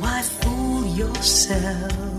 why fool yourself?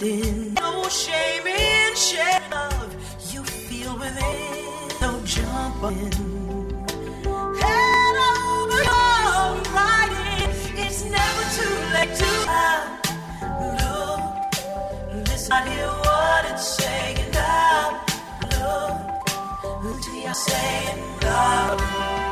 pretending. No shame in shame love you feel within. No jumping. Head over your riding. It's never too late to out. Look, listen, I hear what it's saying loud. Look, to you saying love?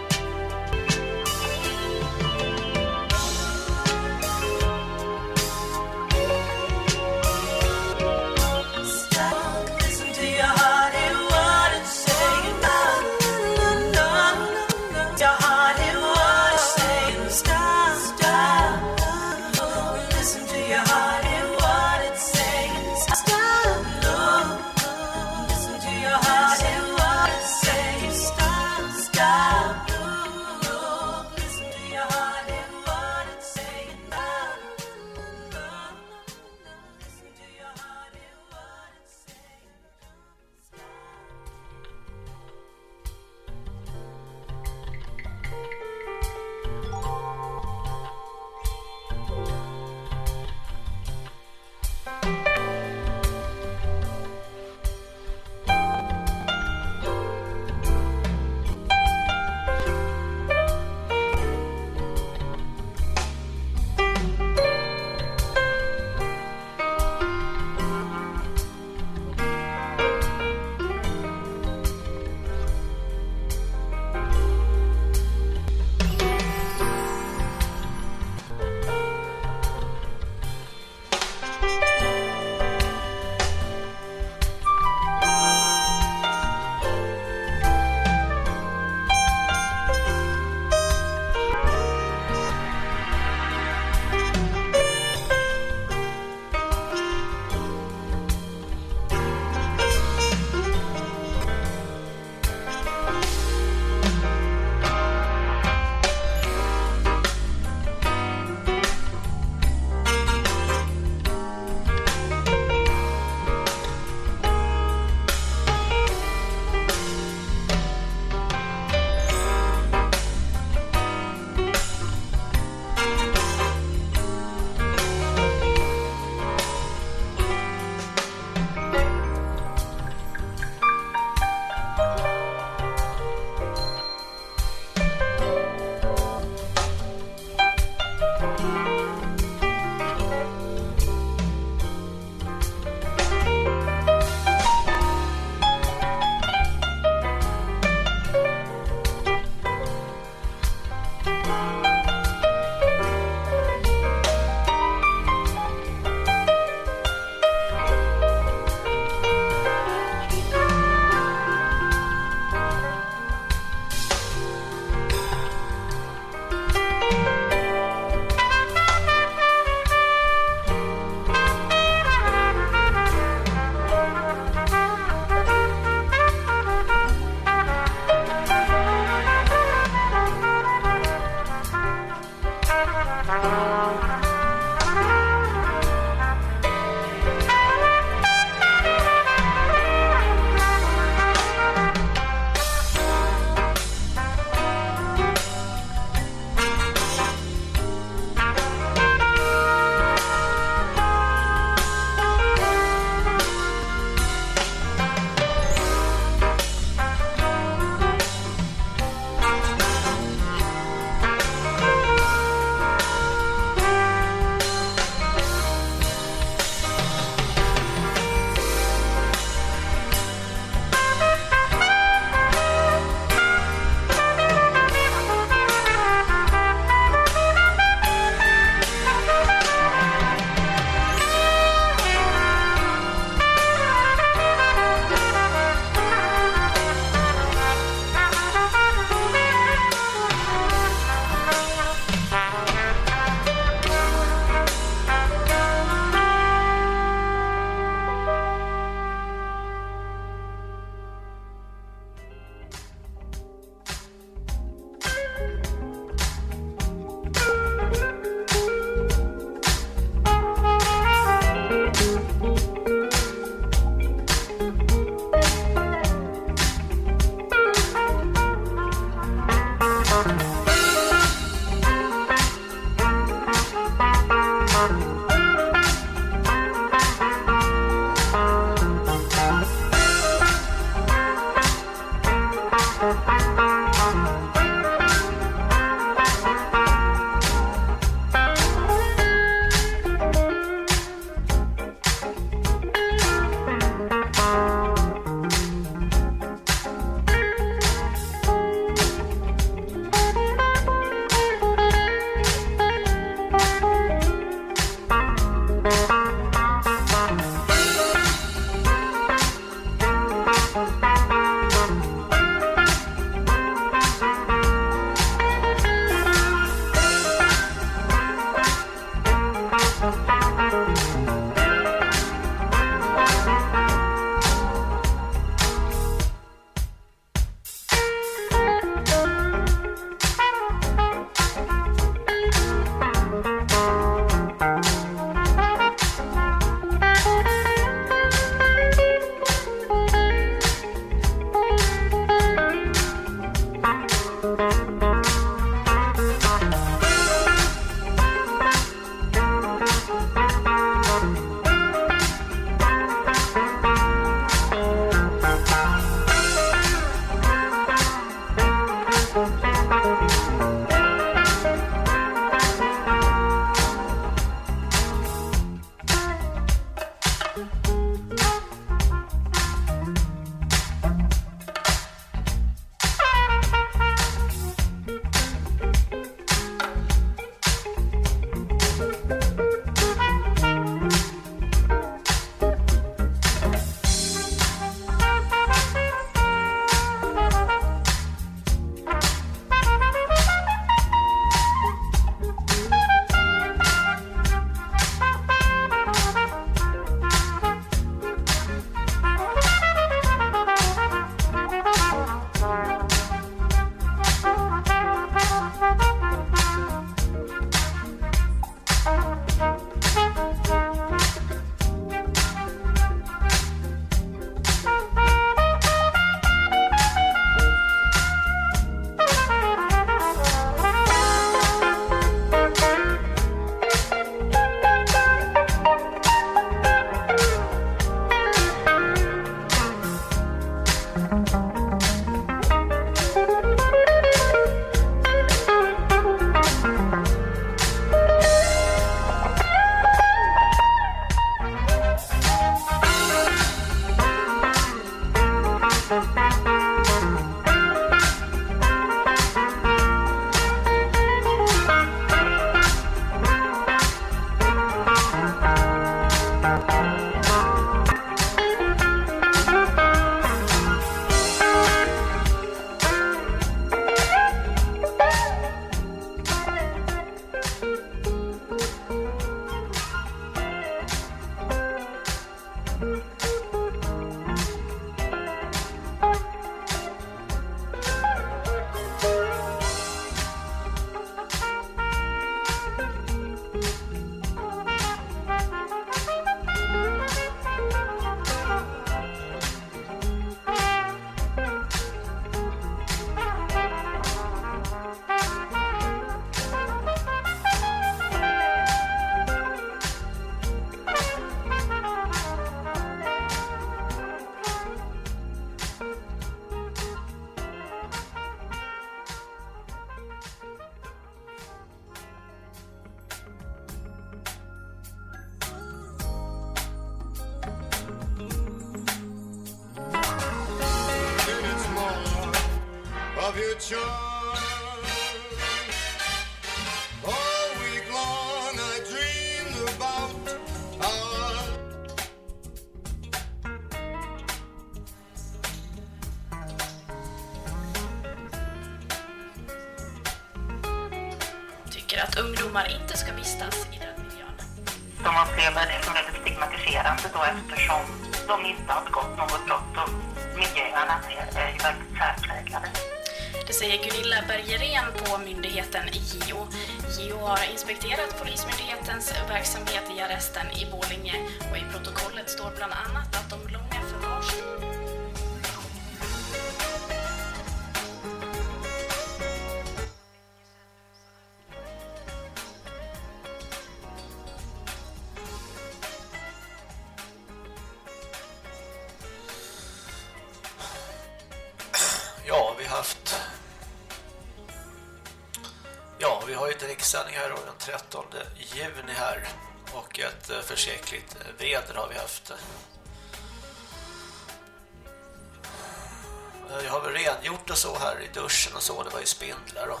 Rengjort och så här i duschen och så, det var ju spindlar och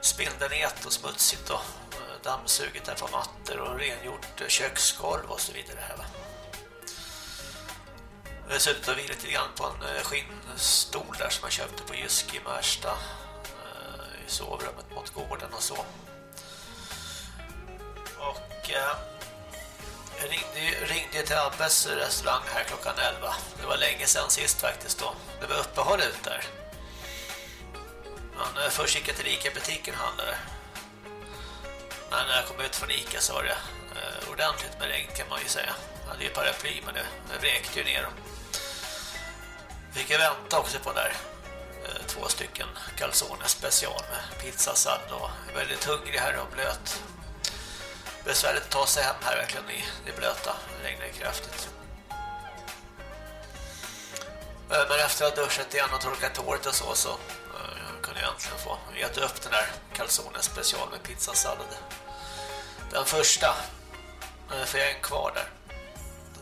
spindelnät och smutsigt och eh, dammsugit där på mattor och rengjort eh, köksgolv och så vidare här va. Jag har suttit och vilat lite grann på en eh, skinnstol där som jag köpte på Jysk i Märsta i sovrummet mot gården och så. Och eh, ringde, ringde till Abbes restaurang här klockan 11. Det var länge sedan sist faktiskt då. Det var uppehåll ut där. Men eh, först gick jag till Ica-butiken och handlade. Men när jag kom ut från Ica så var det eh, ordentligt med regn kan man ju säga. Jag hade ju paraply men det, det vräkte ju ner dem. Fick jag vänta också på där Eh, två stycken calzone special med pizzasallad och väldigt hungrig här och blöt. Besvärligt att ta sig hem här verkligen i det blöta, det regnar kraftigt. Eh, men efter att ha duschat igen och torkat håret och så så eh, kunde jag äntligen få äta upp den där calzone special med pizzasallad. Den första, eh, för jag är en kvar där.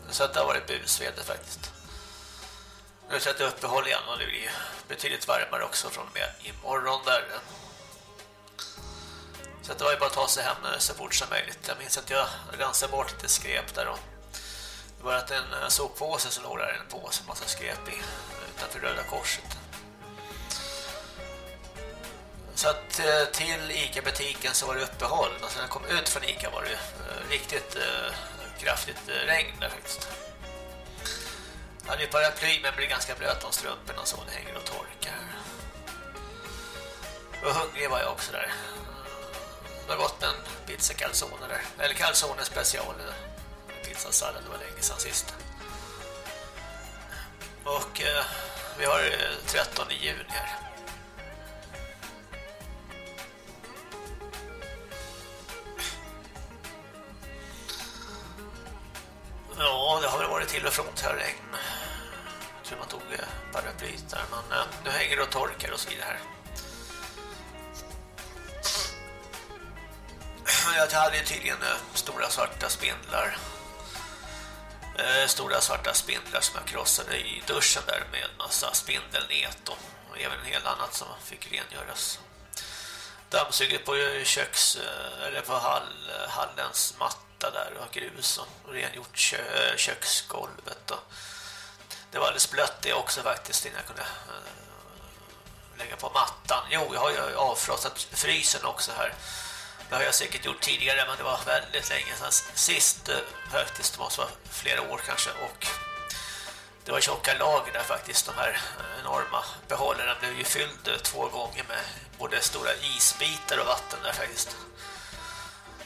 Så att det har varit busväder faktiskt. Nu sätter jag uppehåll igen och det blir betydligt varmare också från och med imorgon där. Så det var ju bara att ta sig hem eh, så fort som möjligt. Jag minns att jag rensade bort lite skräp där och det var att en soppåse som låg där en påse med massa skräp i utanför Röda Korset. Så att eh, till Ica-butiken så var det uppehåll och sen när jag kom ut från Ica var det eh, riktigt kraftigt regn där faktiskt. Jag hade ju paraply men blev ganska blöt om strumporna så det hänger och torkar. Och hungrig var jag också där. Det har gått en pizza calzone där. Eller calzone special. Eh, Pizzasallad, det var länge sedan sist. Och eh, vi har eh, 13 juni här. Ja, det har väl varit till och från här regn. Jag tror man tog eh, paraplyt där, men nu hänger det och torkar och så vidare här. Jag hade tydligen eh, stora svarta spindlar. Eh, stora svarta spindlar som jag krossade i duschen där med en massa spindelnät och även en hel annat som fick rengöras. Dammsugit på eh, köks eller på hall, hallens matta där och grus och rengjort kö köksgolvet och det var alldeles blött det också faktiskt innan jag kunde lägga på mattan. Jo, jag har ju avfrostat frysen också här. Det har jag säkert gjort tidigare men det var väldigt länge sedan sist eh, faktiskt, det måste vara flera år kanske och det var tjocka lager där faktiskt, de här eh, enorma behållarna blev ju fylld eh, två gånger med både stora isbitar och vatten där faktiskt.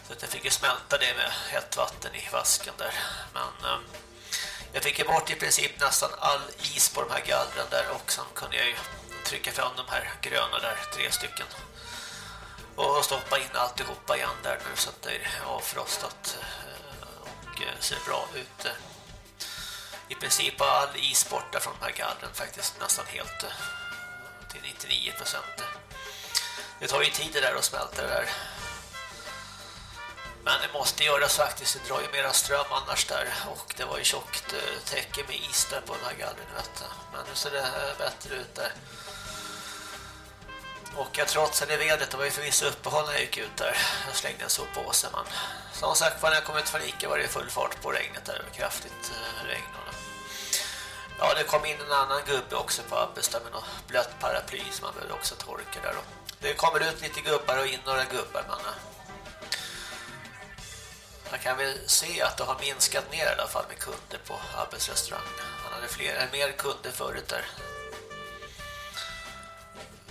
Så att jag fick ju smälta det med hett vatten i vasken där. Men eh, jag fick ju bort i princip nästan all is på de här gallren där och sen kunde jag ju trycka fram de här gröna där, tre stycken. Och stoppa in alltihopa igen där nu så att det är avfrostat eh, och eh, ser bra ut. Eh. I princip har all is borta från de här gallren faktiskt nästan helt till 99 procent. Det tar ju tid det där att smälta det där men det måste göras faktiskt, det drar ju mera ström annars där och det var ju tjockt täcke med is där på den här gallren Men nu ser det bättre ut där. Och jag trotsade vädret, det var ju förvisso uppehåll när jag gick ut där. Jag slängde en soppåse man. som sagt när jag kom ut från Ica var det full fart på regnet där, det var kraftigt eh, regn. Ja, det kom in en annan gubbe också på Abbestad med något blött paraply som man behövde också torka där. Det kommer ut lite gubbar och in några gubbar man. man eh, kan väl se att det har minskat ner i alla fall med kunder på Abbes restaurang. Han hade fler, mer kunder förut där.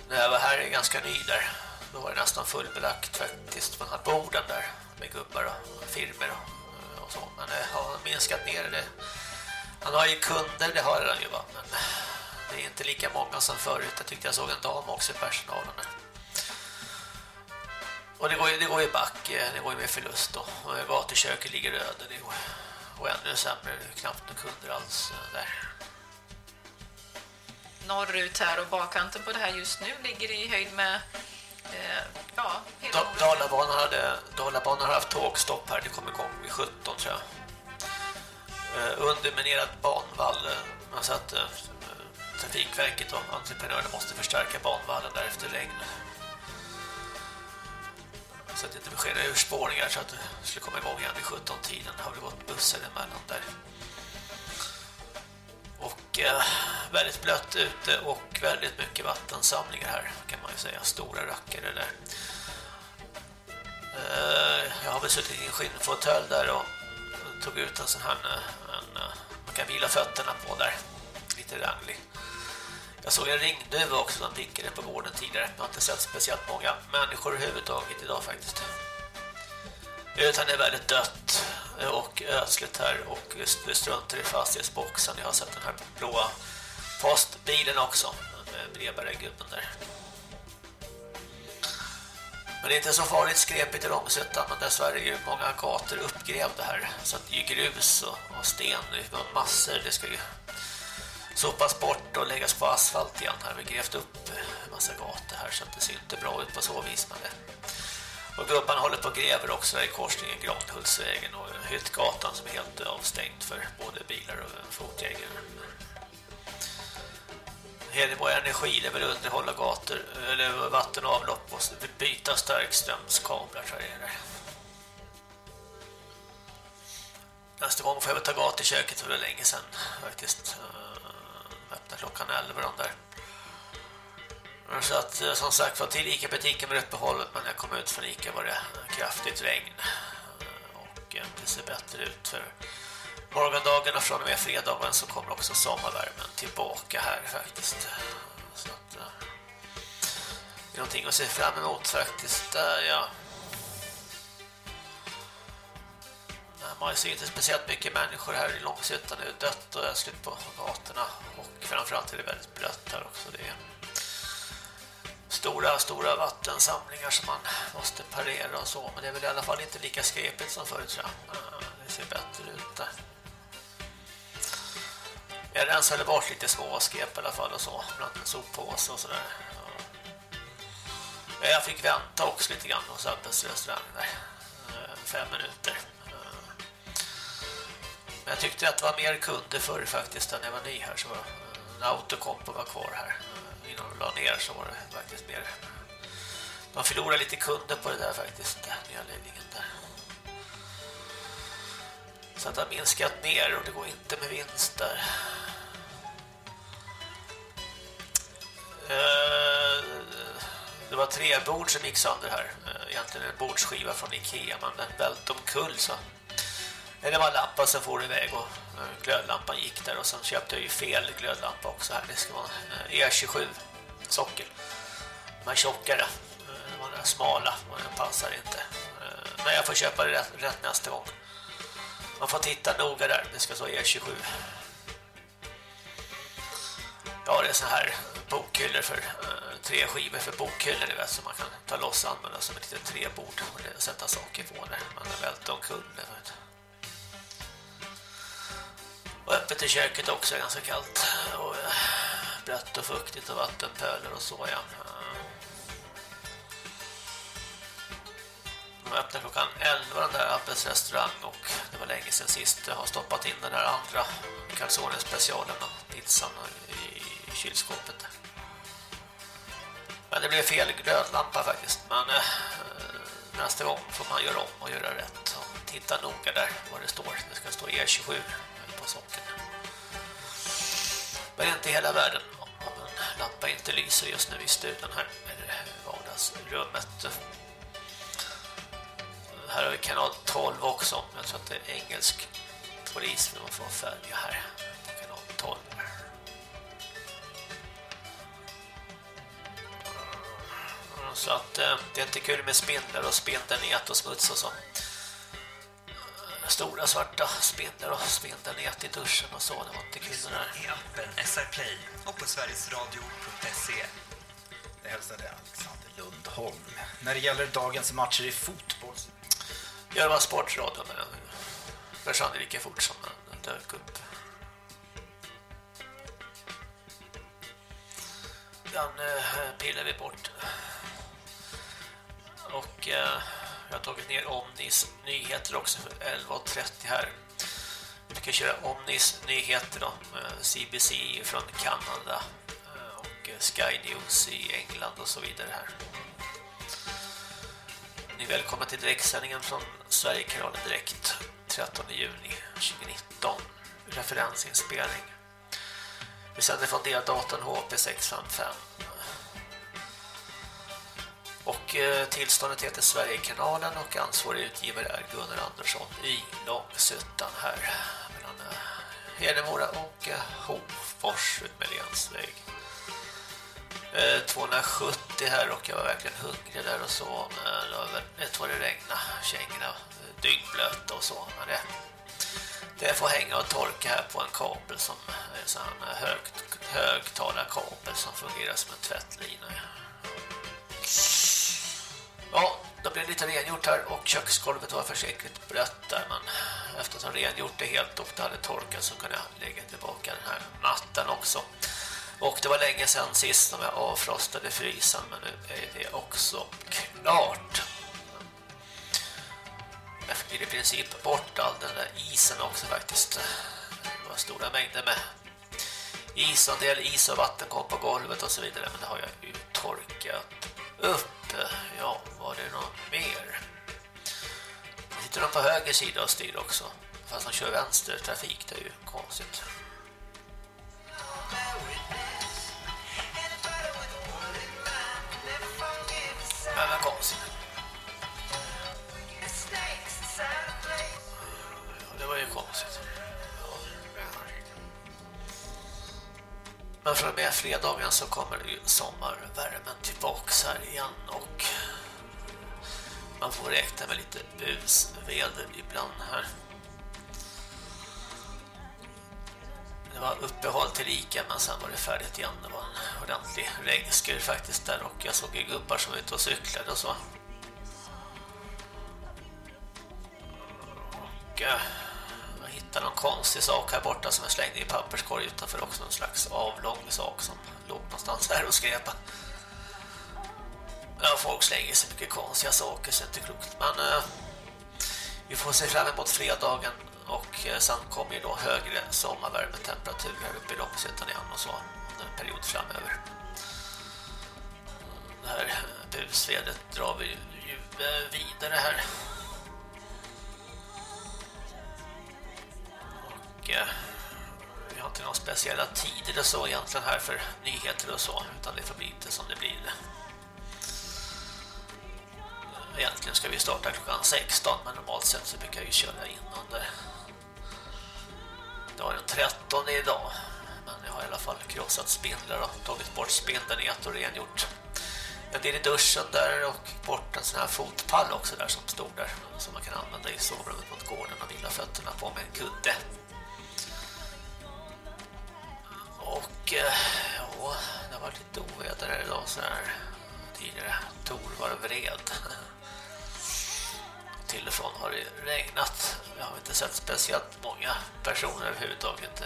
När jag var här ganska ny där, då var det nästan fullbelagt faktiskt Man hade borden där med gubbar och firmer och, och så. Men eh, det har minskat ner det. Han har ju kunder, det har han ju va, men eh, det är inte lika många som förut. Jag tyckte jag såg en dam också i personalen. Och det går ju, det går ju back, eh, det går ju med förlust då. Och gatuköket ligger öde, det går. Och ännu sämre, knappt några kunder alls där. Norrut här och bakkanten på det här just nu ligger i höjd med Eh, ja, Dalabanan hade Dalabanan har haft tågstopp här. Det kom igång vid 17 tror jag. Eh, underminerad banvall. Man satt eh, Trafikverket och entreprenörerna måste förstärka banvallen där efter regn. Så att det inte sker urspårningar så att det skulle komma igång igen vid 17-tiden. Det har väl gått bussar emellan där. Och eh, väldigt blött ute och väldigt mycket vattensamlingar här kan man ju säga. Stora rackare där. Eh, jag har väl suttit i en skinnfåtölj där och tog ut en sån här eh, en, eh, man kan vila fötterna på där. Lite ranglig. Jag såg en ringduva också som pickade på gården tidigare. Jag har inte sett speciellt många människor överhuvudtaget idag faktiskt. Utan det är väldigt dött och ödsligt här och struntar i fastighetsboxen. Jag har sett den här blåa postbilen också eh, med brevbärargubben där. Men det är inte så farligt skrepigt i Långsötan men dessvärre är ju många gator uppgrävda här så att det är grus och, och sten och massor. Det ska ju sopas bort och läggas på asfalt igen här. Vi grävt upp en massa gator här så att det ser inte bra ut på så vis men det och gubbarna håller på och gräver också i korsningen Granhultsvägen och Hyttgatan som är helt avstängd för både bilar och fotgängare. Hedemora Energi det vill underhålla gator eller vatten och avlopp och byta starkströmskablar tror jag det Nästa gång får jag ta gat i köket för länge sedan faktiskt. Eh, öppna klockan 11 de där. Mm, så att eh, som sagt var till Ica-butiken med uppehållet men när jag kom ut från Ica var det kraftigt regn. Eh, och eh, det ser bättre ut för morgondagarna från och med fredagen så kommer också sommarvärmen tillbaka här faktiskt. Så att det är någonting att se fram emot faktiskt. Ja. Man ser inte speciellt mycket människor här i Långshyttan. Det är dött och slut på gatorna. Och framförallt är det väldigt blött här också. Det är stora, stora vattensamlingar som man måste parera och så. Men det är väl i alla fall inte lika skrepigt som förut tror jag. Eh, det ser bättre ut där. Jag rensade bort lite små skrep i alla fall och så. Bland en soppåse och sådär. Jag fick vänta också lite grann hos Abbes restaurang där. Eh, fem minuter. Eh, men jag tyckte att det var mer kunder förr faktiskt när jag var ny här. Så när Autokompo var kvar här innan de la ner så var det faktiskt mer de förlorade lite kunder på det där faktiskt nedläggningen där. Så att det har minskat mer och det går inte med vinst där. Eh, det var tre bord som gick sönder här. Eh, egentligen en bordsskiva från Ikea men den välte omkull så det var lampa som får iväg och glödlampan gick där och sen köpte jag ju fel glödlampa också här. Det ska vara eh, E27 socker. De här tjockare, eh, de här smala, de passar inte. Eh, men jag får köpa det rätt, rätt nästa gång. Man får titta noga där, det ska stå E27. Ja, det är så här bokhyllor för tre skivor för bokhyllor vet, som man kan ta loss och använda som ett litet trebord och sätta saker på där. Man har vält omkull vet. Och öppet i köket också är ganska kallt och eh, blött och fuktigt och vattenpölar och så ja. De öppnar klockan 11 den där Appels restaurang och det var länge sedan sist jag har stoppat in den där andra calzone specialen pizzan i kylskåpet. Men det blev fel glödlampa faktiskt. Men eh, nästa gång får man göra om och göra rätt. Och titta noga där vad det står. Det ska stå E27 på socken. Men inte hela världen om en lampa inte lyser just nu i studion här. Eller vardagsrummet. Här har vi kanal 12 också. Jag tror att det är engelsk polis man får följa här på kanal 12. Så att eh, det är inte kul med spindlar och spindelnät och smuts och så. Stora svarta spindlar och spindelnät i duschen och så. Det var inte där. I appen SR Play och på sverigesradio.se. Det hälsade Alexander Lundholm. När det gäller dagens matcher i fotboll. Jag var sportradio men försvann lika fort som den dök upp. Den eh, pillar vi bort. och eh, jag har tagit ner Omnis nyheter också för 11.30 här. Vi kan köra Omnis nyheter om eh, CBC från Kanada eh, och eh, Sky News i England och så vidare här. Ni är välkomna till direktsändningen från Sverigekanalen direkt 13 juni 2019. Referensinspelning. Vi sänder från deldatorn HP655. Och eh, tillståndet heter Sverigekanalen och ansvarig utgivare är Gunnar Andersson i Långsuttan här mellan eh, Hedemora och eh, Hofors med Lensväg. 270 här och jag var verkligen hungrig där och så. Det var det regna, kängorna dyngblöta och så. Men det, det får hänga och torka här på en kabel som är en sån hög, högtalarkabel som fungerar som en tvättlina. Ja, det blev lite rengjort här och köksgolvet var försiktigt blött där men efter att ha rengjort det helt och det hade torkat så kunde jag lägga tillbaka den här mattan också. Och det var länge sedan sist som jag avfrostade frysen men nu är det också klart. Jag fick i princip bort all den där isen också faktiskt. Det var stora mängder med is och en del is och vatten kom på golvet och så vidare men det har jag ju torkat upp. Ja, var det något mer? Nu Sitter de på höger sida och styr också. Fast de kör vänster trafik, det är ju konstigt. Men vad konstigt. Men från och med fredagen så kommer ju sommarvärmen tillbaks här igen och man får räkna med lite busväder ibland här. Det var uppehåll till lika men sen var det färdigt igen. Det var en ordentlig regnskur faktiskt där och jag såg gubbar som var ute och cyklade och så. Och eh, jag hittade någon konstig sak här borta som jag slängde i papperskorg utanför också någon slags avlång sak som låg någonstans här och skrepa. Ja, folk slänger så mycket konstiga saker så det är inte klokt. Men eh, vi får se fram emot fredagen och eh, sen kommer ju då högre sommarvärmetemperatur här uppe i Långsötan igen och så under en period framöver. Mm, det här busvedet drar vi ju eh, vidare här. Eh, vi har inte några speciella tider eller så egentligen här för nyheter och så utan det får bli inte som det blir. Eh, egentligen ska vi starta klockan 16 men normalt sett så brukar vi köra in under... Det var den 13 idag men jag har i alla fall krossat spindlar och tagit bort spindelnät och rengjort en del i duschen där och bort en sån här fotpall också där som stod där som man kan använda i sovrummet mot gården och vila fötterna på med en kudde. Och eh, ja, det har varit lite oväder här idag så här tidigare. Tor var vred. Till och från har det regnat. Jag har inte sett speciellt många personer överhuvudtaget.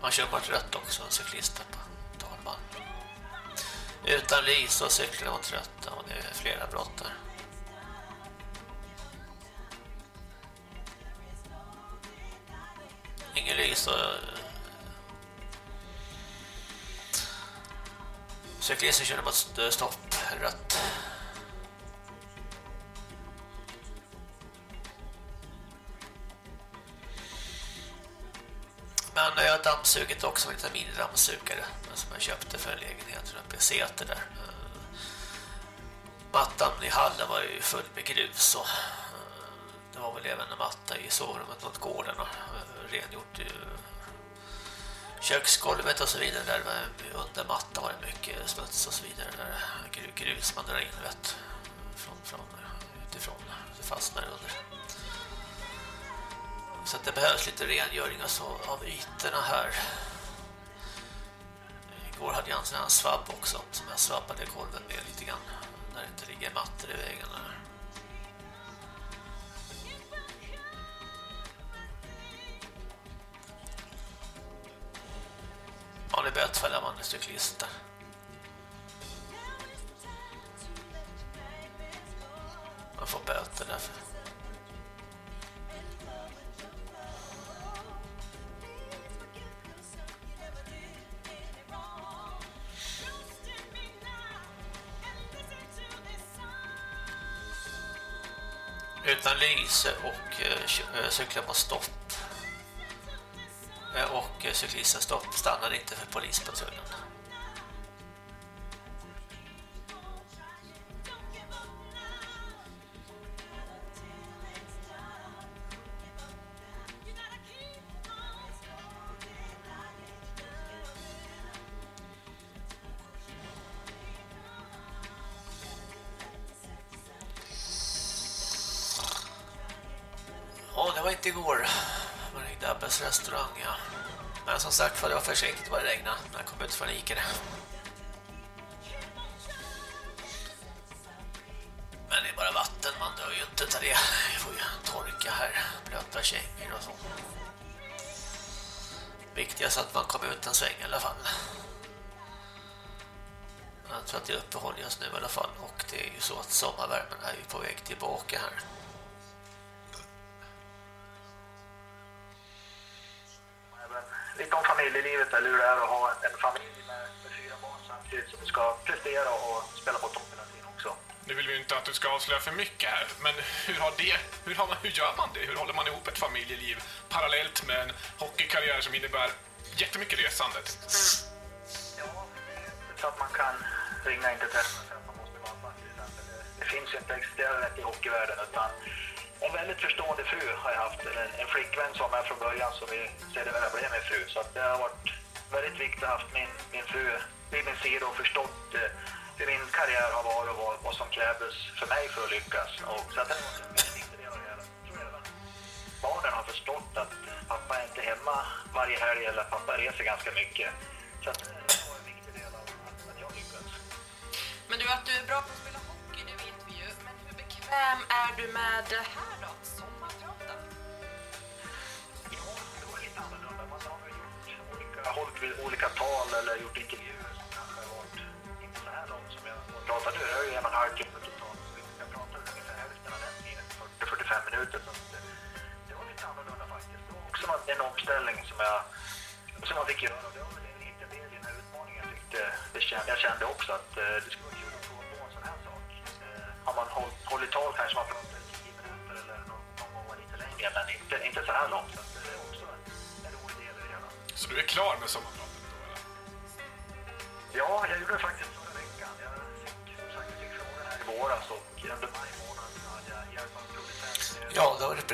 Man kör bara trött också, en cyklist på talman. Utan lys och cyklar och trött, och det är flera brott där. Ingen lyser. Eh, och cyklisten körde mot eh, stopp rött men jag har dammsugit också en liten minidammsugare som jag köpte för en lägenhet uppe i Säter där eh, mattan i hallen var ju full med grus och det var väl även en matta i sovrummet mot gården och rengjort eh, köksgolvet och så vidare där under mattan var det mycket smuts och så vidare där grus man drar in vet från, från utifrån. Det fastnar under. Så att det behövs lite rengöring alltså av ytorna här. Igår hade jag en sån här svabb också som jag svabbade golven med lite grann När det inte ligger mattor i vägen där. Vanlig när man är cyklist. Man får böter därför. utan lyse och eh, eh cykla på stopp. Eh, och eh, cyklisten stopp inte för polispatrullen. Försiktigt vad det var regna när jag kom ut från Ica. Men det är bara vatten, man dör ju inte till det. Vi får ju torka här, blöta kängor och så. Viktigast att man kommer ut en sväng i alla fall. Jag tror att det uppehåller just nu i alla fall. Och det är ju så att sommarvärmen är ju på väg tillbaka här. Eller hur det är att ha en, familj med, med, fyra barn samtidigt som ska prestera och spela på topp hela tiden också. Nu vill vi inte att du ska avslöja för mycket här, men hur har det, hur, har man, hur gör man det? Hur håller man ihop ett familjeliv parallellt med en hockeykarriär som innebär jättemycket resandet? Ja, så att man kan ringa inte till att man måste vara till exempel. Det finns inte existerar i hockeyvärlden utan en väldigt förstående fru har jag haft, en, en flickvän som är från början som vi sedermera blev min fru. Så det har varit väldigt viktigt att ha haft min, min fru vid min sida och förstått eh, hur min karriär har varit och vad, vad som krävdes för mig för att lyckas. Och, så att det var en väldigt viktig del av det hela. Barnen har förstått att pappa är inte hemma varje helg eller pappa reser ganska mycket. Så att eh, det var en viktig del av att, jag. Men du, att du är bra på att spela hockey, det vet vi ju. Men hur bekväm är du med det här? då? Hållit olika tal eller gjort intervjuer som kanske har varit inte så här långt som jag pratar nu. Jag är ju en och en halv timme totalt. Så jag pratade ungefär hälften av den tiden, 40-45 minuter. Så det, det var lite annorlunda faktiskt. Det var också en omställning som jag, som jag fick göra. Det var väl en liten del i den här utmaningen. Jag, tyckte, det kände, jag kände också att eh, det skulle sommarpratet då, eller? Ja, jag gjorde det faktiskt förra veckan. Jag fick, sagt, fick frågan här i våras och under maj månad hade jag hjälpt av producent. Ja, det har varit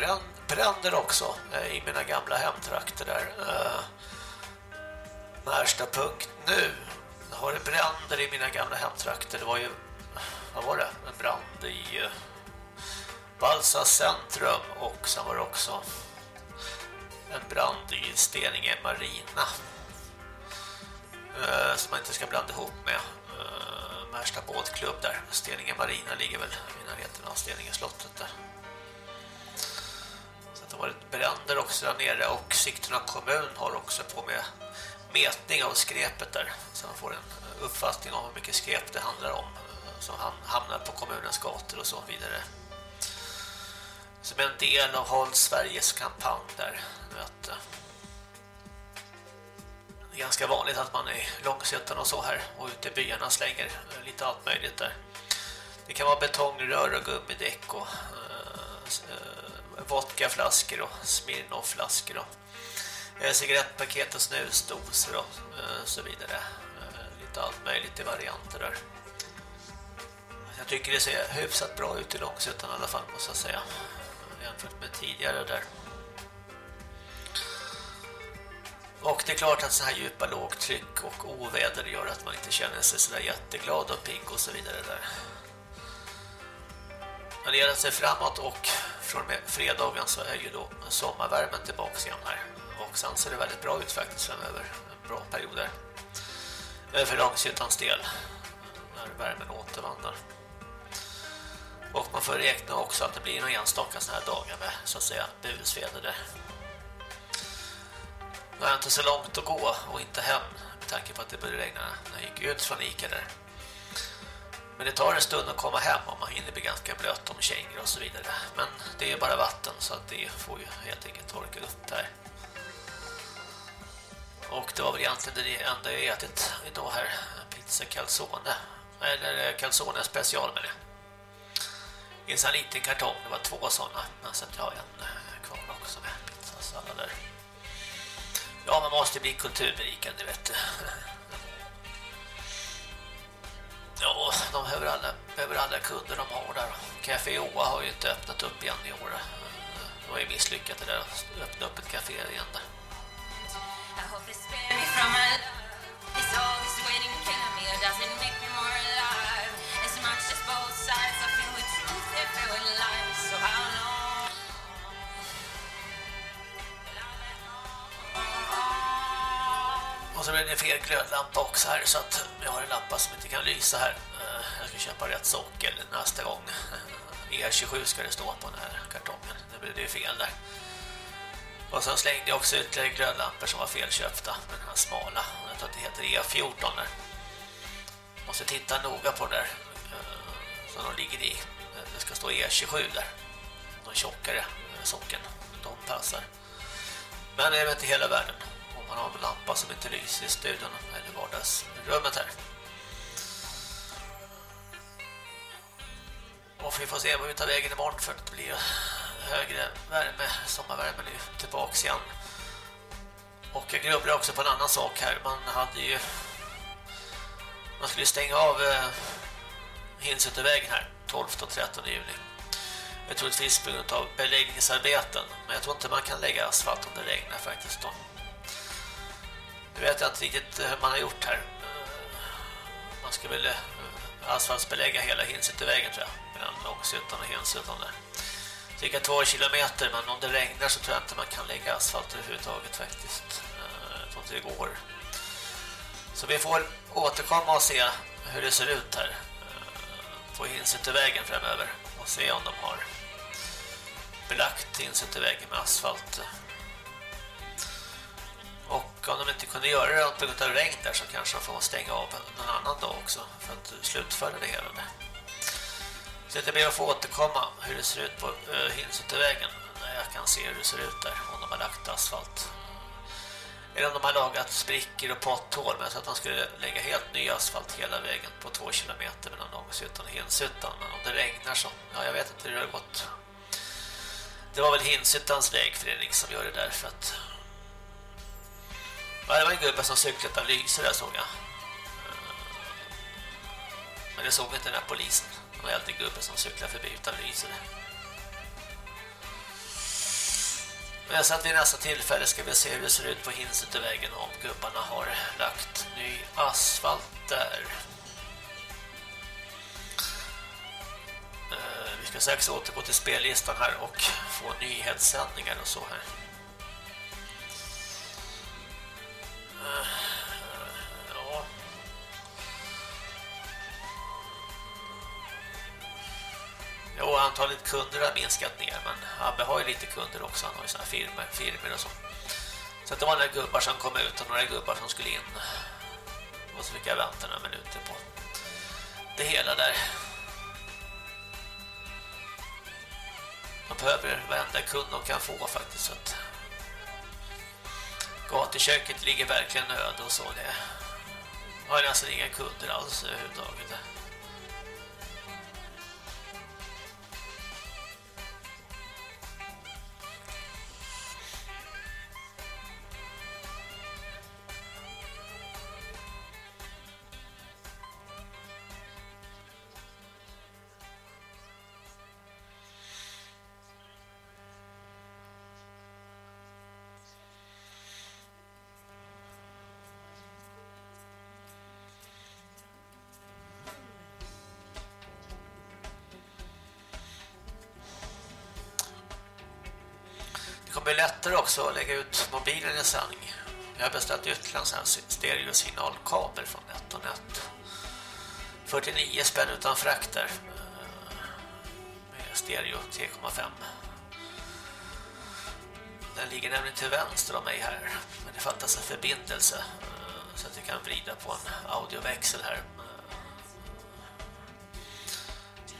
bränder också eh, i mina gamla hemtrakter där. Uh, Märsta.nu har det bränder i mina gamla hemtrakter. Det var ju, vad var det? En brand i uh, Balsa centrum och sen var det också en brand i Steninge Marina som man inte ska blanda ihop med uh, Märsta båtklubb där. Steninge Marina ligger väl i närheten av Steninge slottet där. Så det har varit bränder också där nere och Sigtuna kommun har också på med mätning av skräpet där så man får en eh, uppfattning om hur mycket skräp det handlar om eh, som hamnar på kommunens gator och så vidare som en del av Håll Sveriges kampanj där möte. Det är ganska vanligt att man i Långsötan och så här och ute i byarna slänger eh, lite allt möjligt där. Det kan vara betongrör och gummidäck och eh, eh vodkaflaskor och smirnofflaskor och eh, cigarettpaket och snusdosor och eh, så vidare. Eh, lite allt möjligt i varianter där. Jag tycker det ser hyfsat bra ut i Långsötan i alla fall måste jag säga jämfört med tidigare där. Och det är klart att så här djupa lågtryck och oväder gör att man inte känner sig så där jätteglad och pigg och så vidare där. Men det gäller sig framåt och från fredagen så är ju då sommarvärmen tillbaka igen här. Och sen ser det väldigt bra ut faktiskt framöver. En bra period där. För Långshyttans del. När värmen återvandrar. Och man får räkna också att det blir några enstaka sådana här dagar med så att säga busväder där. Det var inte så långt att gå och inte hem med tanke på att det började regna när jag gick ut från Ica där. Men det tar en stund att komma hem om man hinner bli ganska blöt om kängor och så vidare. Men det är bara vatten så att det får ju helt enkelt torka upp här. Och det var väl egentligen det enda jag ätit idag här. Pizza calzone. Eller eh, calzone special med det. I en sån liten kartong. Det var två sådana. Men sen har jag en eh, kvar också med pizzasallader. Ja, man måste bli kulturberikad, du vet. Ja, de behöver alla, behöver alla kunder de har där. Café Oa har ju inte öppnat upp igen i år. Det var ju misslyckat det där att öppna upp ett café igen där. Så blir det fel glödlampa också här så att jag har en lampa som inte kan lysa här. Eh, jag ska köpa rätt sockel nästa gång. E27 ska det stå på den här kartongen. Det blev det fel där. Och sen slängde jag också ut glödlampor som var felköpta. Den här smala. Jag tror att det heter E14 där. Måste titta noga på den där. Eh, så de ligger i. Eh, det ska stå E27 där. De tjockare socken. De passar. Men det är inte hela världen man har en lampa som inte lyser i studion eller vardagsrummet här. Och vi får se vad vi tar vägen imorgon för att det blir högre värme, sommarvärme, nu. Tillbaks igen. Och jag grubblar också på en annan sak här. Man hade ju man skulle stänga av eh, Hinsutevägen här 12 och 13 juni. Jag tror troligtvis på grund av beläggningsarbeten. Men jag tror inte man kan lägga asfalt om det regnar faktiskt då. Nu vet jag inte riktigt hur man har gjort här. Eh, man ska väl eh, asfaltsbelägga hela Hinsutevägen tror jag. Mellan Långsuttan och Hinsutan där. Cirka två kilometer men om det regnar så tror jag inte man kan lägga asfalt överhuvudtaget faktiskt. Jag tror inte det går. Så vi får återkomma och se hur det ser ut här på Hinsutevägen framöver och se om de har belagt Hinsutevägen med asfalt. Och om de inte kunde göra det på grund av regn där så kanske de får stänga av någon annan dag också för att slutföra det hela. Så jag ber att få återkomma hur det ser ut på uh, när jag kan se hur det ser ut där om de har lagt asfalt. Eller om de har lagat sprickor och potthål men så att de skulle lägga helt ny asfalt hela vägen på två kilometer mellan Långshyttan och Hinsutan. Men om det regnar så, ja jag vet inte hur det har gått. Det var väl Hinsuttans vägförening som gör det där för att Ja, det var en gubbe som cyklade utan lyser där såg jag. Eh, men det såg inte den här polisen. Det var en äldre gubbe som cyklade förbi utan lyser. Men så att vid nästa tillfälle ska vi se hur det ser ut på hinset i vägen om gubbarna har lagt ny asfalt där. Eh, vi ska strax återgå till spellistan här och få nyhetssändningar och så här. Ja. Jo, antalet kunder har minskat ner men Abbe har ju lite kunder också, han har ju såna firmer, firmer och så. Så det var några gubbar som kom ut och några gubbar som skulle in. Och så fick jag vänta några minuter på det hela där. De behöver varenda kund de kan få faktiskt så att Gatuköket ligger verkligen öde och så det har nästan inga kunder alls överhuvudtaget. Blir lättare också att lägga ut mobilen i sändning. Jag har beställt ytterligare en stereosignalkabel från NetOnNet. 49 spänn utan frakt där. Eh, med stereo 3,5. Den ligger nämligen till vänster om mig här. Men det fattas en förbindelse eh, så att jag kan vrida på en audioväxel här.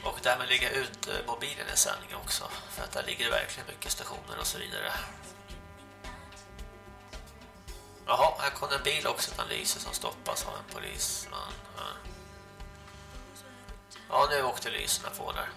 Och därmed lägga ut eh, mobilen i sändning också. För att där ligger det verkligen mycket stationer och så vidare. Jaha, här kom en bil också utan lyser som stoppas av en polisman. Ja, ja nu åkte lyserna på där.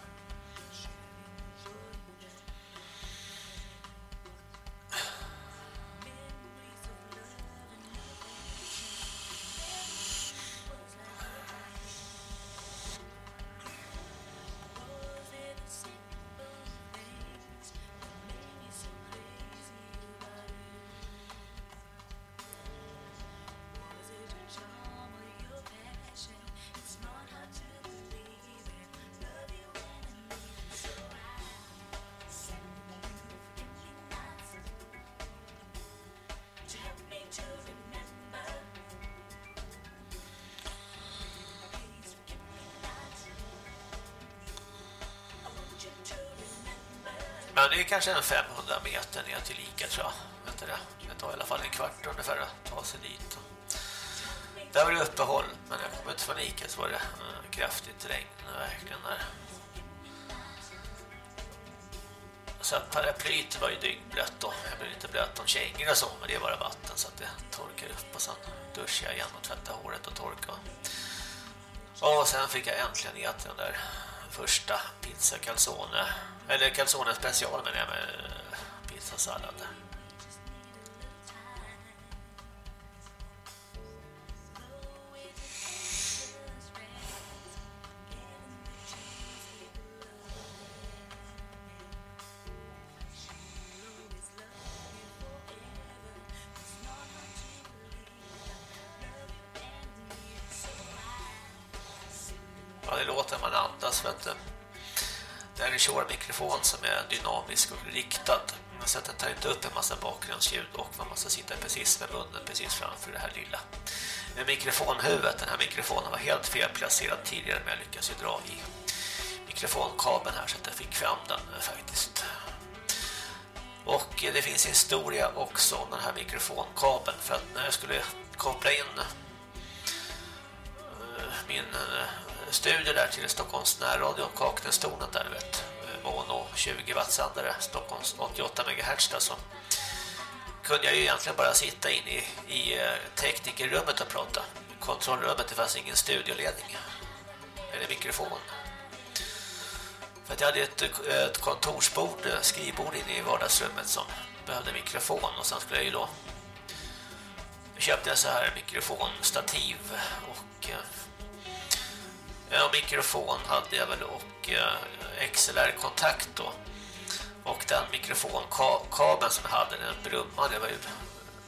Kanske en 500 meter ner till Lika tror jag. Vänta det. det tar i alla fall en kvart ungefär att ta sig dit. Där var det uppehåll, men när jag kom ut från Ica så var det eh, kraftigt regn verkligen där. Så att paraplyt var ju dyngblött då. Jag blev lite blöt om kängor och så, men det är bara vatten så att det torkar upp och sen duschar jag igen och tvättar håret och torkar. Och sen fick jag äntligen äta den där första pizza calzone eller calzone special menar eh, jag med pizzasallad. Dynamisk och riktad. Så att den tar inte upp en massa bakgrundsljud och man måste sitta precis med munnen precis framför det här lilla eh, mikrofonhuvudet. Den här mikrofonen var helt felplacerad tidigare men jag lyckades ju dra i mikrofonkabeln här så att jag fick fram den eh, faktiskt. Och eh, det finns historia också om den här mikrofonkabeln för att när jag skulle koppla in min studio där till Stockholms närradio och Kaknästornen där vet mono 20 watt sändare Stockholms 88 MHz där så kunde jag ju egentligen bara sitta in i, i eh, teknikerrummet och prata. Kontrollrummet, det fanns ingen studioledning eller mikrofon. För att jag hade ett, eh, ett kontorsbord, eh, skrivbord inne i vardagsrummet som behövde mikrofon och sen skulle jag ju då köpte jag så här mikrofonstativ och Ja, mikrofon hade jag väl och eh, XLR-kontakt då. Och den mikrofonkabeln som jag hade, den brummade. Det var, ju,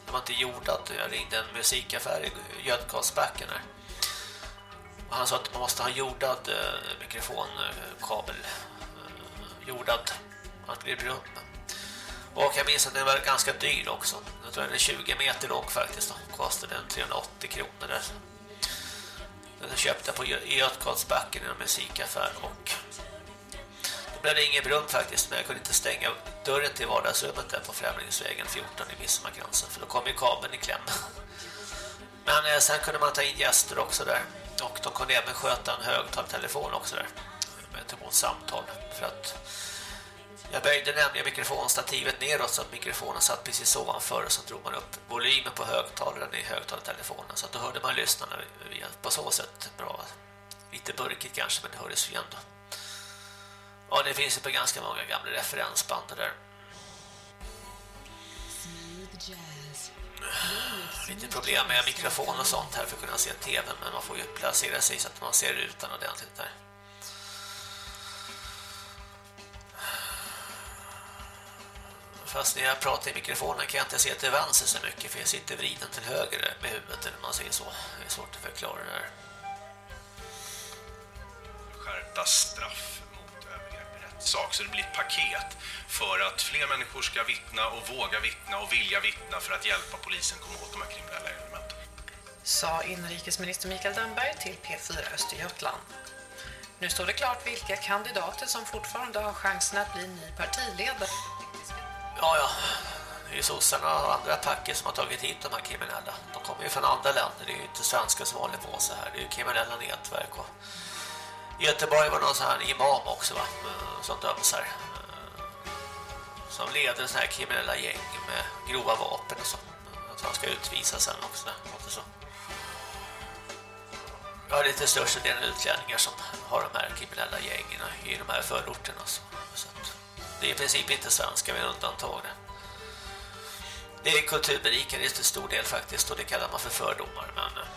det var inte jordad. Jag ringde en musikaffär i Götgasbacken här. Och han sa att man måste ha jordad eh, mikrofonkabel. Eh, jordad. Att bli brum. Och jag minns att den var ganska dyr också. Jag tror den är 20 meter lång faktiskt. Då. Kostade den 380 kronor där. Den köpte jag på Götgatsbacken i en musikaffär och då blev det ingen brum faktiskt men jag kunde inte stänga dörren till vardagsrummet där på Främlingsvägen 14 i Midsommarkransen. för då kom ju kabeln i kläm. Men eh, sen kunde man ta in gäster också där och de kunde även sköta en högtaltelefon också där med ett samtal för att jag böjde nämligen mikrofonstativet neråt så att mikrofonen satt precis ovanför och så drog man upp volymen på högtalaren i högtalartelefonen så att då hörde man lyssnarna på så sätt bra. Lite burkigt kanske men det hördes ju ändå. Ja, det finns ju på ganska många gamla referensband där. Lite problem med mikrofon och sånt här för att kunna se tv men man får ju placera sig så att man ser rutan ordentligt där. Fast när jag pratar i mikrofonen kan jag inte se till vänster så mycket för jag sitter vriden till höger med huvudet eller man säger så. Det är svårt att förklara det här. Skärpta straff mot övergrepp i rättssak så det blir ett paket för att fler människor ska vittna och våga vittna och vilja vittna för att hjälpa polisen komma åt de här kriminella elementen. Sa inrikesminister Mikael Damberg till P4 Östergötland. Nu står det klart vilka kandidater som fortfarande har chansen att bli ny partiledare. Ja, ja. Det är sossarna och andra attacker som har tagit hit de här kriminella. De kommer ju från andra länder. Det är ju inte svenskar som håller på så här. Det är ju kriminella nätverk. Och I Göteborg var någon sån här imam också va? Eh, som döms här. Eh, som leder sån här kriminella gäng med grova vapen och så. Att han ska utvisas sen också. Så. Ja, det är till största delen utlänningar som har de här kriminella gängen i de här förorterna. Så det är i princip inte svenska med undantag. Det är kulturberikande till stor del faktiskt och det kallar man för fördomar. Men eh,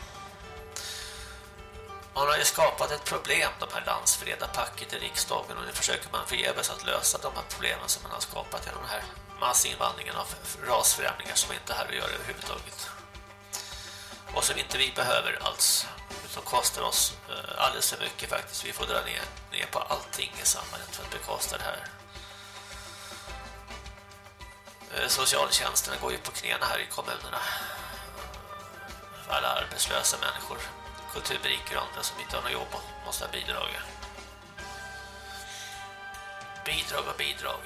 man har ju skapat ett problem, de här landsfredarpacket i riksdagen och nu försöker man förgäves att lösa de här problemen som man har skapat genom den här massinvandringen av rasförändringar som inte här att göra överhuvudtaget. Och som inte vi behöver alls. Som kostar oss eh, alldeles för mycket faktiskt. Vi får dra ner, ner på allting i samhället för att bekosta det här. Socialtjänsten socialtjänsterna går ju på knäna här i kommunerna. För alla arbetslösa människor. Kulturberiker och andra som inte har något jobb och måste ha bidrag. Bidrag och bidrag.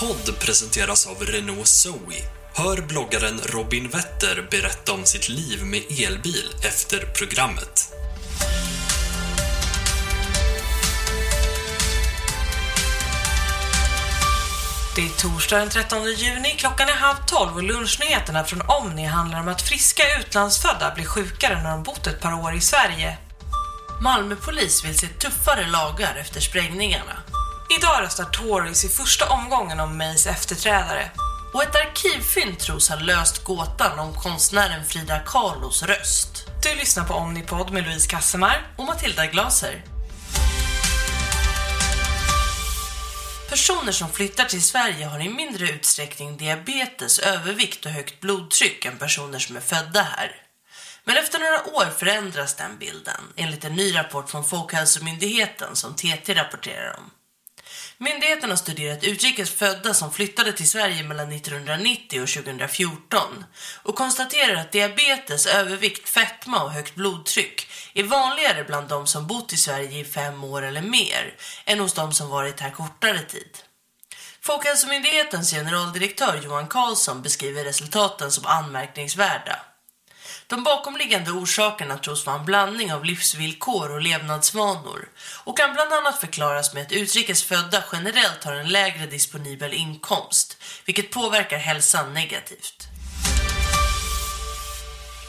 Podd presenteras av Renault Zoe. Hör bloggaren Robin Wetter berätta om sitt liv med elbil efter programmet. Det är torsdag den 13 juni, klockan är halv tolv och lunchnyheterna från Omni handlar om att friska utlandsfödda blir sjukare när de bott ett par år i Sverige. Malmöpolis vill se tuffare lagar efter sprängningarna. Idag röstar Tories i första omgången om Mays efterträdare. Och ett arkivfynd tros ha löst gåtan om konstnären Frida Kahlos röst. Du lyssnar på Omnipod med Louise Kassemar och Matilda Glaser. Personer som flyttar till Sverige har i mindre utsträckning diabetes, övervikt och högt blodtryck än personer som är födda här. Men efter några år förändras den bilden, enligt en ny rapport från Folkhälsomyndigheten som TT rapporterar om. Myndigheten har studerat utrikes födda som flyttade till Sverige mellan 1990 och 2014 och konstaterar att diabetes, övervikt, fetma och högt blodtryck är vanligare bland de som bott i Sverige i fem år eller mer än hos de som varit här kortare tid. Folkhälsomyndighetens generaldirektör Johan Karlsson beskriver resultaten som anmärkningsvärda. De bakomliggande orsakerna tros vara en blandning av livsvillkor och levnadsvanor och kan bland annat förklaras med att utrikesfödda generellt har en lägre disponibel inkomst, vilket påverkar hälsan negativt.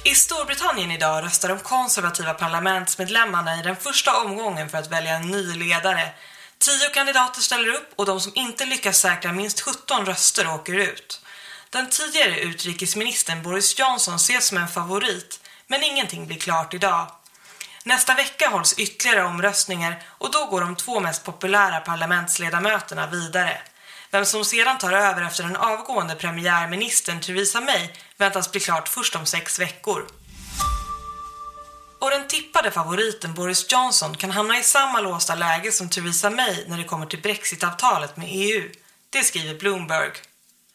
I Storbritannien idag röstar de konservativa parlamentsmedlemmarna i den första omgången för att välja en ny ledare. Tio kandidater ställer upp och de som inte lyckas säkra minst 17 röster åker ut. Den tidigare utrikesministern Boris Johnson ses som en favorit, men ingenting blir klart idag. Nästa vecka hålls ytterligare omröstningar och då går de två mest populära parlamentsledamöterna vidare. Vem som sedan tar över efter den avgående premiärministern Theresa May väntas bli klart först om sex veckor. Och den tippade favoriten Boris Johnson kan hamna i samma låsta läge som Theresa May när det kommer till Brexit-avtalet med EU. Det skriver Bloomberg.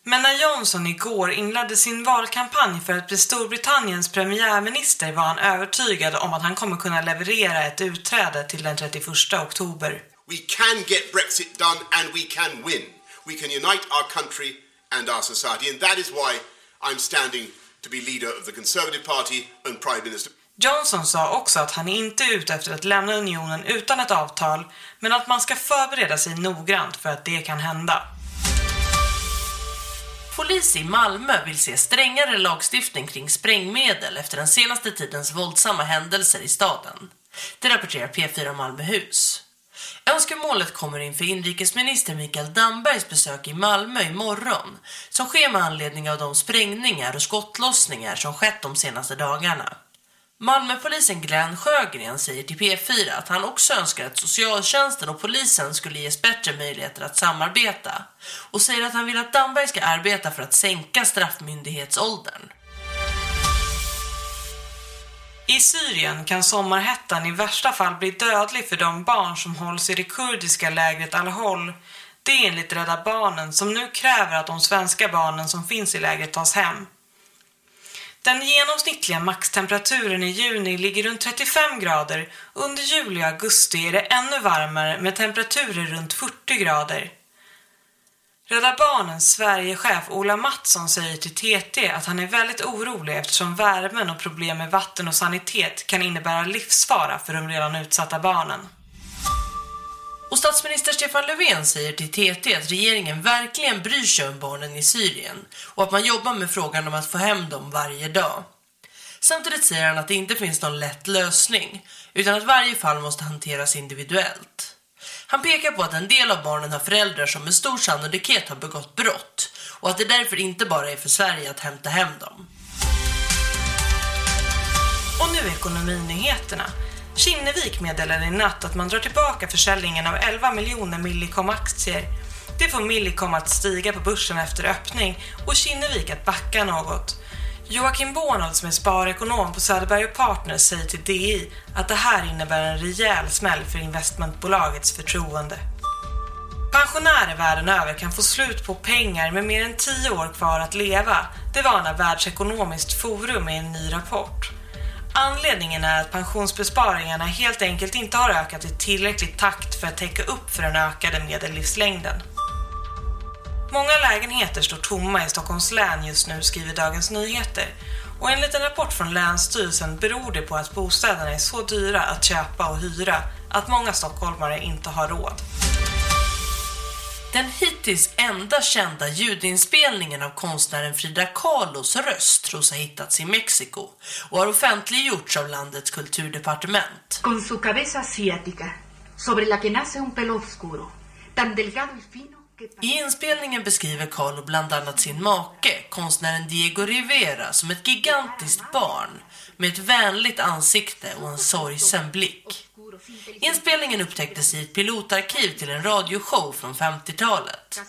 Men när Johnson igår inledde sin valkampanj för att bli Storbritanniens premiärminister var han övertygad om att han kommer kunna leverera ett utträde till den 31 oktober. We can get Brexit done and we can win. We can unite our country and our society and that is why I'm standing to be leader of the Conservative Party and Prime Minister. Johnson sa också att han är inte ute efter att lämna unionen utan ett avtal men att man ska förbereda sig noggrant för att det kan hända. Polis i Malmö vill se strängare lagstiftning kring sprängmedel efter den senaste tidens våldsamma händelser i staden. Det rapporterar P4 Malmöhus. Önskemålet kommer inför inrikesminister Mikael Dambergs besök i Malmö imorgon som sker med anledning av de sprängningar och skottlossningar som skett de senaste dagarna. Malmöpolisen Glenn Sjögren säger till P4 att han också önskar att socialtjänsten och polisen skulle ges bättre möjligheter att samarbeta och säger att han vill att Damberg ska arbeta för att sänka straffmyndighetsåldern. I Syrien kan sommarhettan i värsta fall bli dödlig för de barn som hålls i det kurdiska lägret Al-Hol. Det är enligt Rädda Barnen som nu kräver att de svenska barnen som finns i lägret tas hem. Den genomsnittliga maxtemperaturen i juni ligger runt 35 grader. Under juli och augusti är det ännu varmare med temperaturer runt 40 grader. Rädda Barnens Sverigechef Ola Mattsson säger till TT att han är väldigt orolig eftersom värmen och problem med vatten och sanitet kan innebära livsfara för de redan utsatta barnen. Och statsminister Stefan Löfven säger till TT att regeringen verkligen bryr sig om barnen i Syrien och att man jobbar med frågan om att få hem dem varje dag. Samtidigt säger han att det inte finns någon lätt lösning utan att varje fall måste hanteras individuellt. Han pekar på att en del av barnen har föräldrar som med stor sannolikhet har begått brott och att det därför inte bara är för Sverige att hämta hem dem. Och nu ekonominyheterna. Kinnevik meddelade i natt att man drar tillbaka försäljningen av 11 miljoner Millicom-aktier. Det får Millicom att stiga på börsen efter öppning och Kinnevik att backa något. Joakim Bornold som är sparekonom på Söderberg Partners säger till DI att det här innebär en rejäl smäll för investmentbolagets förtroende. Pensionärer världen över kan få slut på pengar med mer än 10 år kvar att leva. Det varnar Världsekonomiskt forum i en ny rapport. Anledningen är att pensionsbesparingarna helt enkelt inte har ökat i tillräcklig takt för att täcka upp för den ökade medellivslängden. Många lägenheter står tomma i Stockholms län just nu, skriver Dagens Nyheter. Och enligt en rapport från Länsstyrelsen beror det på att bostäderna är så dyra att köpa och hyra att många stockholmare inte har råd. Den hittills enda kända ljudinspelningen av konstnären Frida Kahlos röst tros ha hittats i Mexiko och har offentliggjorts av landets kulturdepartement. Con su cabeza asiática, sobre la que nace un pelo oscuro, tan delgado y fino I inspelningen beskriver Kahlo bland annat sin make, konstnären Diego Rivera, som ett gigantiskt barn med ett vänligt ansikte och en sorgsen blick. Inspelningen upptäcktes i ett pilotarkiv till en radioshow från 50-talet.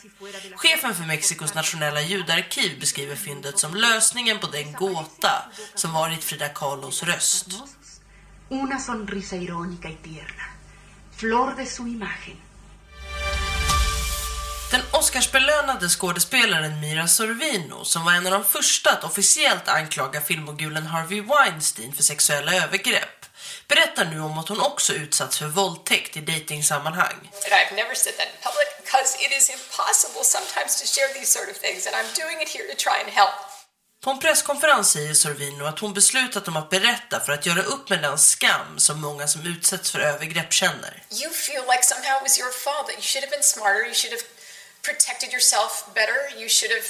Chefen för Mexikos nationella ljudarkiv beskriver fyndet som lösningen på den gåta som varit Frida Kahlos röst. Una sonrisa irónica y tierna, flor de su imagen. Den Oscarsbelönade skådespelaren Mira Sorvino, som var en av de första att officiellt anklaga filmogulen Harvey Weinstein för sexuella övergrepp, berättar nu om att hon också utsatts för våldtäkt i datingsammanhang. And I've never said that in public because it is impossible sometimes to share these sort of things and I'm doing it here to try and help. På en presskonferens säger Sorvino att hon beslutat om att berätta för att göra upp med den skam som många som utsätts för övergrepp känner. You feel like somehow it was your fault, that you should have been smarter, you should have protected yourself better, you should have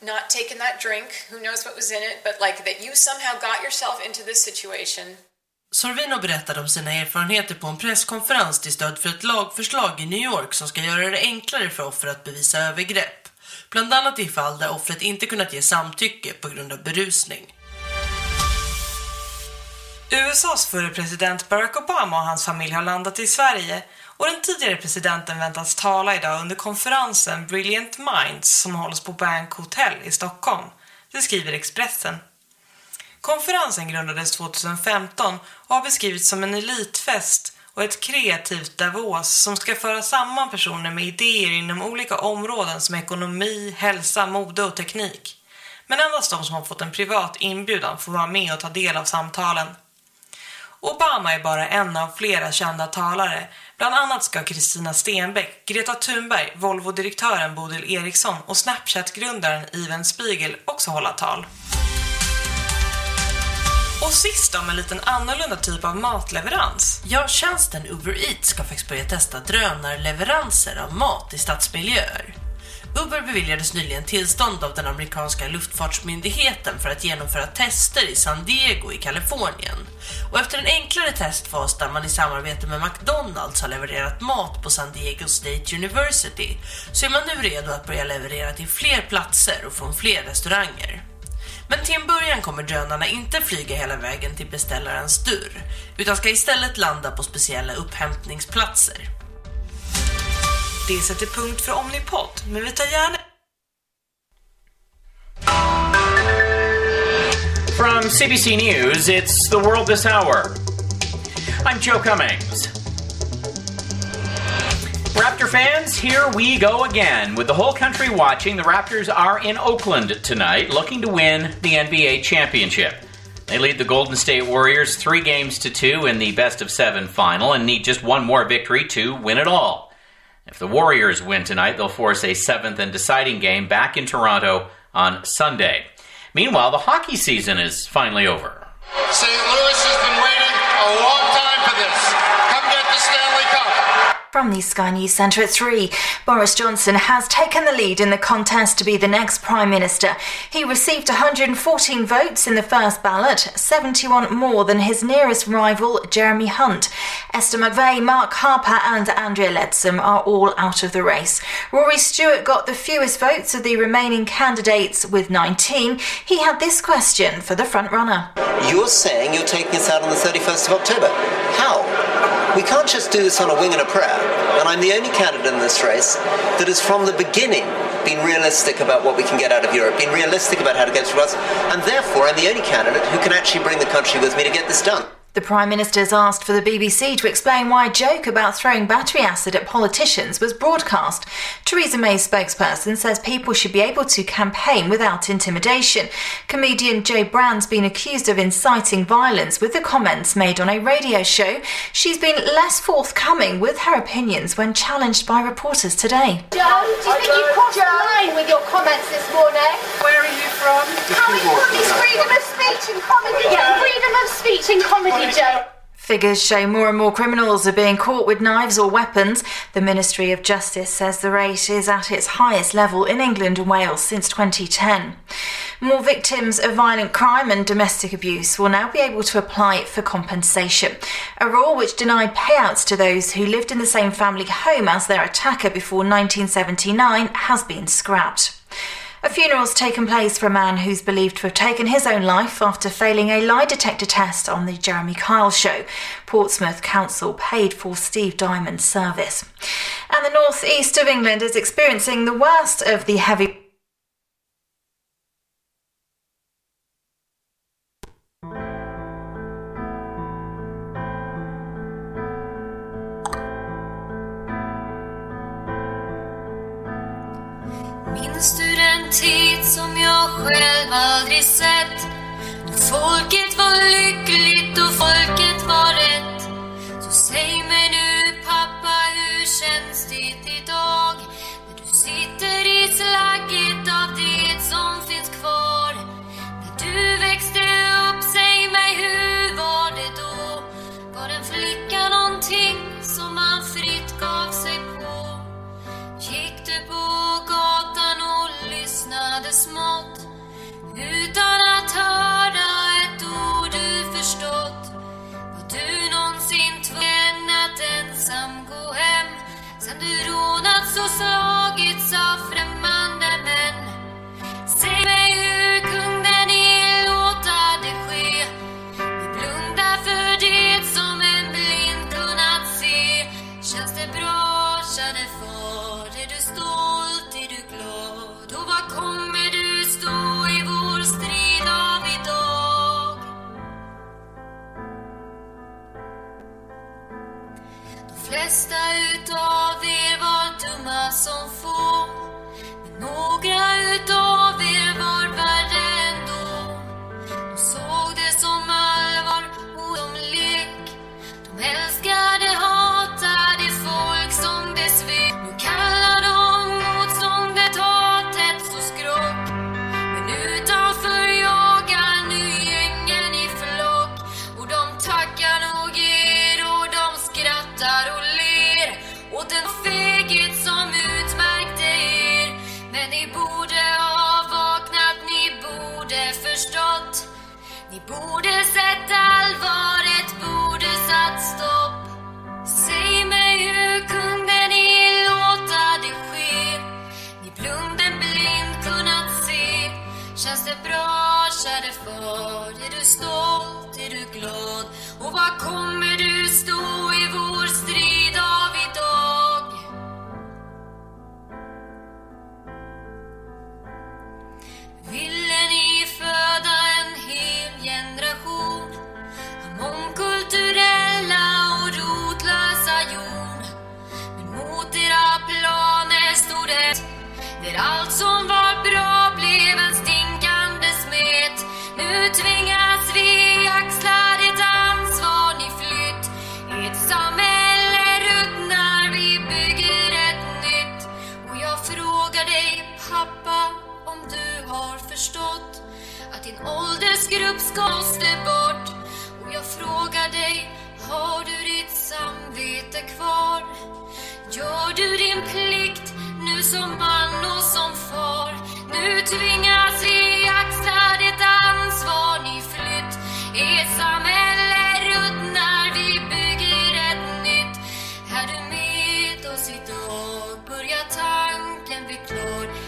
not taken that drink, who knows what was in it, but like that you somehow got yourself into this situation. Sorvino berättade om sina erfarenheter på en presskonferens till stöd för ett lagförslag i New York som ska göra det enklare för offer att bevisa övergrepp. Bland annat i fall där offret inte kunnat ge samtycke på grund av berusning. USAs förre president Barack Obama och hans familj har landat i Sverige och den tidigare presidenten väntas tala idag under konferensen Brilliant Minds som hålls på Bank Hotel i Stockholm. Det skriver Expressen. Konferensen grundades 2015 och har beskrivits som en elitfest och ett kreativt Davos som ska föra samman personer med idéer inom olika områden som ekonomi, hälsa, mode och teknik. Men endast de som har fått en privat inbjudan får vara med och ta del av samtalen. Obama är bara en av flera kända talare. Bland annat ska Kristina Stenbeck, Greta Thunberg, Volvo-direktören Bodil Eriksson och Snapchat-grundaren Ivan Spiegel också hålla tal. Och sist om en liten annorlunda typ av matleverans. Ja, tjänsten Uber Eats ska faktiskt börja testa drönarleveranser av mat i stadsmiljöer. Uber beviljades nyligen tillstånd av den amerikanska luftfartsmyndigheten för att genomföra tester i San Diego i Kalifornien. Och efter en enklare testfas där man i samarbete med McDonalds har levererat mat på San Diego State University så är man nu redo att börja leverera till fler platser och från fler restauranger. Men till en början kommer drönarna inte flyga hela vägen till beställarens dörr utan ska istället landa på speciella upphämtningsplatser. Det sätter punkt för Omnipod, men vi tar gärna... From CBC News, it's The World This Hour. I'm Joe Cummings. Raptor fans, here we go again. With the whole country watching, the Raptors are in Oakland tonight looking to win the NBA championship. They lead the Golden State Warriors three games to two in the best of seven final and need just one more victory to win it all. If the Warriors win tonight, they'll force a seventh and deciding game back in Toronto on Sunday. Meanwhile, the hockey season is finally over. St. Louis has been waiting a long time for this. Come get the Stanley Cup. From the Sky News Centre at 3, Boris Johnson has taken the lead in the contest to be the next Prime Minister. He received 114 votes in the first ballot, 71 more than his nearest rival, Jeremy Hunt. Esther McVey, Mark Harper, and Andrea Leadsom are all out of the race. Rory Stewart got the fewest votes of the remaining candidates with 19. He had this question for the frontrunner. You're saying you're taking us out on the 31st of October. How? We can't just do this on a wing and a prayer. And I'm the only candidate in this race that has from the beginning been realistic about what we can get out of Europe, been realistic about how to get through us, and therefore I'm the only candidate who can actually bring the country with me to get this done. The Prime Minister's asked for the BBC to explain why a joke about throwing battery acid at politicians was broadcast. Theresa May's spokesperson says people should be able to campaign without intimidation. Comedian Jo Brand's been accused of inciting violence with the comments made on a radio show. She's been less forthcoming with her opinions when challenged by reporters today. Joe, do you think you crossed the line with your comments this morning? Where are you from? How important is freedom of speech and comedy? Yeah, freedom of speech and comedy, Figures show more and more criminals are being caught with knives or weapons. The Ministry of Justice says the rate is at its highest level in England and Wales since 2010. More victims of violent crime and domestic abuse will now be able to apply for compensation. A rule which denied payouts to those who lived in the same family home as their attacker before 1979 has been scrapped. A funeral's taken place for a man who's believed to have taken his own life after failing a lie detector test on the Jeremy Kyle show. Portsmouth Council paid for Steve Dymond's service. And the northeast of England is experiencing the worst of the heavy den tid som jag själv aldrig sett? Då folket var lyckligt och folket var rätt. Så säg mig nu pappa, hur känns det idag? När du sitter i slagget av det som finns kvar. När du växte upp, säg mig hur var det då? Var en flicka någonting lyssnade smått utan att höra ett ord du förstått? Var du någonsin tvungen att ensam gå hem sen du rånats och slagits av främmande män? Säg mig hur flesta utav er var dumma som få. Men några utav förstått Ni borde sett allvaret, borde satt stopp Säg mig hur kunde ni låta det ske? Ni blunden blind kunnat se Känns det bra, käre far? Är du stolt? Är du glad? Och var kommer du stå i vår strid generation av mångkulturella och rotlösa jord? Men mot era planer stod ett där allt som var bra blev en stinkande smet. Nu tvingas vi axla det ansvar ni flytt. Ert samhälle ruttnar, vi bygger ett nytt. Och jag frågar dig pappa om du har förstått att din åldersgrupp ska måste bort. Och jag frågar dig, har du ditt samvete kvar? Gör du din plikt nu som man och som far? Nu tvingas vi axla det ansvar ni flytt. Ert samhälle ruttnar, vi bygger ett nytt. Är du med oss idag? Börjar tanken bli klar?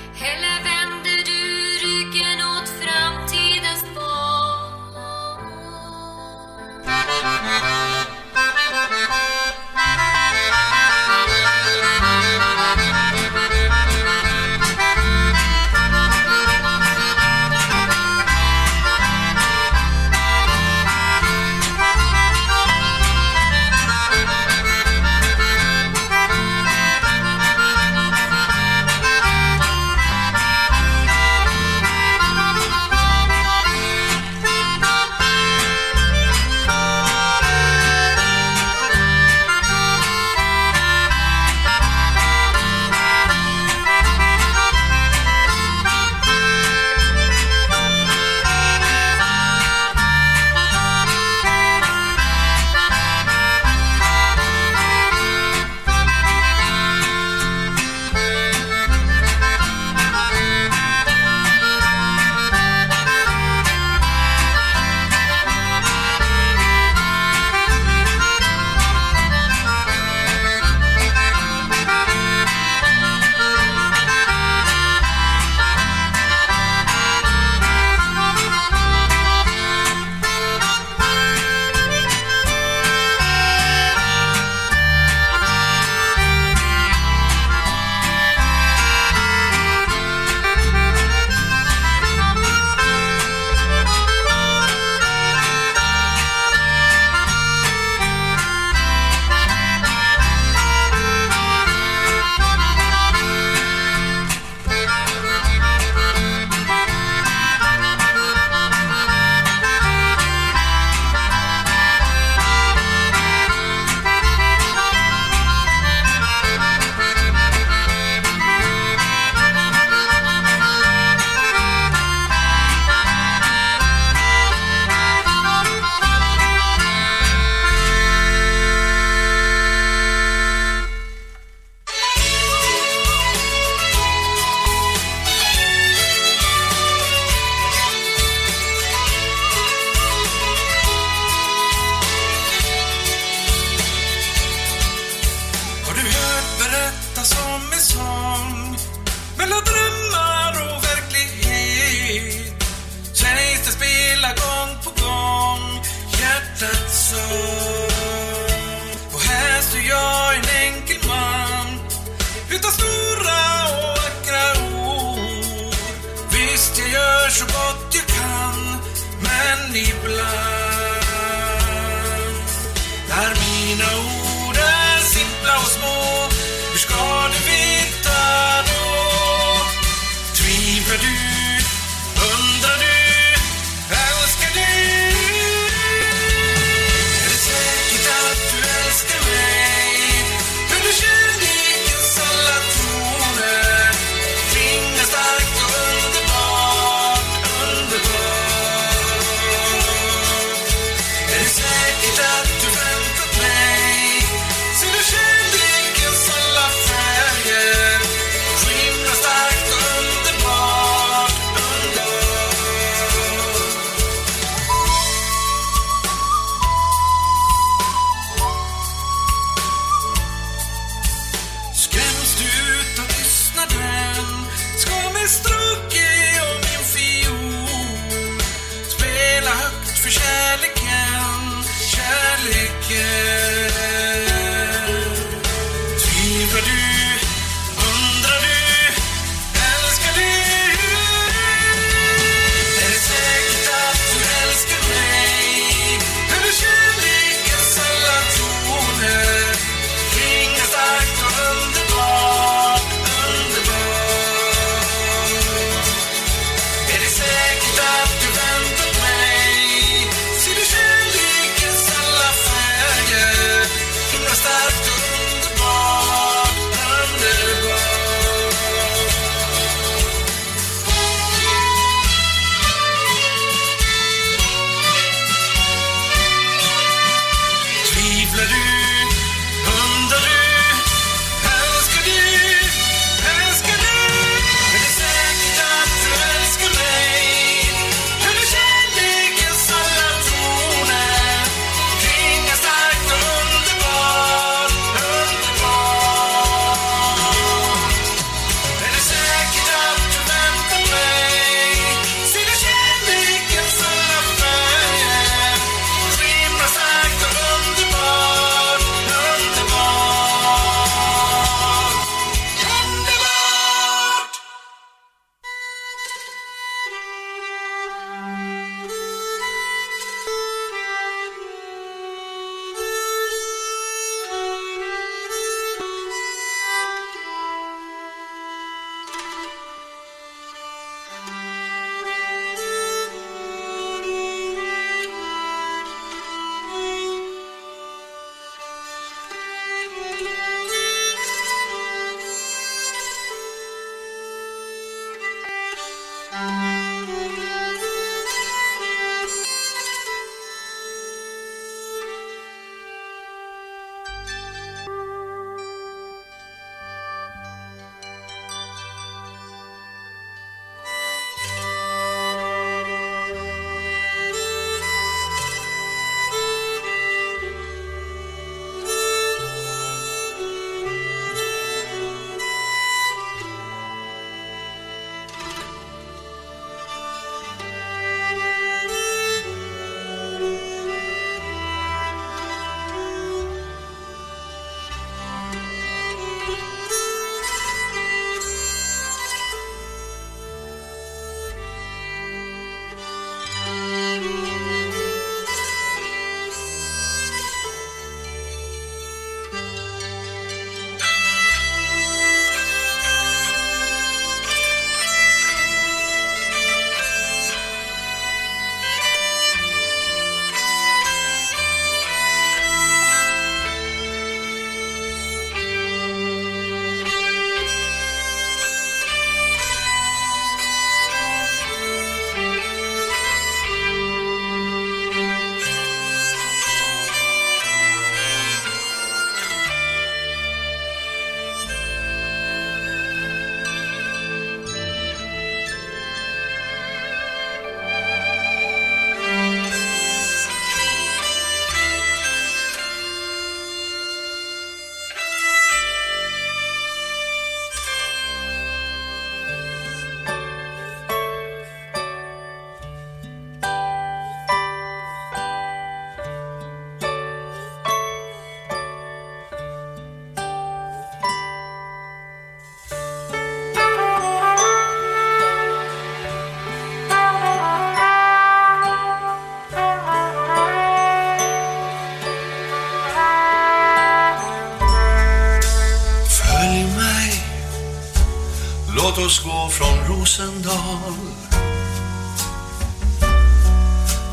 Låt oss gå från Rosendal.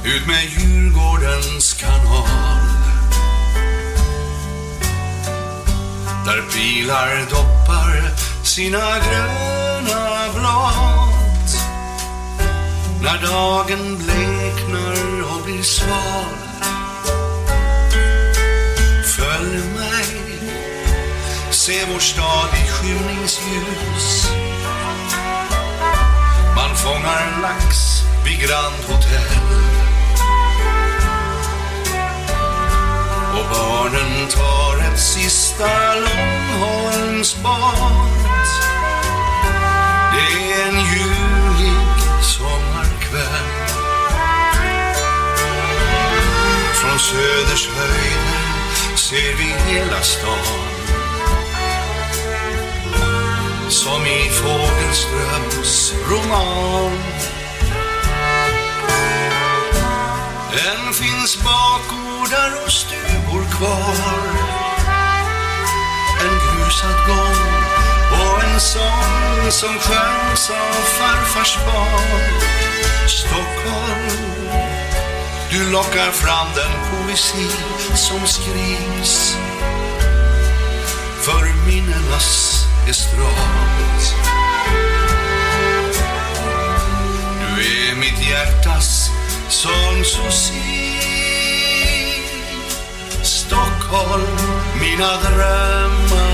Ut med Djurgårdens kanal. Där pilar doppar sina gröna blad. När dagen bleknar och blir sval. Följ mig Se vår stad i skymningsljus. Fångar lax vid Grand Hotel. Och barnen tar ett sista Långholmsbad. Det är en julig sommarkväll. Söders höjder ser vi hela stan. Som i Fågelströms roman Än finns bakgårdar och stugor kvar. En grusad gång och en sång som sjöngs av farfars barn. Stockholm, du lockar fram den poesi som skrivs för minnenas är. Du är mitt hjärtas sång så sig. Stockholm, mina drömmar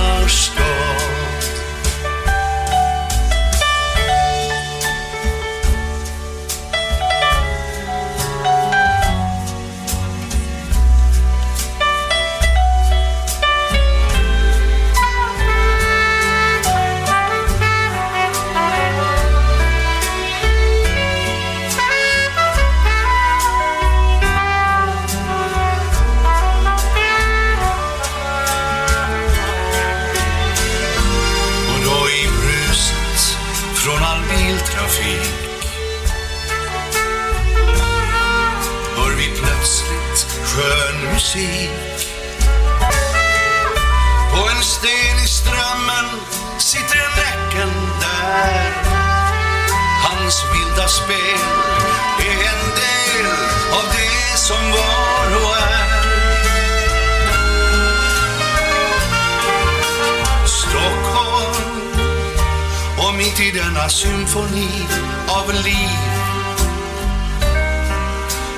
spel är en del av det som var och är. Stockholm och mitt i denna symfoni av liv.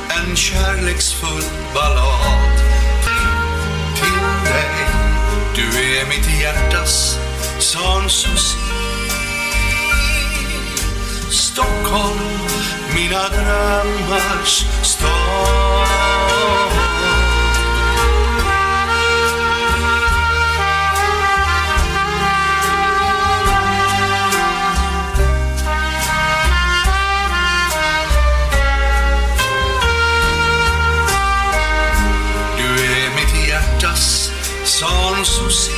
En kärleksfull ballad. Till dig Du är mitt hjärtas Sanssouci Stockholm, mina drömmars stad. sans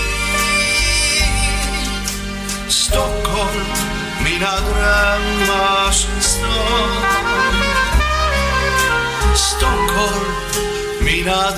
Stockholm, mina drömmar mina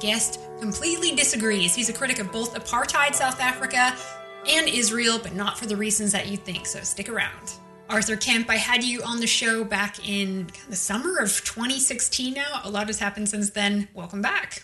guest completely disagrees. He's a critic of both apartheid South Africa and Israel, but not for the reasons that you think, so stick around. Arthur Kemp, I had you on the show back in the summer of 2016 now. A lot has happened since then. Welcome back.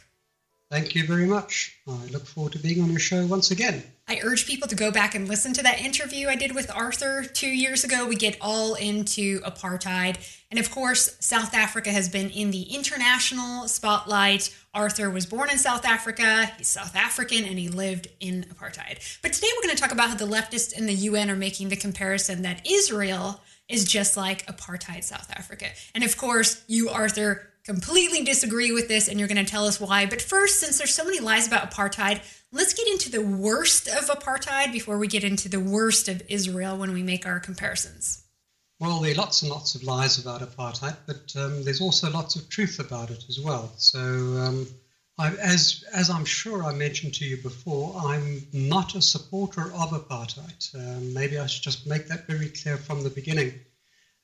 Thank you very much. I look forward to being on your show once again. Urge people to go back and listen to that interview I did with Arthur two years ago. We get all into apartheid. And of course, South Africa has been in the international spotlight. Arthur was born in South Africa, he's South African, and he lived in apartheid. But today we're going to talk about how the leftists in the UN are making the comparison that Israel is just like apartheid South Africa. And of course, you, Arthur, completely disagree with this and you're going to tell us why. But first, since there's so many lies about apartheid, let's get into the worst of apartheid before we get into the worst of Israel when we make our comparisons. Well, there are lots and lots of lies about apartheid, but um, there's also lots of truth about it as well. So, um, I, as as I'm sure I mentioned to you before, I'm not a supporter of apartheid. Um, maybe I should just make that very clear from the beginning.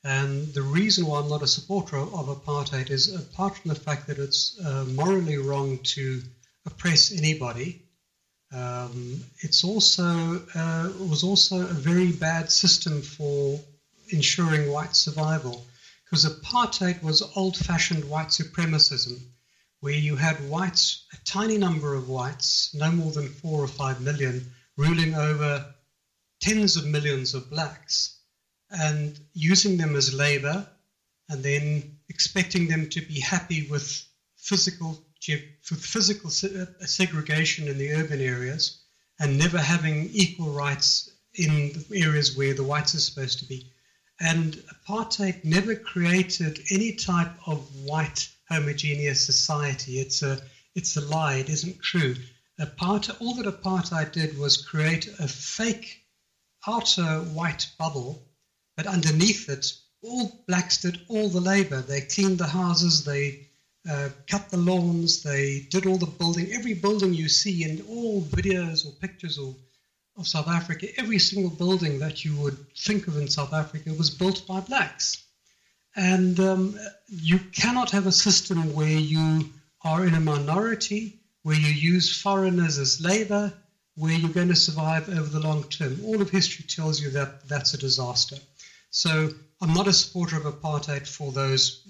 And the reason why I'm not a supporter of, of apartheid is apart from the fact that it's uh, morally wrong to oppress anybody, um, it's also uh, was also a very bad system for ensuring white survival because apartheid was old-fashioned white supremacism, where you had whites, a tiny number of whites, no more than four or five million, ruling over tens of millions of blacks and using them as labor and then expecting them to be happy with physical physical uh, segregation in the urban areas and never having equal rights in the areas where the whites are supposed to be. And apartheid never created any type of white homogeneous society. It's a it's a lie. It isn't true. Apartheid, all that apartheid did was create a fake outer white bubble but underneath it, all blacks did all the labor. They cleaned the houses, they uh, cut the lawns, they did all the building. Every building you see in all videos or pictures or, of South Africa, every single building that you would think of in South Africa was built by blacks. And um, you cannot have a system where you are in a minority, where you use foreigners as labor, where you're going to survive over the long term. All of history tells you that that's a disaster. So I'm not a supporter of apartheid for those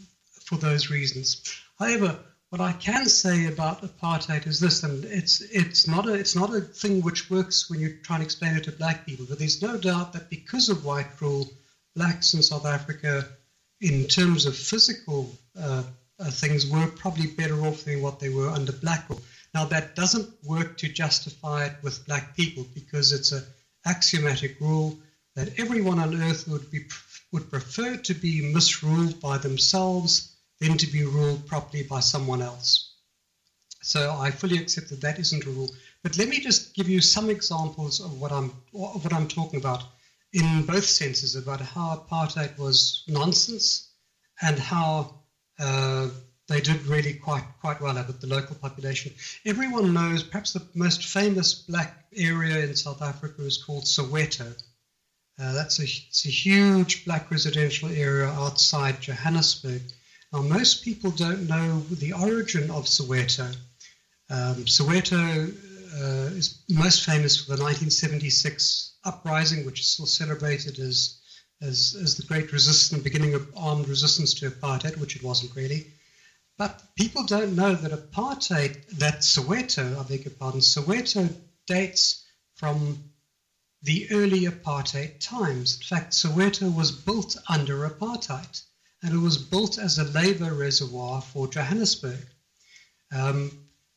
for those reasons. However, what I can say about apartheid is this, and it's it's not a it's not a thing which works when you try and explain it to black people. But there's no doubt that because of white rule, blacks in South Africa, in terms of physical uh, uh, things, were probably better off than what they were under black rule. Now that doesn't work to justify it with black people because it's a axiomatic rule that everyone on earth would be would prefer to be misruled by themselves than to be ruled properly by someone else. So I fully accept that that isn't a rule. But let me just give you some examples of what I'm of what I'm talking about in both senses about how apartheid was nonsense and how uh, they did really quite quite well with the local population. Everyone knows perhaps the most famous black area in South Africa is called Soweto. Uh, that's a, it's a huge black residential area outside Johannesburg. Now, most people don't know the origin of Soweto. Um, Soweto uh, is most famous for the 1976 uprising, which is still celebrated as, as, as the great resistance, beginning of armed resistance to apartheid, which it wasn't really. But people don't know that apartheid, that Soweto, I beg your pardon, Soweto dates from the early apartheid times. In fact, Soweto was built under apartheid, and it was built as a labor reservoir for Johannesburg. Um,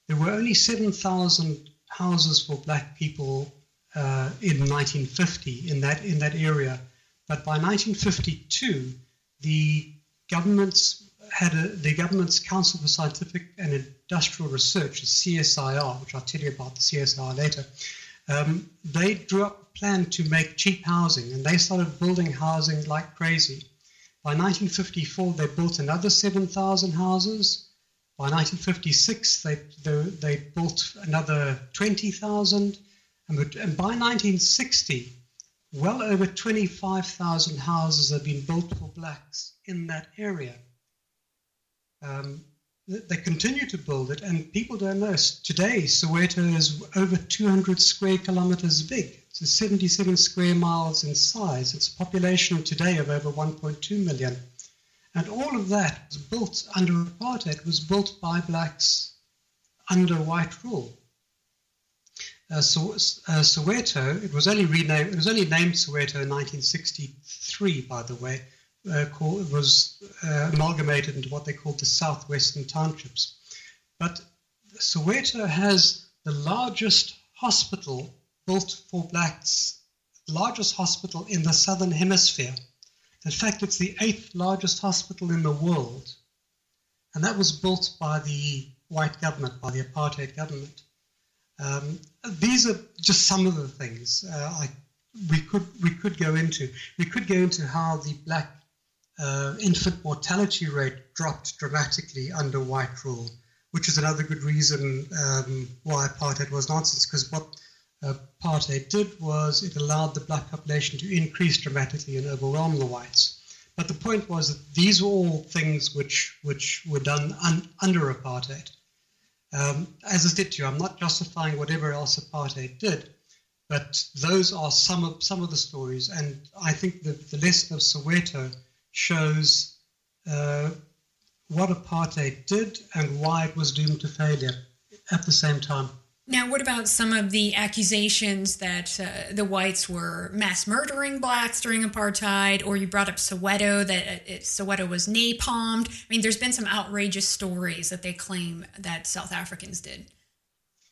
there were only 7,000 houses for black people uh, in 1950 in that, in that area, but by 1952, the government's had a, the government's Council for Scientific and Industrial Research, the CSIR, which I'll tell you about the CSIR later, um, they drew up a plan to make cheap housing and they started building housing like crazy. By 1954, they built another 7,000 houses. By 1956, they, they, they built another 20,000. And, by 1960, well over 25,000 houses have been built for blacks in that area. Um, they continue to build it, and people don't know. Today, Soweto is over 200 square kilometers big. It's 77 square miles in size. It's a population today of over 1.2 million. And all of that was built under apartheid, was built by blacks under white rule. Uh, so, uh, Soweto, it was only renamed, it was only named Soweto in 1963, by the way. Uh, it was uh, amalgamated into what they called the Southwestern Townships. But Soweto has the largest hospital built for blacks, largest hospital in the southern hemisphere. In fact, it's the eighth largest hospital in the world. And that was built by the white government, by the apartheid government. Um, these are just some of the things uh, I, we could we could go into. We could go into how the black uh, infant mortality rate dropped dramatically under white rule, which is another good reason um, why apartheid was nonsense. Because what apartheid did was it allowed the black population to increase dramatically and overwhelm the whites. But the point was that these were all things which which were done un, under apartheid. Um, as I said to you, I'm not justifying whatever else apartheid did, but those are some of some of the stories, and I think the, the lesson of Soweto shows uh, what apartheid did and why it was doomed to failure at the same time. Now, what about some of the accusations that uh, the whites were mass murdering blacks during apartheid, or you brought up Soweto that uh, it, Soweto was napalmed? I mean, there's been some outrageous stories that they claim that South Africans did.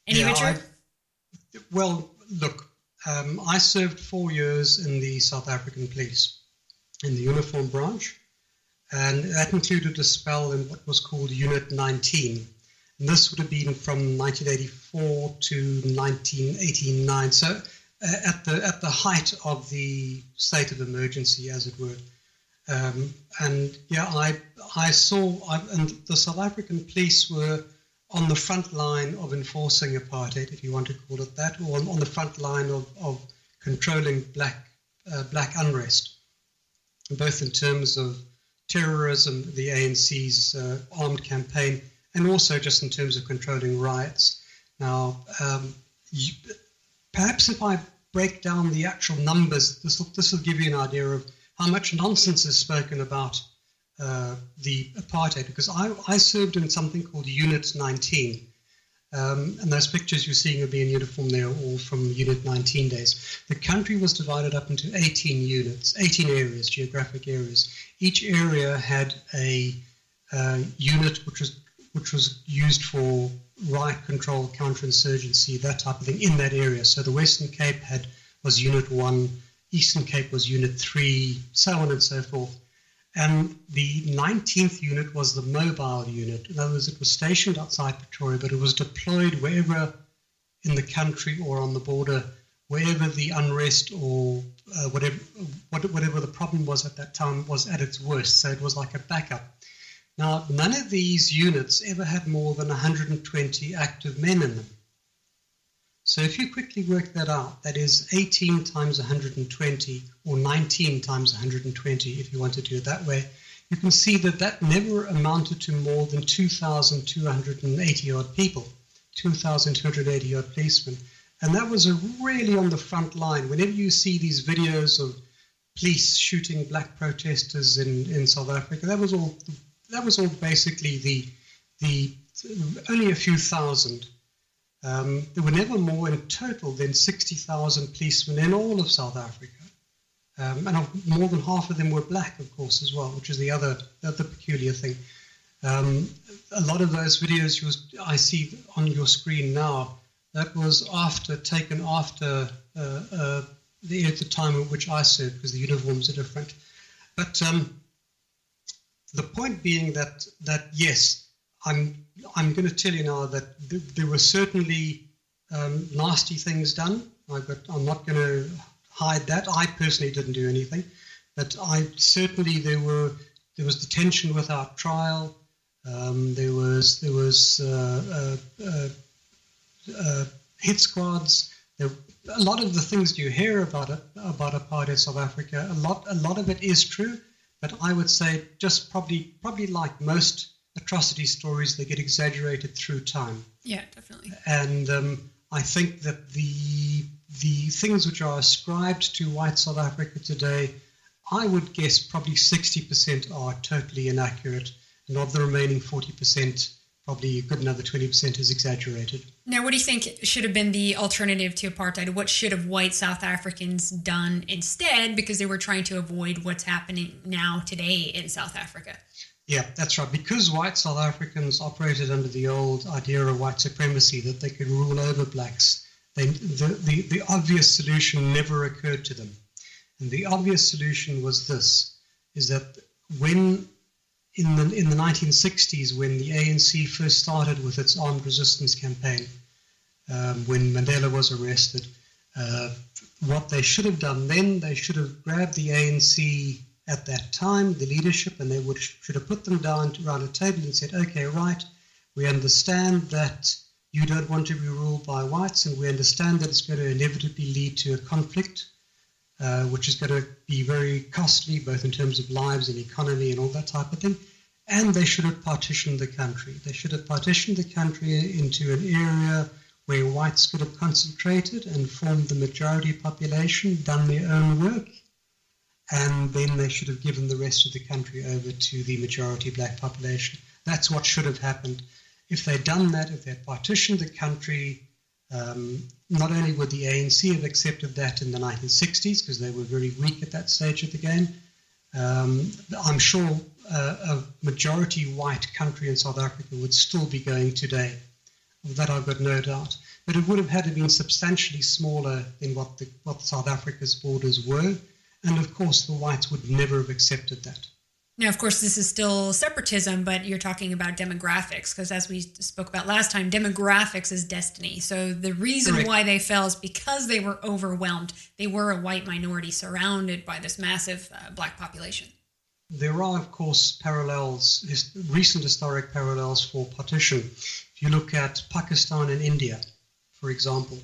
Any Yeah? I- well, look, um, I served four years in the South African police in the uniform branch, and that included a spell in what was called Unit 19. This would have been from 1984 to 1989. So uh, at the at the height of the state of emergency, as it were. Um, and yeah, I I saw, I, and the South African police were on the front line of enforcing apartheid, if you want to call it that, or on, on the front line of, of controlling black uh, black unrest, both in terms of terrorism, the ANC's uh, armed campaign, and also just in terms of controlling riots. Now, um, you, perhaps if I break down the actual numbers, this will, this will give you an idea of how much nonsense is spoken about uh, the apartheid, because I, I served in something called Unit 19. Um, and those pictures you're seeing of me in uniform there are all from Unit 19 days. The country was divided up into 18 units, 18 areas, geographic areas. Each area had a uh, unit which was which was used for riot control, counterinsurgency, that type of thing in that area. So the Western Cape had was Unit One, Eastern Cape was Unit Three, so on and so forth. And the 19th unit was the mobile unit. In other words, it was stationed outside Pretoria, but it was deployed wherever in the country or on the border, wherever the unrest or uh, whatever, what- whatever the problem was at that time was at its worst. So it was like a backup. Now, none of these units ever had more than 120 active men in them. So if you quickly work that out, that is 18 times 120 or 19 times 120 if you want to do it that way, you can see that that never amounted to more than 2,280 odd people, 2,280 odd policemen. And that was really on the front line. Whenever you see these videos of police shooting black protesters in, in South Africa, that was all that was all basically the the only a few thousand. Um, there were never more in total than 60,000 policemen in all of South Africa. Um, and more than half of them were black, of course, as well, which is the other, the other peculiar thing. Um, a lot of those videos you I see on your screen now, that was after taken after uh, uh, the, at the time at which I served, because the uniforms are different. But um, the point being that that yes, I'm I'm going to tell you now that th- there were certainly um, nasty things done. I I'm not going to hide that. I personally didn't do anything, but I certainly there were there was detention without trial. Um, there was there was uh, uh, uh, uh, hit squads. There, a lot of the things you hear about it, about apartheid South Africa, a lot a lot of it is true, but I would say just probably probably like most atrocity stories, they get exaggerated through time. Yeah, definitely. And um, I think that the the things which are ascribed to white South Africa today, I would guess probably 60% are totally inaccurate, and of the remaining 40%, probably a good another 20% is exaggerated. Now, what do you think should have been the alternative to apartheid? What should have white South Africans done instead because they were trying to avoid what's happening now today in South Africa? Yeah, that's right. Because white South Africans operated under the old idea of white supremacy that they could rule over blacks, they, the, the, the obvious solution never occurred to them. And the obvious solution was this, is that when in the, in the 1960s, when the ANC first started with its armed resistance campaign, um, when Mandela was arrested, uh, what they should have done then, they should have grabbed the ANC at that time, the leadership, and they would should have put them down to around a table and said, okay, right, we understand that you don't want to be ruled by whites, and we understand that it's going to inevitably lead to a conflict, uh, which is going to be very costly, both in terms of lives and economy and all that type of thing. And they should have partitioned the country. They should have partitioned the country into an area where whites could have concentrated and formed the majority population, done their own work, and then they should have given the rest of the country over to the majority black population. That's what should have happened. If they'd done that, if they'd partitioned the country, um, not only would the ANC have accepted that in the 1960s, because they were very weak at that stage of the game, um, I'm sure uh, a majority white country in South Africa would still be going today. Of that I've got no doubt. But it would have had to been substantially smaller than what, the, what South Africa's borders were. And of course, the whites would never have accepted that. Now, of course, this is still separatism, but you're talking about demographics because, as we spoke about last time, demographics is destiny. So, the reason why they fell is because they were overwhelmed. They were a white minority surrounded by this massive uh, black population. There are, of course, parallels, his, recent historic parallels for partition. If you look at Pakistan and India, for example,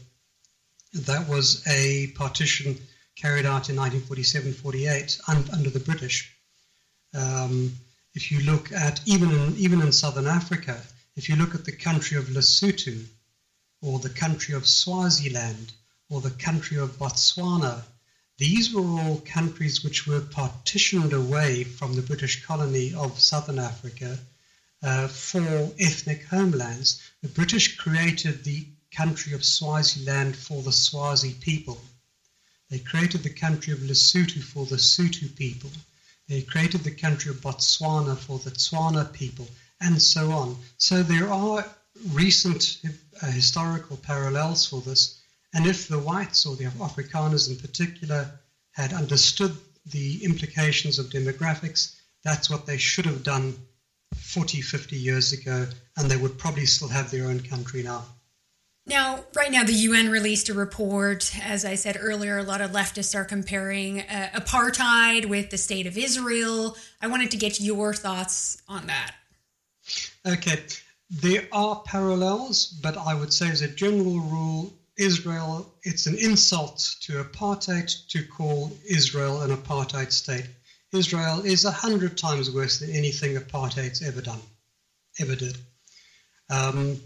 that was a partition carried out in 1947 48 under the British. Um, if you look at, even in, even in southern Africa, if you look at the country of Lesotho, or the country of Swaziland, or the country of Botswana, these were all countries which were partitioned away from the British colony of southern Africa uh, for ethnic homelands. The British created the country of Swaziland for the Swazi people. They created the country of Lesotho for the Sotho people. They created the country of Botswana for the Tswana people, and so on. So there are recent uh, historical parallels for this. And if the whites or the Afrikaners in particular had understood the implications of demographics, that's what they should have done 40, 50 years ago, and they would probably still have their own country now. Now, right now, the UN released a report. As I said earlier, a lot of leftists are comparing uh, apartheid with the state of Israel. I wanted to get your thoughts on that. Okay, there are parallels, but I would say as a general rule, Israel, it's an insult to apartheid to call Israel an apartheid state. Israel is a hundred times worse than anything apartheid's ever done, ever did. Um,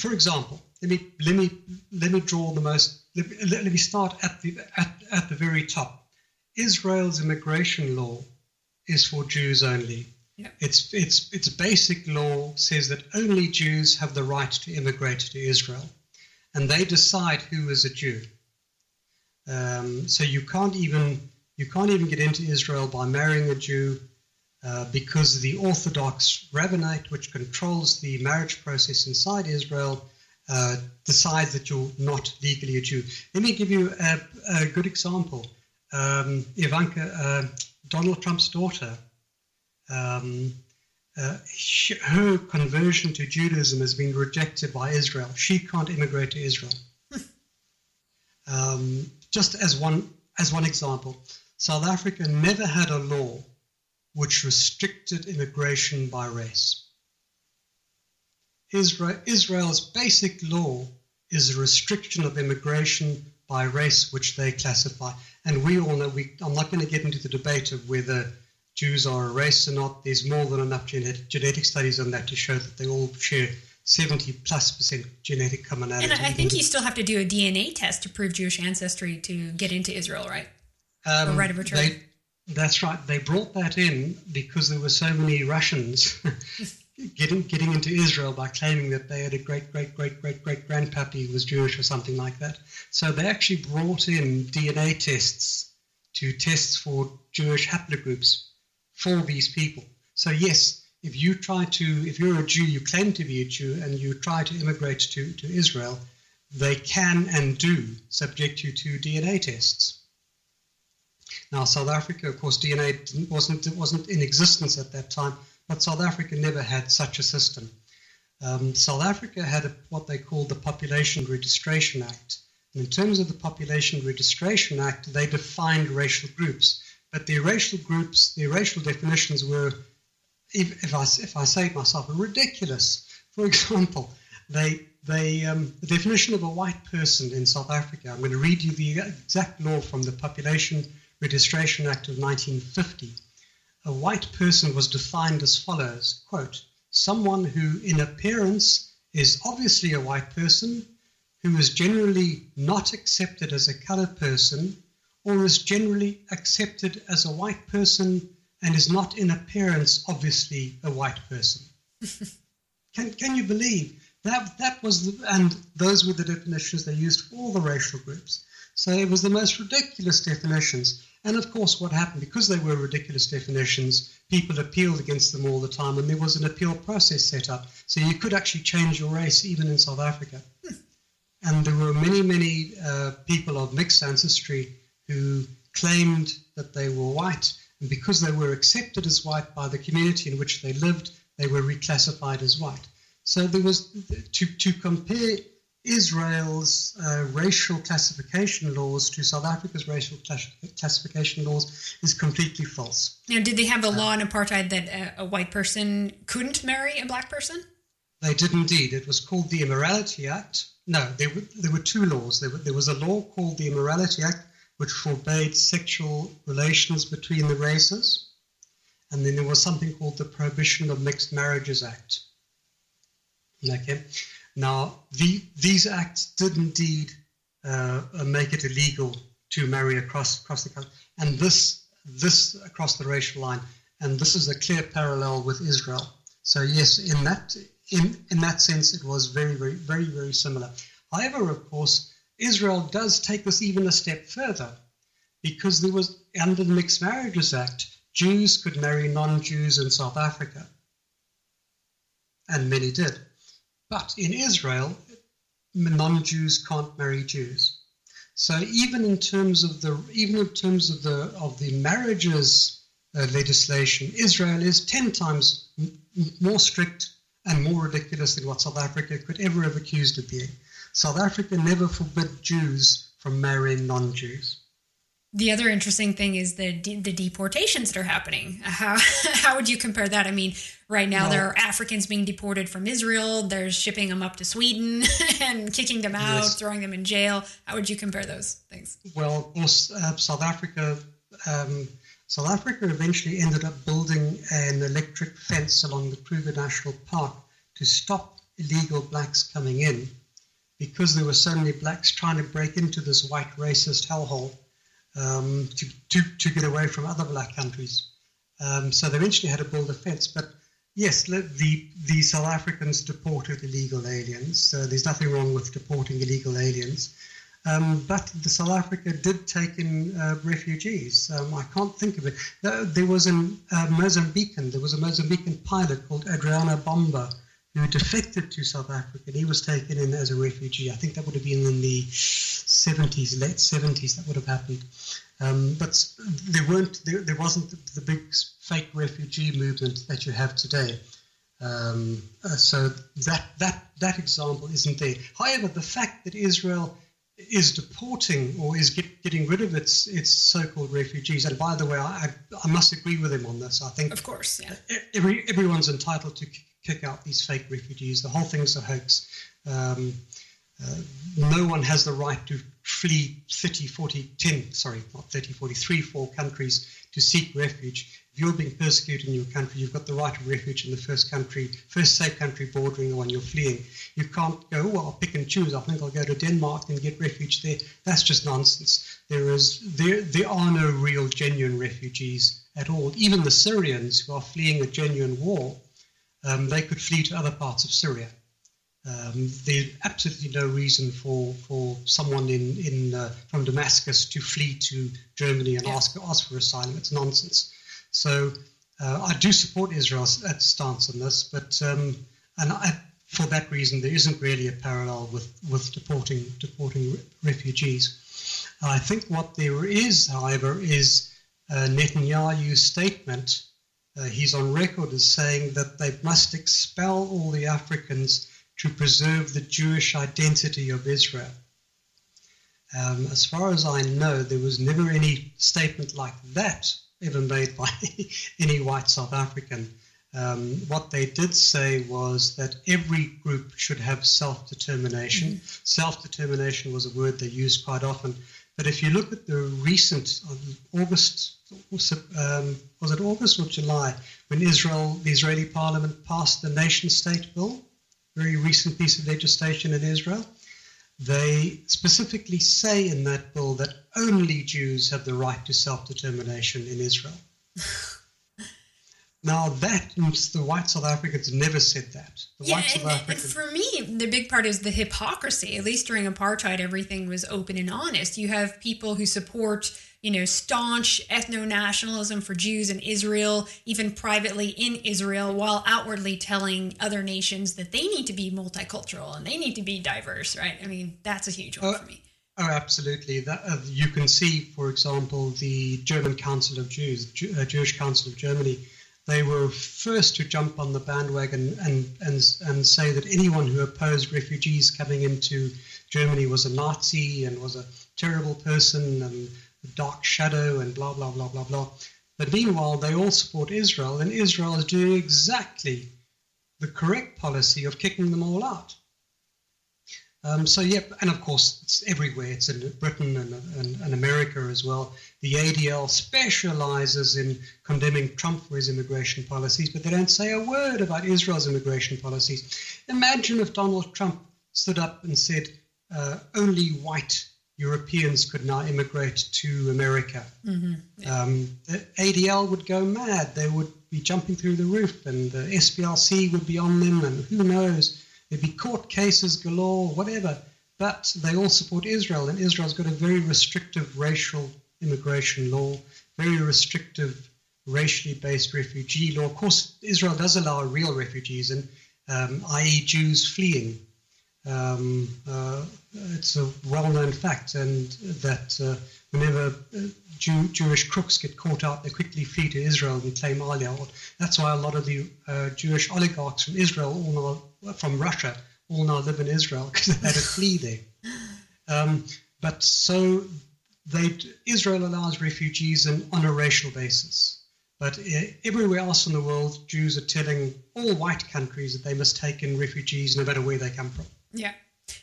for example, let me let me let me draw the most. Let, let, let me start at the at, at the very top. Israel's immigration law is for Jews only. Its its its basic law says that only Jews have the right to immigrate to Israel, and they decide who is a Jew. Um, so you can't even you can't even get into Israel by marrying a Jew uh, because the Orthodox rabbinate, which controls the marriage process inside Israel, uh, decides that you're not legally a Jew. Let me give you a, a good example. Um, Ivanka, uh, Donald Trump's daughter, um, uh, sh- her conversion to Judaism has been rejected by Israel. She can't immigrate to Israel. um, just as one as one example, South Africa never had a law which restricted immigration by race. Israel, Israel's basic law is a restriction of immigration by race, which they classify. And we all know, we, I'm not going to get into the debate of whether Jews are a race or not. There's more than enough genetic, genetic studies on that to show that they all share 70 plus percent genetic commonality. And I I think you still have to do a DNA test to prove Jewish ancestry to get into Israel, right? Um, or right of return. They, that's right. They brought that in because there were so many Russians getting getting into Israel by claiming that they had a great great great great great grandpappy who was Jewish or something like that. So they actually brought in DNA tests to tests for Jewish haplogroups for these people. So yes, if you try to, if you're a Jew, you claim to be a Jew, and you try to immigrate to, to Israel, they can and do subject you to DNA tests. Now, South Africa, of course, DNA wasn't wasn't in existence at that time, but South Africa never had such a system. Um, South Africa had a, what they called the Population Registration Act. And in terms of the Population Registration Act, they defined racial groups, but the racial groups, the racial definitions were, if, if I if I say it myself, ridiculous. For example, they they um, the definition of a white person in South Africa. I'm going to read you the exact law from the Population Registration Act of 1950. A white person was defined as follows: quote, someone who in appearance is obviously a white person, who is generally not accepted as a colored person, or is generally accepted as a white person and is not in appearance obviously a white person. Can, can you believe that? That was the, and those were the definitions they used for all the racial groups. So it was the most ridiculous definitions. And of course, what happened because they were ridiculous definitions, people appealed against them all the time, and there was an appeal process set up. So you could actually change your race even in South Africa. And there were many, many uh, people of mixed ancestry who claimed that they were white, and because they were accepted as white by the community in which they lived, they were reclassified as white. So there was to to compare Israel's uh, racial classification laws to South Africa's racial class- classification laws is completely false. Now, did they have a law in apartheid that a, a white person couldn't marry a black person? They did indeed. It was called the Immorality Act. No, there were, there were two laws. There, were, there was a law called the Immorality Act, which forbade sexual relations between the races. And then there was something called the Prohibition of Mixed Marriages Act. Okay. Now, the, these acts did indeed uh, make it illegal to marry across across the country, and this this across the racial line, and this is a clear parallel with Israel. So yes, in that in in that sense, it was very very very very similar. However, of course, Israel does take this even a step further, because there was under the Mixed Marriages Act, Jews could marry non-Jews in South Africa, and many did. But in Israel, non-Jews can't marry Jews. So even in terms of the even in terms of the of the marriages uh, legislation, Israel is ten times m- more strict and more ridiculous than what South Africa could ever have accused of being. South Africa never forbid Jews from marrying non-Jews. The other interesting thing is the de- the deportations that are happening. How how would you compare that? I mean, right now there are Africans being deported from Israel. They're shipping them up to Sweden and kicking them out, Yes. throwing them in jail. How would you compare those things? Well, uh, South Africa, um, South Africa eventually ended up building an electric fence along the Kruger National Park to stop illegal blacks coming in, because there were so many blacks trying to break into this white racist hellhole um, to, to to get away from other black countries. Um, so they eventually had to build a fence, but. Yes, the the South Africans deported illegal aliens. So there's nothing wrong with deporting illegal aliens. Um, but the South Africa did take in uh, refugees. Um, I can't think of it. There, was a uh, Mozambican. There was a Mozambican pilot called Adriano Bomba who defected to South Africa. And he was taken in as a refugee. I think that would have been in the 70s, late 70s. That would have happened. Um, but there weren't. There, there wasn't the, the big fake refugee movement that you have today. Um, uh, so that that that example isn't there. However, the fact that Israel is deporting or is get, getting rid of its its so-called refugees, and by the way, I, I, I must agree with him on this. I think, of course, yeah, every, everyone's entitled to kick out these fake refugees. The whole thing's a hoax. Um, uh, no one has the right to flee 30, 40, 10, sorry, not 30, 43, four countries to seek refuge. If you're being persecuted in your country, you've got the right of refuge in the first country, first safe country bordering the one you're fleeing. You can't go, well, I'll pick and choose. I think I'll go to Denmark and get refuge there. That's just nonsense. There is there there are no real genuine refugees at all. Even the Syrians who are fleeing a genuine war, um, they could flee to other parts of Syria. Um, there's absolutely no reason for for someone in in uh, from Damascus to flee to Germany and ask ask for asylum. It's nonsense. So uh, I do support Israel's uh, stance on this, but um, and I, for that reason, there isn't really a parallel with with deporting deporting re- refugees. I think what there is, however, is uh, Netanyahu's statement. Uh, he's on record as saying that they must expel all the Africans to preserve the Jewish identity of Israel. Um, as far as I know, there was never any statement like that ever made by any white South African. Um, what they did say was that every group should have self determination. Mm-hmm. Self determination was a word they used quite often. But if you look at the recent uh, August, um, was it August or July, when Israel, the Israeli parliament passed the nation state bill, very recent piece of legislation in Israel, they specifically say in that bill that only Jews have the right to self determination in Israel. now, that the white South Africans never said that. The Yeah, white South and, and Africans. for me, the big part is the hypocrisy. At least during apartheid, everything was open and honest. You have people who support, you know, staunch ethno nationalism for Jews in Israel, even privately in Israel, while outwardly telling other nations that they need to be multicultural and they need to be diverse, right? I mean, that's a huge one Uh, for me. Oh, absolutely. That, uh, you can see, for example, the German Council of Jews, Jew, uh, Jewish Council of Germany. They were first to jump on the bandwagon and, and, and say that anyone who opposed refugees coming into Germany was a Nazi and was a terrible person and dark shadow and blah, blah, blah, blah, blah. But meanwhile, they all support Israel, and Israel is doing exactly the correct policy of kicking them all out. Um, so, yep, and of course, it's everywhere. It's in Britain and, and, and America as well. The ADL specializes in condemning Trump for his immigration policies, but they don't say a word about Israel's immigration policies. Imagine if Donald Trump stood up and said uh, only white Europeans could now immigrate to America. Mm-hmm. Um, the ADL would go mad. They would be jumping through the roof, and the SPLC would be on them, and who knows? There'd be court cases galore, whatever. But they all support Israel, and Israel's got a very restrictive racial immigration law, very restrictive racially based refugee law. Of course, Israel does allow real refugees, and um, i.e., Jews fleeing. Um, uh, it's a well-known fact, and that uh, whenever uh, Jew, Jewish crooks get caught out, they quickly flee to Israel and claim aliyah. That's why a lot of the uh, Jewish oligarchs from Israel, all now from Russia, all now live in Israel because they had to flee there. Um, but so they Israel allows refugees in, on a racial basis. But everywhere else in the world, Jews are telling all white countries that they must take in refugees no matter where they come from. Yeah.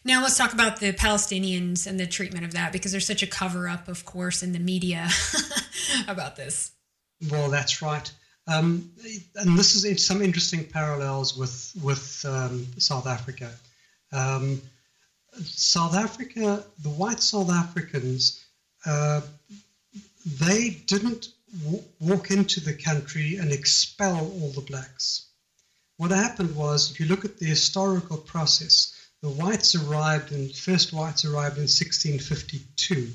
Now let's talk about the Palestinians and the treatment of that because there's such a cover up, of course, in the media about this. Well, that's right. Um, and this is some interesting parallels with with um, South Africa. Um, South Africa, the white South Africans, uh, they didn't w- walk into the country and expel all the blacks. What happened was, if you look at the historical process, the whites arrived and first whites arrived in 1652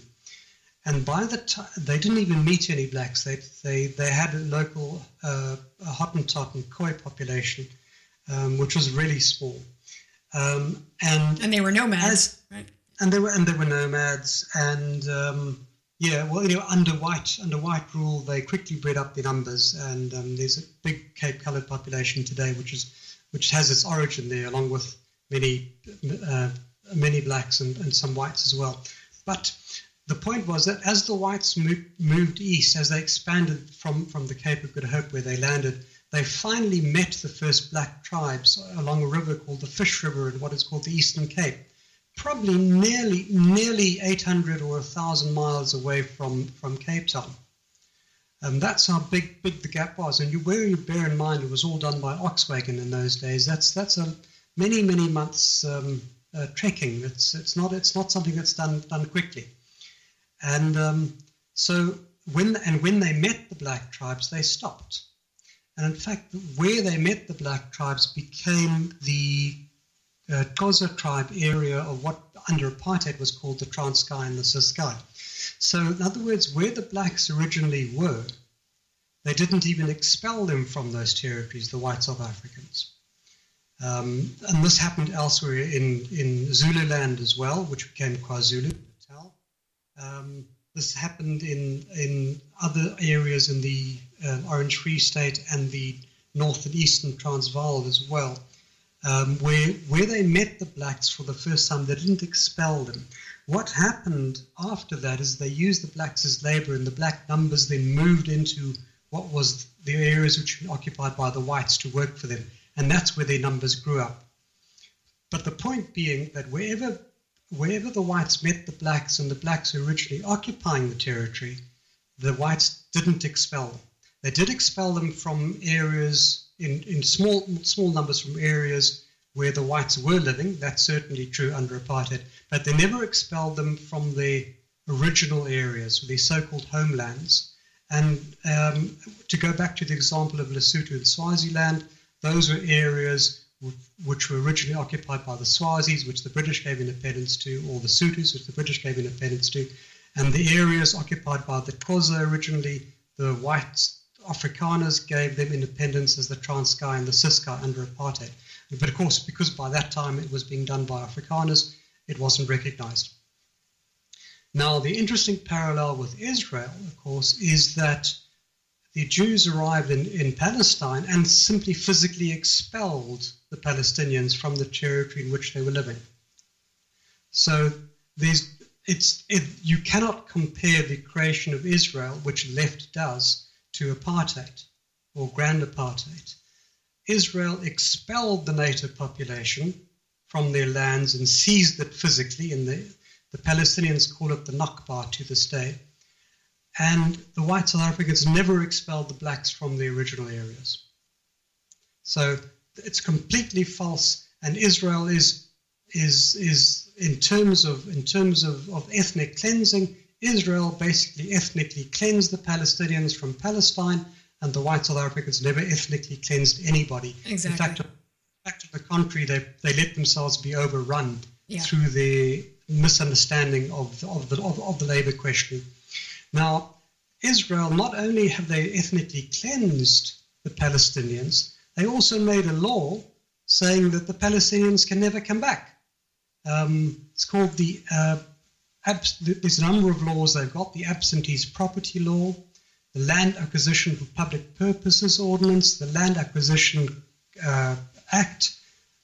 and by the time they didn't even meet any blacks. They they, they had a local uh, a hottentot and khoi population um, which was really small. Um, and And they were nomads, as- right? and they were and they were nomads. And um, yeah well you know under white under white rule they quickly bred up their numbers. And um, there's a big Cape coloured population today which is which has its origin there along with many uh, many blacks and, and some whites as well but the point was that as the whites moved, moved east as they expanded from from the Cape of Good Hope where they landed they finally met the first black tribes along a river called the Fish River in what is called the Eastern Cape probably nearly nearly 800 or 1,000 miles away from, from Cape Town. And that's how big big the gap was. And you where you bear in mind it was all done by Oxwagon in those days. That's that's a many many months um, uh, trekking. It's it's not it's not something that's done done quickly. And um, so when and when they met the black tribes, they stopped. And in fact, where they met the black tribes became the uh, tribe area of what under apartheid was called the Transkei and the Ciskei. So, in other words, where the blacks originally were, they didn't even expel them from those territories, the white South Africans. Um, and this happened elsewhere in, in Zululand as well, which became KwaZulu Natal. Um, this happened in, in other areas in the uh, Orange Free State and the North and Eastern Transvaal as well, um, where, where they met the blacks for the first time, they didn't expel them. What happened after that is they used the blacks as labor, and the black numbers then moved into what was the areas which were occupied by the whites to work for them, and that's where their numbers grew up. But the point being that wherever wherever the whites met the blacks and the blacks were originally occupying the territory, the whites didn't expel them. They did expel them from areas in, in small small numbers from areas where the whites were living. That's certainly true under apartheid, but they never expelled them from their original areas, their so-called homelands. And um, to go back to the example of Lesotho and Swaziland, those were areas which were originally occupied by the Swazis, which the British gave independence to, or the Sothos, which the British gave independence to, and the areas occupied by the Xhosa originally, the white Afrikaners gave them independence as the Transkei and the Ciskei under apartheid. But of course, because by that time it was being done by Afrikaners, it wasn't recognized. Now, the interesting parallel with Israel, of course, is that the Jews arrived in, in Palestine and simply physically expelled the Palestinians from the territory in which they were living. So it's, it, you cannot compare the creation of Israel, which left does, to apartheid or grand apartheid. Israel expelled the native population from their lands and seized it physically, and the, the Palestinians call it the Nakba to this day. And the white South Africans never expelled the blacks from the original areas. So it's completely false, and Israel is is is in terms of in terms of, of ethnic cleansing, Israel basically ethnically cleansed the Palestinians from Palestine, and the white South Africans never ethnically cleansed anybody. Exactly. In fact, in fact, the contrary, they, they let themselves be overrun Yeah. through their misunderstanding of the, of, the, of, of the labor question. Now, Israel, not only have they ethnically cleansed the Palestinians, they also made a law saying that the Palestinians can never come back. Um, it's called the, uh, abs- there's a number of laws they've got the Absentees Property Law, the Land Acquisition for Public Purposes Ordinance, the Land Acquisition uh, Act,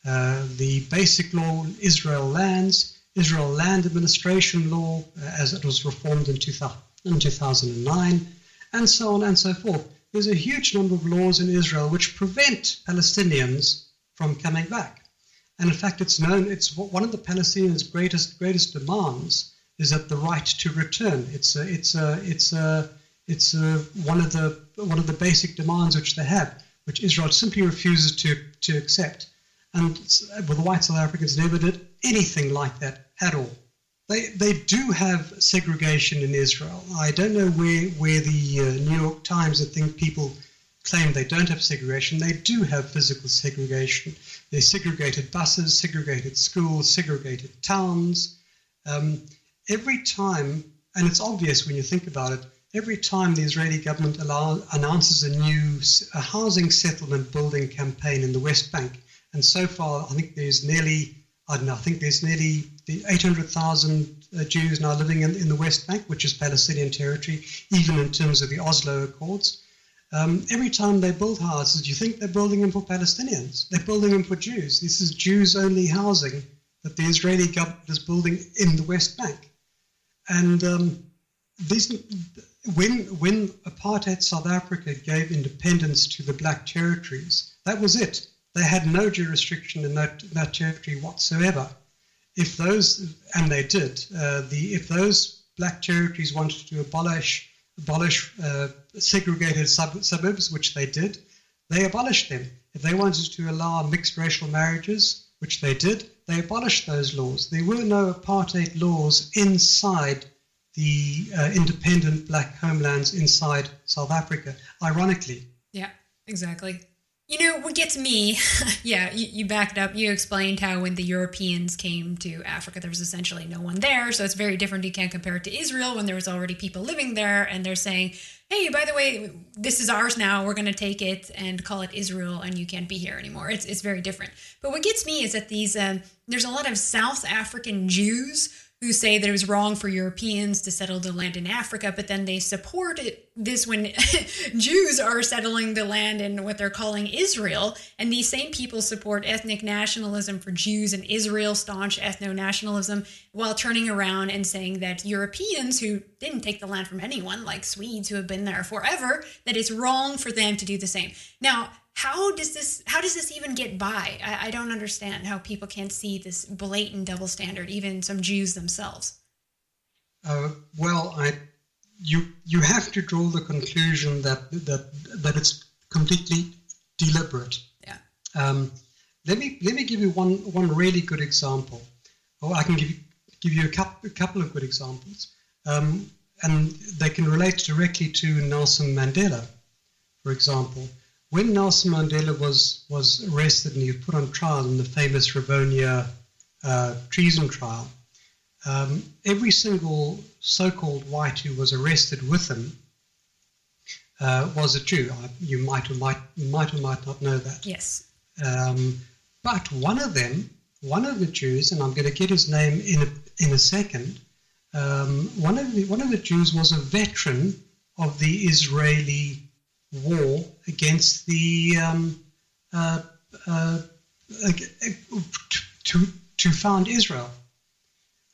uh, the Basic Law, Israel Lands, Israel Land Administration Law, uh, as it was reformed in, 2000, in 2009, and so on and so forth. There's a huge number of laws in Israel which prevent Palestinians from coming back. And in fact, it's known, it's one of the Palestinians' greatest, greatest demands is that the right to return. It's a, it's a, it's a, it's a, one of the one of the basic demands which they have, which Israel simply refuses to to accept. And well, the white South Africans never did anything like that at all. They they do have segregation in Israel. I don't know where where the uh, New York Times I think people claim they don't have segregation. They do have physical segregation. There's segregated buses, segregated schools, segregated towns. Um, every time, and it's obvious when you think about it, every time the Israeli government allow, announces a new a housing settlement building campaign in the West Bank, and so far I think there's nearly, I don't know, I think there's nearly the 800,000 uh, Jews now living in, in the West Bank, which is Palestinian territory, even in terms of the Oslo Accords. Um, every time they build houses, you think they're building them for Palestinians. They're building them for Jews. This is Jews only housing that the Israeli government is building in the West Bank. And um, these, when, when apartheid South Africa gave independence to the black territories, that was it. They had no jurisdiction in that, that territory whatsoever. if those and they did uh, the if those black territories wanted to abolish abolish uh, segregated sub- suburbs, which they did, they abolished them. If they wanted to allow mixed racial marriages, which they did, they abolished those laws. There were no apartheid laws inside the uh, independent black homelands inside South Africa, ironically. Yeah, exactly. You know, what gets me, yeah, you, you backed up. You explained how when the Europeans came to Africa, there was essentially no one there. So it's very different. You can't compare it to Israel when there was already people living there and they're saying, hey, by the way, this is ours now. We're going to take it and call it Israel and you can't be here anymore. It's, it's very different. But what gets me is that these, um, there's a lot of South African Jews who say that it was wrong for Europeans to settle the land in Africa, but then they support it, this when Jews are settling the land in what they're calling Israel. And these same people support ethnic nationalism for Jews and Israel, staunch ethno nationalism, while turning around and saying that Europeans who didn't take the land from anyone, like Swedes who have been there forever, that it's wrong for them to do the same. Now, how does this how does this even get by? I, I, don't understand how people can't see this blatant double standard even some jews themselves. Uh, well i you you have to draw the conclusion that that that it's completely deliberate. Yeah. Um, let me let me give you one one really good example. Or i can give you give you a couple, a couple of good examples. Um, and they can relate directly to nelson mandela for example when Nelson Mandela was was arrested and he was put on trial in the famous Rivonia uh, treason trial, um, every single so-called white who was arrested with him uh, was a Jew. You might or might might or might not know that. Yes. Um, but one of them, one of the Jews, and I'm going to get his name in a, in a second. Um, one of the one of the Jews was a veteran of the Israeli war against the um, uh, uh, to to found Israel.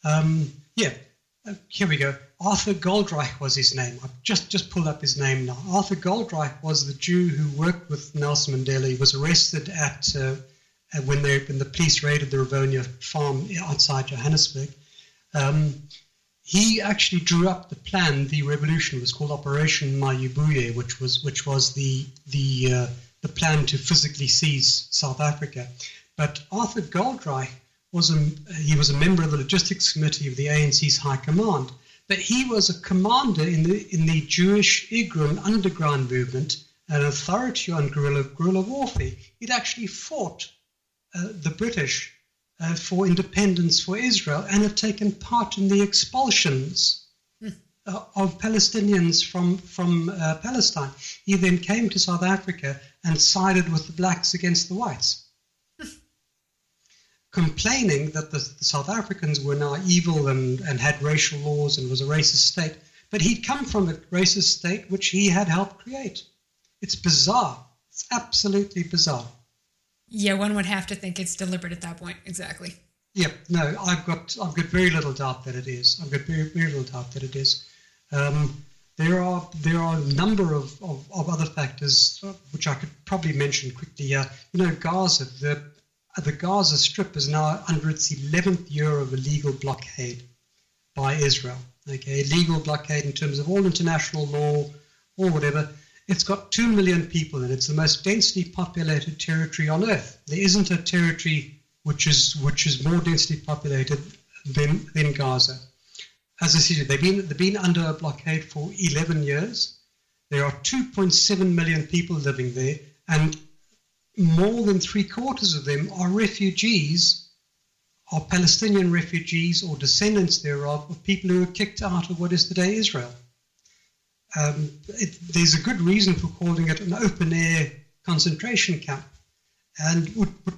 Um, yeah, uh, here we go. Arthur Goldreich was his name. I've just just pulled up his name now. Arthur Goldreich was the Jew who worked with Nelson Mandela. He was arrested at uh, when they when the police raided the Rivonia farm outside Johannesburg. Um, he actually drew up the plan. The revolution was called Operation Mayibuye, which was which was the the uh, the plan to physically seize South Africa. But Arthur Goldreich was a he was a member of the logistics committee of the ANC's High Command. But he was a commander in the in the Jewish Irgun underground movement, an authority on guerrilla guerrilla warfare. He'd actually fought uh, the British uh, for independence for Israel and have taken part in the expulsions uh, of Palestinians from, from uh, Palestine. He then came to South Africa and sided with the blacks against the whites, complaining that the, the, South Africans were now evil and, and had racial laws and was a racist state. But he'd come from a racist state which he had helped create. It's bizarre. It's absolutely bizarre. Yeah, one would have to think it's deliberate at that point. Exactly. Yeah, no, I've got I've got very little doubt that it is. I've got very very little doubt that it is. Um, there are there are a number of, of, of, other factors uh, which I could probably mention quickly. Uh, you know, Gaza, the the Gaza Strip is now under its 11th year of illegal blockade by Israel. Okay, illegal blockade in terms of all international law or whatever. It's got 2 million people it. It's the most densely populated territory on earth. There isn't a territory which is which is more densely populated than, than Gaza. As I said, they've been, they've been under a blockade for 11 years. There are 2.7 million people living there, and more than three quarters of them are refugees, are Palestinian refugees or descendants thereof of people who were kicked out of what is today Israel. Um, it, there's a good reason for calling it an open air concentration camp, and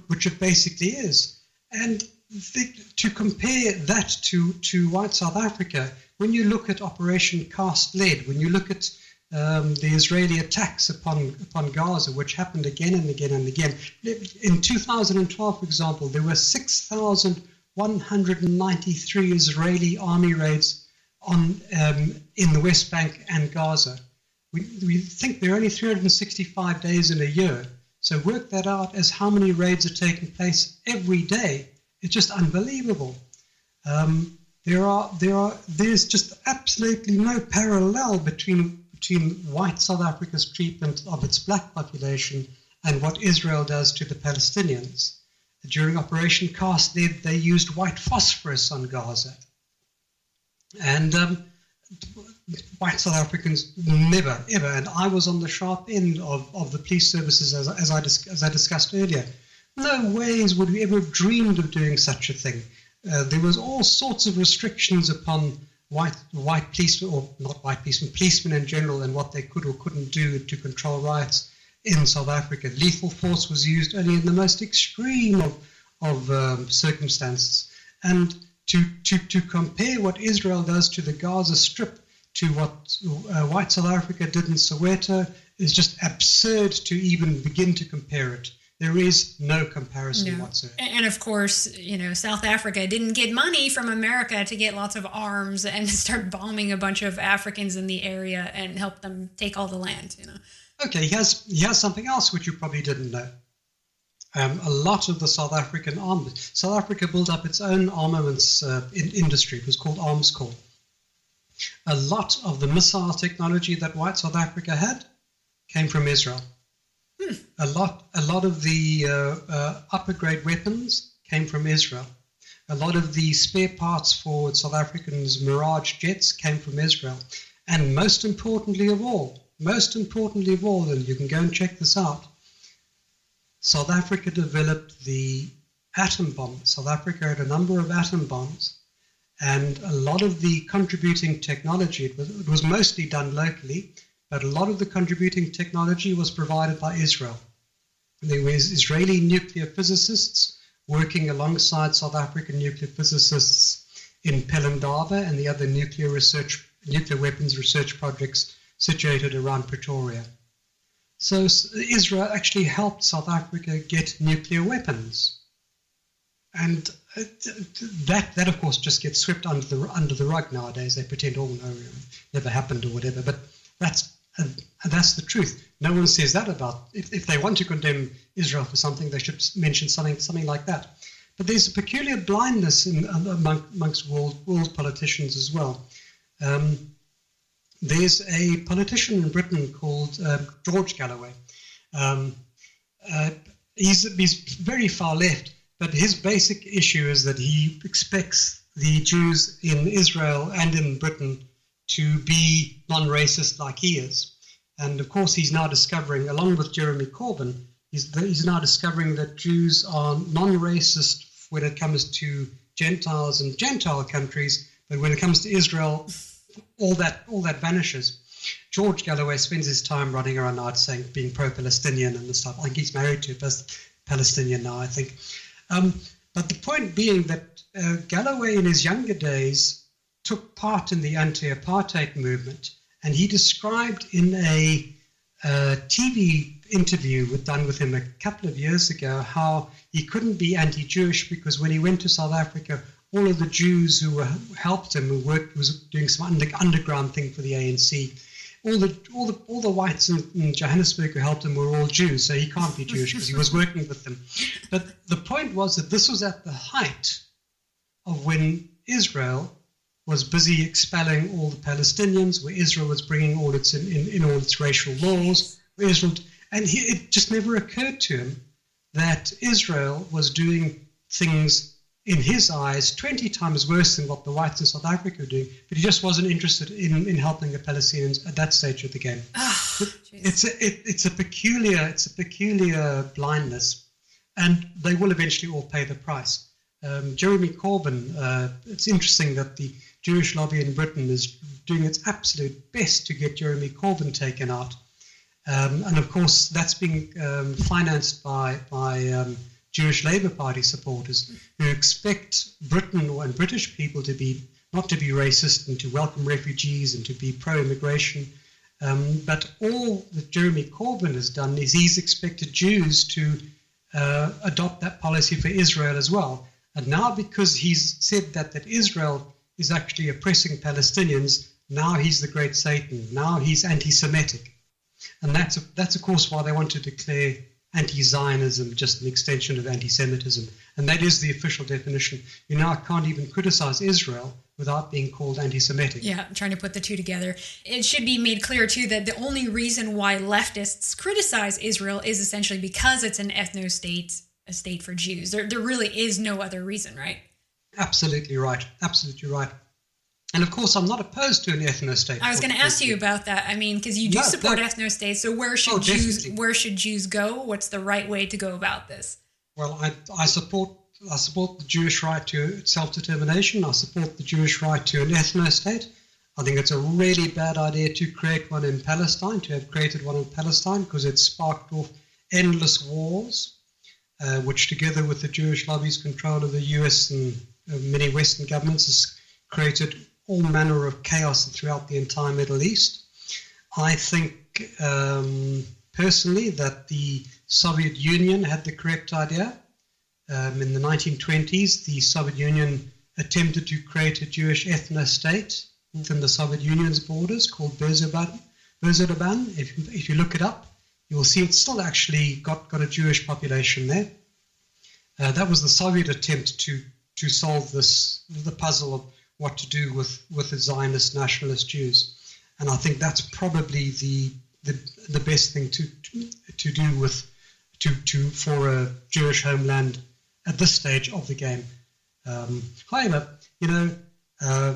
which it basically is. And the, to compare that to, to white South Africa, when you look at Operation Cast Lead, when you look at um, the Israeli attacks upon upon Gaza, which happened again and again and again. In 2012, for example, there were 6,193 Israeli army raids on um, in the West Bank and Gaza. We, we think there are only 365 days in a year. So work that out as how many raids are taking place every day. It's just unbelievable. Um, there are there are there's just absolutely no parallel between between white South Africa's treatment of its black population and what Israel does to the Palestinians. During Operation Cast Lead, they used white phosphorus on Gaza. And um, white South Africans never, ever, and I was on the sharp end of, of the police services as, as, I dis- as I discussed earlier. No ways would we ever have dreamed of doing such a thing. Uh, there was all sorts of restrictions upon white white policemen, or not white policemen, policemen in general, and what they could or couldn't do to control riots in South Africa. Lethal force was used only in the most extreme of, of um, circumstances. And to, to, to compare what Israel does to the Gaza Strip to what uh, white South Africa did in Soweto is just absurd to even begin to compare it. There is no comparison No. whatsoever. And of course, you know, South Africa didn't get money from America to get lots of arms and start bombing a bunch of Africans in the area and help them take all the land, you know. Okay, here's, here's something else which you probably didn't know. Um, a lot of the South African army, South Africa built up its own armaments uh, in, industry. It was called Armscor. A lot of the missile technology that white South Africa had came from Israel. A lot, a lot of the uh, uh, upper grade weapons came from Israel. A lot of the spare parts for South Africans' Mirage jets came from Israel. And most importantly of all, most importantly of all, and you can go and check this out, South Africa developed the atom bomb. South Africa had a number of atom bombs, and a lot of the contributing technology, it was, it was mostly done locally, but a lot of the contributing technology was provided by Israel. There was Israeli nuclear physicists working alongside South African nuclear physicists in Pelindaba and the other nuclear research, nuclear weapons research projects situated around Pretoria. So Israel actually helped South Africa get nuclear weapons, and uh, that that of course just gets swept under the under the rug nowadays. They pretend oh no, never happened or whatever, but that's uh, that's the truth. No one says that about if, if they want to condemn Israel for something, they should mention something something like that. But there's a peculiar blindness in, among, amongst world, world politicians as well. Um, there's a politician in Britain called um, George Galloway. Um, uh, he's, he's very far left, but his basic issue is that he expects the Jews in Israel and in Britain to be non racist like he is. And of course, he's now discovering, along with Jeremy Corbyn, he's, he's now discovering that Jews are non racist when it comes to Gentiles and Gentile countries, but when it comes to Israel, all that all that vanishes. George Galloway spends his time running around now saying being pro-Palestinian and this stuff. I think he's married to a Palestinian now. I think, um, but the point being that uh, Galloway in his younger days took part in the anti-apartheid movement, and he described in a uh, TV interview with, done with him a couple of years ago how he couldn't be anti-Jewish because when he went to South Africa, all of the Jews who were, helped him, who worked, was doing some under, underground thing for the ANC, all the all the all the whites in, in Johannesburg who helped him were all Jews, so he can't be Jewish because he was working with them. But the point was that this was at the height of when Israel was busy expelling all the Palestinians, where Israel was bringing all its in, in, in all its racial laws, Israel, and he, it just never occurred to him that Israel was doing things in his eyes 20 times worse than what the whites in South Africa were doing, but he just wasn't interested in, in helping the Palestinians at that stage of the game. it's a it, it's a peculiar it's a peculiar blindness, and they will eventually all pay the price. Um, Jeremy Corbyn. Uh, it's interesting that the Jewish lobby in Britain is doing its absolute best to get Jeremy Corbyn taken out, um, and of course that's being um, financed by by um, Jewish Labour Party supporters who expect Britain and British people to be not to be racist and to welcome refugees and to be pro-immigration. Um, but all that Jeremy Corbyn has done is he's expected Jews to uh, adopt that policy for Israel as well. And now, because he's said that that Israel is actually oppressing Palestinians, now he's the great Satan. Now he's anti-Semitic, and that's that's of course why they want to declare anti-Zionism just an extension of anti-Semitism, and that is the official definition. You now can't even criticize Israel without being called anti-Semitic. Yeah, I'm trying to put the two together. It should be made clear too that the only reason why leftists criticize Israel is essentially because it's an ethno state, a state for Jews. There, there really is no other reason, right? Absolutely right. Absolutely right. And of course, I'm not opposed to an ethno state. I was going to ask you about that. I mean, because you do No, support that- ethno states, so where should Oh, Jews definitely. where should Jews go? What's the right way to go about this? Well, I, I support I support the Jewish right to self-determination. I support the Jewish right to an ethno state. I think it's a really bad idea to create one in Palestine, to have created one in Palestine, because it sparked off endless wars, uh, which, together with the Jewish lobby's control of the US and uh, many Western governments, has created all manner of chaos throughout the entire Middle East. I think um, personally that the Soviet Union had the correct idea. Um, in the 1920s, the Soviet Union attempted to create a Jewish ethno state within the Soviet Union's borders called Berzoban. Berzoban. If, if you look it up, you will see it's still actually got, got a Jewish population there. Uh, that was the Soviet attempt to, to solve this the puzzle of what to do with, with the Zionist nationalist Jews. And I think that's probably the, the, the best thing to, to, to do with to, to for a Jewish homeland at this stage of the game. Um, however, you know, uh,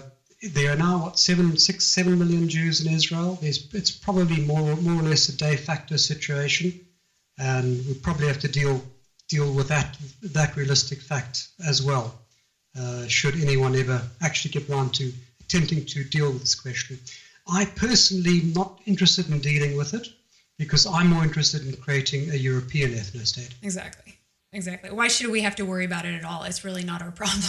there are now what seven, six, seven million Jews in Israel. There's, it's probably more, more or less a de facto situation, and we probably have to deal deal with that that realistic fact as well. Uh, should anyone ever actually get round to attempting to deal with this question, I personally am not interested in dealing with it because I'm more interested in creating a European ethno state. Exactly. Exactly. Why should we have to worry about it at all? It's really not our problem.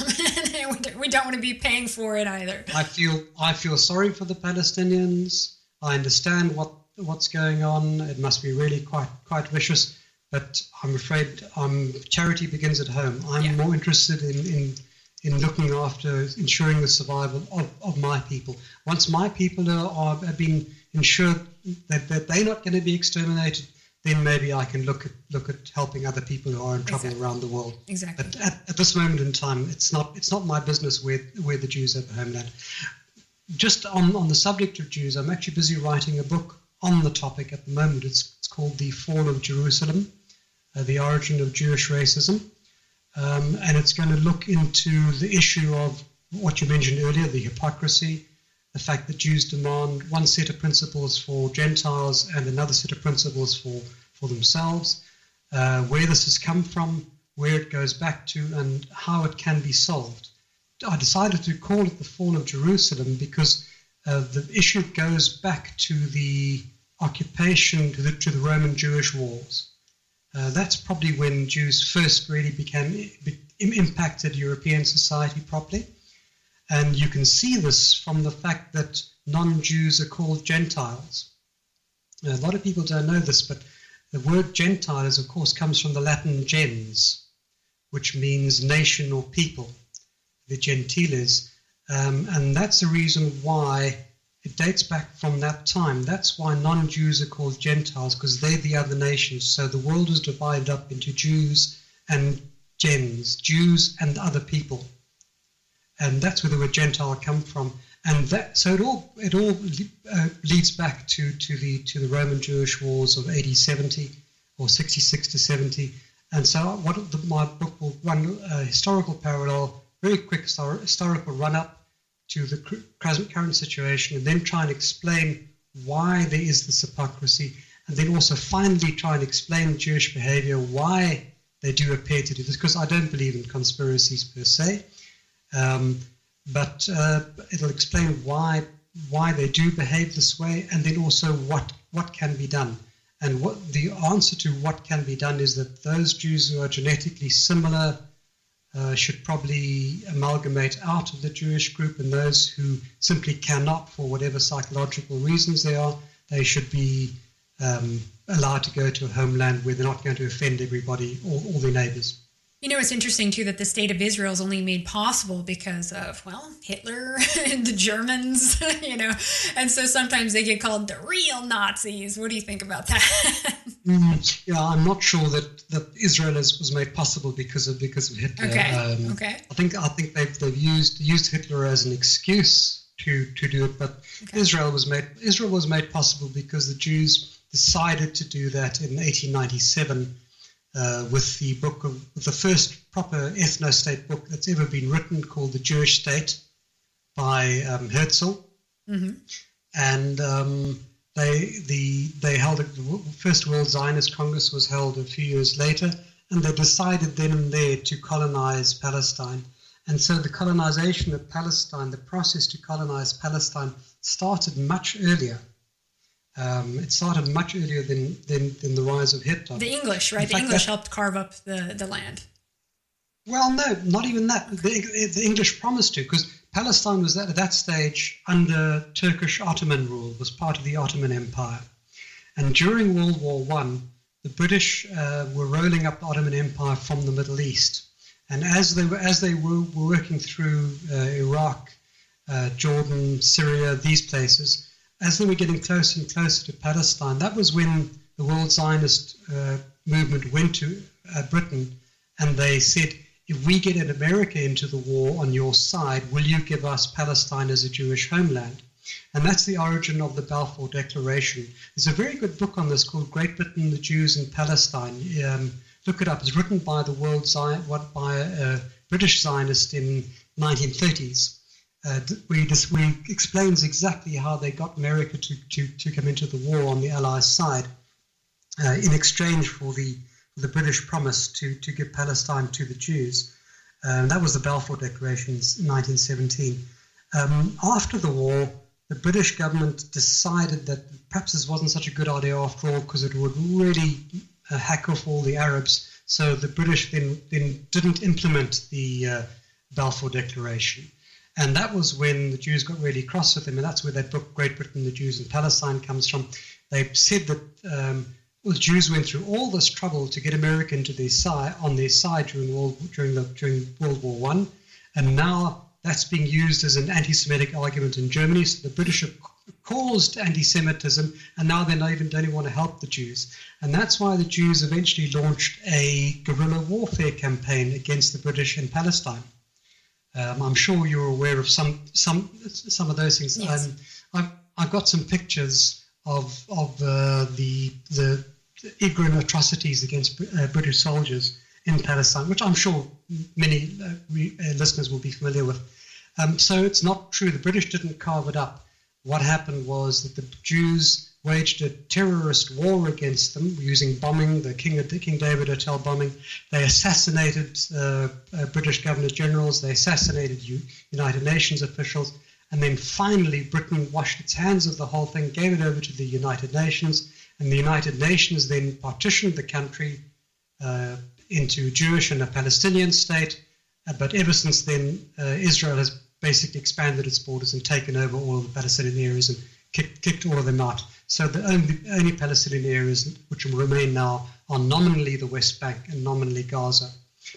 we don't- we don't want to be paying for it either. I feel I feel sorry for the Palestinians. I understand what what's going on. It must be really quite quite vicious. But I'm afraid um, charity begins at home. I'm more interested in, in in looking after ensuring the survival of, of my people. Once my people are, are have been ensured that, that they're not going to be exterminated, then maybe I can look at look at helping other people who are in trouble Exactly. around the world. Exactly. But at, at this moment in time, it's not it's not my business where where the Jews have a homeland. Just on, on the subject of Jews, I'm actually busy writing a book on the topic at the moment. It's, it's called The Fall of Jerusalem, uh, The Origin of Jewish Racism. Um, and it's going to look into the issue of what you mentioned earlier, the hypocrisy, the fact that Jews demand one set of principles for Gentiles and another set of principles for, for themselves, uh, where this has come from, where it goes back to, and how it can be solved. I decided to call it the fall of Jerusalem because uh, the issue goes back to the occupation, to the, to the Roman Jewish wars. Uh, that's probably when Jews first really became be, impacted European society properly. And you can see this from the fact that non Jews are called Gentiles. A lot of people don't know this, but the word Gentiles, of course, comes from the Latin gens, which means nation or people, the gentiles. Um, and that's the reason why it dates back from that time. That's why non Jews are called Gentiles, because they're the other nations. So the world was divided up into Jews and gens, Jews and other people. And that's where the word Gentile come from. And that, so it all it all uh, leads back to, to the to the Roman Jewish wars of AD 70 or 66 to 70. And so what the, my book will run a historical parallel, very quick histor- historical run up to the current situation, and then try and explain why there is this hypocrisy, and then also finally try and explain Jewish behavior, why they do appear to do this, because I don't believe in conspiracies per se. Um, but uh, it'll explain why why they do behave this way, and then also what what can be done. And what the answer to what can be done is that those Jews who are genetically similar uh, should probably amalgamate out of the Jewish group, and those who simply cannot, for whatever psychological reasons they are, they should be um, allowed to go to a homeland where they're not going to offend everybody or all their neighbors. You know, it's interesting too that the state of Israel is only made possible because of, well, Hitler and the Germans, you know, and so sometimes they get called the real Nazis. What do you think about that? Mm, yeah, I'm not sure that, that Israel is, was made possible because of because of Hitler. Okay, Um, okay. I think I think they've, they've used used Hitler as an excuse to, to do it, but Israel was made Israel was made possible because the Jews decided to do that in 1897 uh, with the book of the first proper ethno-state book that's ever been written called the Jewish State by um, Herzl mm-hmm. and um, they the they held a, the first World Zionist Congress was held a few years later, and they decided then and there to colonize Palestine. And so the colonization of Palestine, the process to colonize Palestine, started much earlier. Um, it started much earlier than, than, than the rise of Hitler. The English, right? In The fact, English that- helped carve up the, the land. Well, no, not even that. The, the English promised to, because Palestine was at that stage under Turkish Ottoman rule, was part of the Ottoman Empire. And during World War One, the British uh, were rolling up the Ottoman Empire from the Middle East. And as they were as they were, were working through uh, Iraq, uh, Jordan, Syria, these places, as they were getting closer and closer to Palestine, that was when the World Zionist uh, movement went to uh, Britain and they said, if we get an America into the war on your side, will you give us Palestine as a Jewish homeland? And that's the origin of the Balfour Declaration. There's a very good book on this called Great Britain, the Jews and Palestine. Um, look it up. It's written by the World Zion, what by a British Zionist in 1930s. Uh, we explains exactly how they got America to, to, to come into the war on the Allies' side uh, in exchange for the the British promise to, to give Palestine to the Jews. Um, that was the Balfour Declaration in 1917. Um, after the war, the British government decided that perhaps this wasn't such a good idea after all because it would really uh, hack off all the Arabs. So the British then, then didn't implement the uh, Balfour Declaration. And that was when the Jews got really cross with them, and that's where that book, Great Britain, the Jews and Palestine, comes from. They said that um, well, the Jews went through all this trouble to get America into their side on their side during World during the during World War One, and now that's being used as an anti-Semitic argument in Germany. So the British have caused anti-Semitism, and now they not even don't even want to help the Jews, and that's why the Jews eventually launched a guerrilla warfare campaign against the British in Palestine. Um, I'm sure you're aware of some some some of those things. Yes. Um, I've I've got some pictures of of uh, the the ignorant atrocities against uh, British soldiers in Palestine, which I'm sure many uh, re, uh, listeners will be familiar with. Um, so it's not true. The British didn't carve it up. What happened was that the Jews waged a terrorist war against them using bombing, the King, King David Hotel bombing. They assassinated uh, uh, British governor generals. They assassinated United Nations officials. And then finally, Britain washed its hands of the whole thing, gave it over to the United Nations, and the United Nations then partitioned the country uh, into Jewish and a Palestinian state. Uh, but ever since then, uh, Israel has basically expanded its borders and taken over all of the Palestinian areas and kicked, kicked all of them out. So the only, only Palestinian areas which remain now are nominally the West Bank and nominally Gaza.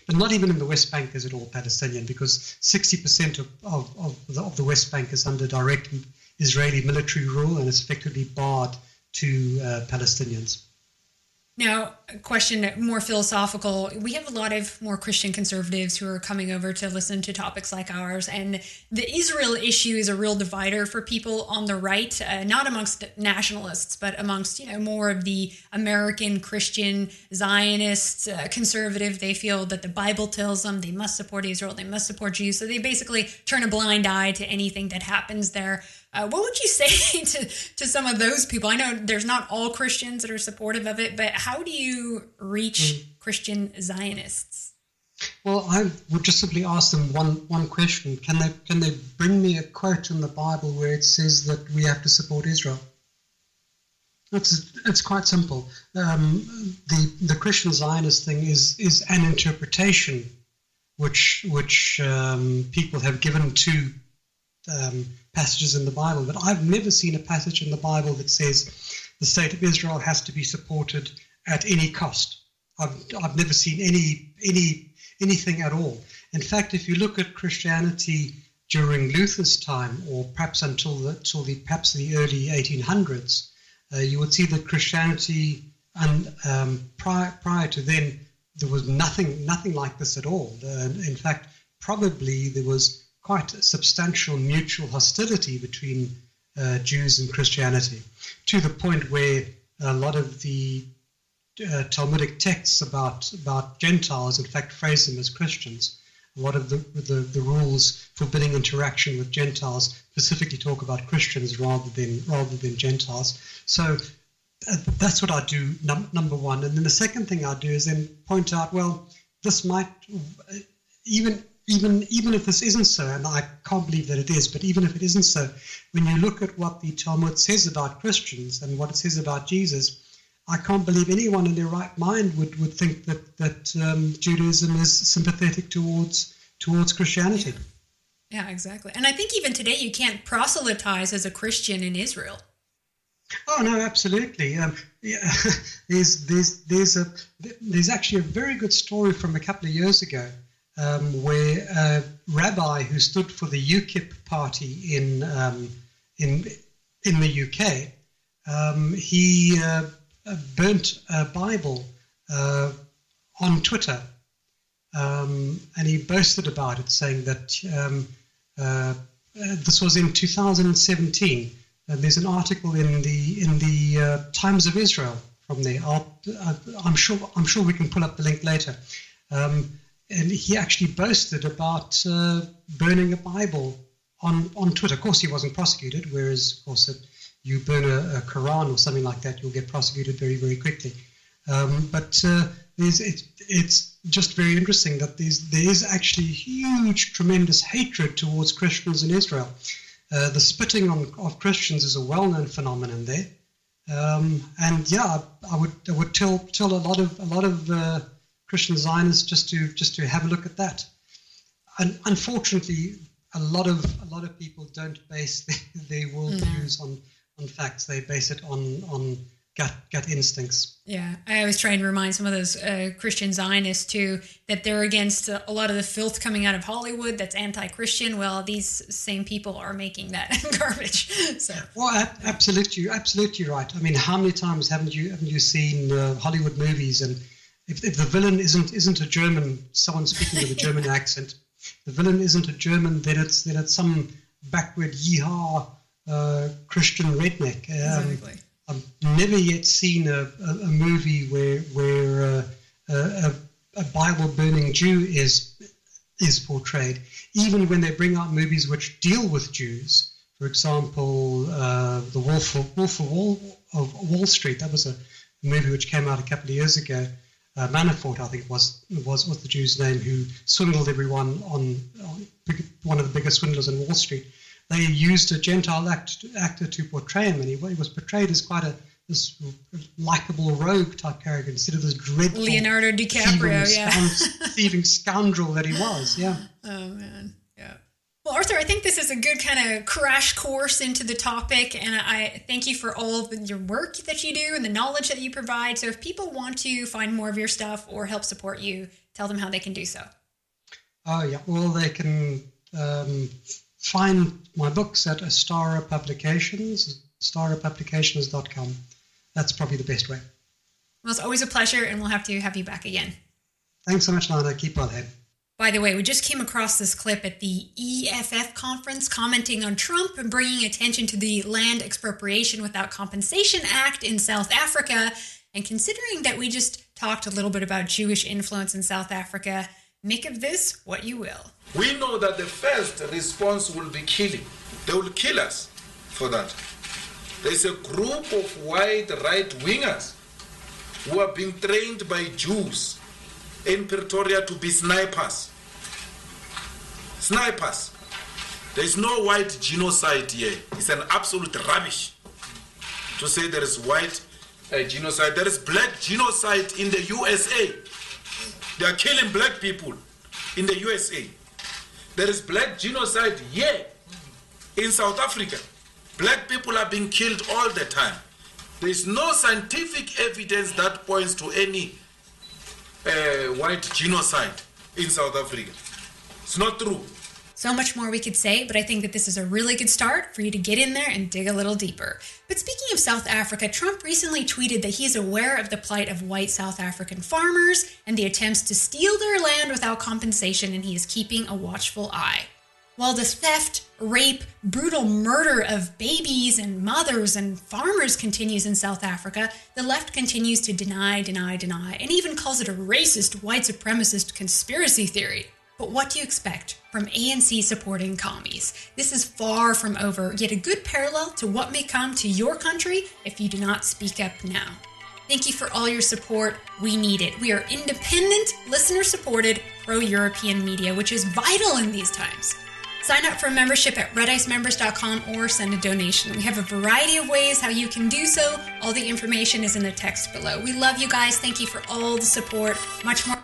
But not even in the West Bank is it all Palestinian because 60% of, of, of, the, of the West Bank is under direct Israeli military rule and is effectively barred to uh, Palestinians. Now, a question more philosophical. We have a lot of more Christian conservatives who are coming over to listen to topics like ours, and the Israel issue is a real divider for people on the right, uh, not amongst nationalists, but amongst you know more of the American Christian Zionists, uh, conservative. They feel that the Bible tells them they must support Israel, they must support Jews, so they basically turn a blind eye to anything that happens there. Uh, what would you say to, to some of those people? I know there's not all Christians that are supportive of it, but how do you reach Christian Zionists? Well, I would just simply ask them one, one question. Can they, can they bring me a quote in the Bible where it says that we have to support Israel? It's, it's quite simple. Um, the, the Christian Zionist thing is, is an interpretation which, which um, people have given to um, passages in the Bible, but I've never seen a passage in the Bible that says the state of Israel has to be supported at any cost. I've, I've never seen any any anything at all. In fact, if you look at Christianity during Luther's time, or perhaps until the, the perhaps the early 1800s, uh, you would see that Christianity, and um, prior prior to then, there was nothing nothing like this at all. Uh, in fact, probably there was quite a substantial mutual hostility between uh, Jews and Christianity, to the point where a lot of the uh, Talmudic texts about about Gentiles, in fact, phrase them as Christians. A lot of the, the, the rules forbidding interaction with Gentiles specifically talk about Christians rather than rather than Gentiles. So uh, that's what I do. Num- number one, and then the second thing I do is then point out, well, this might even even even if this isn't so, and I can't believe that it is, but even if it isn't so, when you look at what the Talmud says about Christians and what it says about Jesus, I can't believe anyone in their right mind would, would think that that um, Judaism is sympathetic towards towards Christianity. Yeah, exactly. And I think even today you can't proselytize as a Christian in Israel. Oh no, absolutely. Um, yeah, there's there's there's a there's actually a very good story from a couple of years ago um, where a rabbi who stood for the UKIP party in um, in in the UK, um, he uh, burnt a Bible uh, on Twitter, um, and he boasted about it, saying that um, uh, uh, this was in 2017. And there's an article in the in the uh, Times of Israel from there. Uh, I'm sure I'm sure we can pull up the link later. Um, and he actually boasted about uh, burning a Bible on, on Twitter. Of course, he wasn't prosecuted, whereas, of course, if you burn a, a Quran or something like that, you'll get prosecuted very, very quickly. Um, but uh, it, it's just very interesting that there is actually huge, tremendous hatred towards Christians in Israel. Uh, the spitting on, of Christians is a well-known phenomenon there. Um, and yeah, I would I would tell tell a lot of a lot of uh, Christian Zionists just to just to have a look at that. And unfortunately, a lot of a lot of people don't base their, their worldviews on on facts. They base it on on gut gut instincts. Yeah, I always try and remind some of those uh, Christian Zionists too that they're against a lot of the filth coming out of Hollywood that's anti-Christian. Well, these same people are making that garbage. So, Well, a- absolutely, absolutely right. I mean, how many times haven't you haven't you seen uh, Hollywood movies and if, if the villain isn't isn't a German, someone speaking with a German accent, the villain isn't a German, then it's then it's some backward yeehaw uh, Christian redneck. Um, Exactly. I've never yet seen a, a, a movie where where uh, a, a, a Bible burning Jew is is portrayed. Even when they bring out movies which deal with Jews, for example, uh, the Wolf of, Wolf of Wall of Wall Street. That was a movie which came out a couple of years ago. Uh, Manafort, I think, was was was the Jew's name who swindled everyone on, on big, one of the biggest swindlers in Wall Street. They used a Gentile act, actor to portray him, and he, he was portrayed as quite a this likable rogue type character instead of this dreadful Leonardo DiCaprio, thieving, yeah. thieving scoundrel that he was. Yeah. oh man. Well, Arthur, I think this is a good kind of crash course into the topic, and I thank you for all of your work that you do and the knowledge that you provide. So, if people want to find more of your stuff or help support you, tell them how they can do so. Oh yeah. Well, they can um, find my books at Ostara Publications, ostarapublications.com. That's probably the best way. Well, it's always a pleasure, and we'll have to have you back again. Thanks so much, Lana. Keep well ahead. By the way, we just came across this clip at the EFF conference commenting on Trump and bringing attention to the Land Expropriation Without Compensation Act in South Africa. And considering that we just talked a little bit about Jewish influence in South Africa, make of this what you will. We know that the first response will be killing. They will kill us for that. There's a group of white right wingers who are being trained by Jews in Pretoria to be snipers. Snipers. There's no white genocide here. It's an absolute rubbish to say there is white uh, genocide. There is black genocide in the USA. They are killing black people in the USA. There is black genocide here in South Africa. Black people are being killed all the time. There is no scientific evidence that points to any uh, white genocide in South Africa. It's not true. So much more we could say, but I think that this is a really good start for you to get in there and dig a little deeper. But speaking of South Africa, Trump recently tweeted that he's aware of the plight of white South African farmers and the attempts to steal their land without compensation, and he is keeping a watchful eye. While the theft, rape, brutal murder of babies and mothers and farmers continues in South Africa, the left continues to deny, deny, deny, and even calls it a racist, white supremacist conspiracy theory. But what do you expect from ANC supporting commies? This is far from over, yet a good parallel to what may come to your country if you do not speak up now. Thank you for all your support. We need it. We are independent, listener supported, pro European media, which is vital in these times. Sign up for a membership at redicemembers.com or send a donation. We have a variety of ways how you can do so. All the information is in the text below. We love you guys. Thank you for all the support. Much more.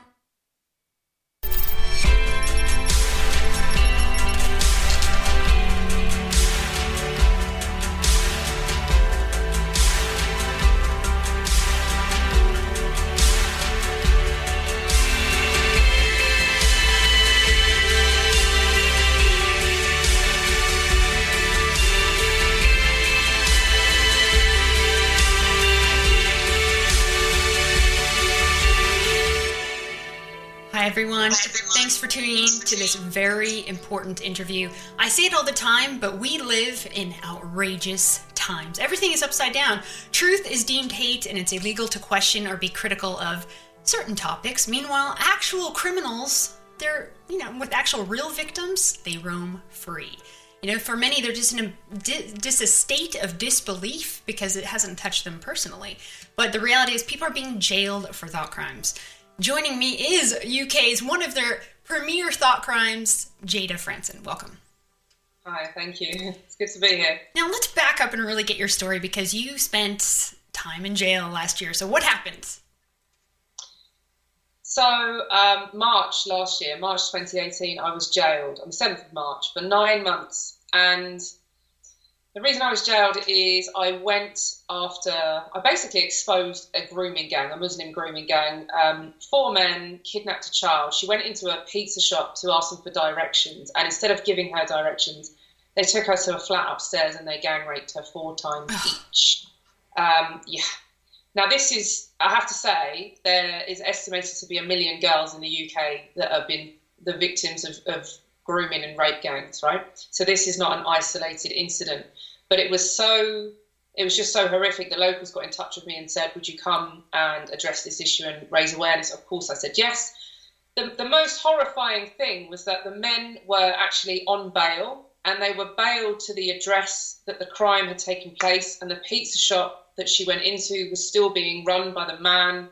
Everyone. Thanks for tuning in to this very important interview. I say it all the time, but we live in outrageous times. Everything is upside down. Truth is deemed hate, and it's illegal to question or be critical of certain topics. Meanwhile, actual criminals, they're, you know, with actual real victims, they roam free. You know, for many, they're just in a, just a state of disbelief because it hasn't touched them personally. But the reality is, people are being jailed for thought crimes. Joining me is UK's one of their premier thought crimes, Jayda Fransen. Welcome. Hi, thank you. It's good to be here. Now let's back up and really get your story because you spent time in jail last year. So what happened? So, um, March last year, March 2018, I was jailed on the 7th of March for nine months. And the reason I was jailed is I went after, I basically exposed a grooming gang, a Muslim grooming gang. Um, four men kidnapped a child. She went into a pizza shop to ask them for directions. And instead of giving her directions, they took her to a flat upstairs and they gang raped her four times each. Um, yeah. Now, this is, I have to say, there is estimated to be a million girls in the UK that have been the victims of, of grooming and rape gangs, right? So this is not an isolated incident. But it was so, it was just so horrific. The locals got in touch with me and said, Would you come and address this issue and raise awareness? Of course, I said yes. The, the most horrifying thing was that the men were actually on bail and they were bailed to the address that the crime had taken place, and the pizza shop that she went into was still being run by the man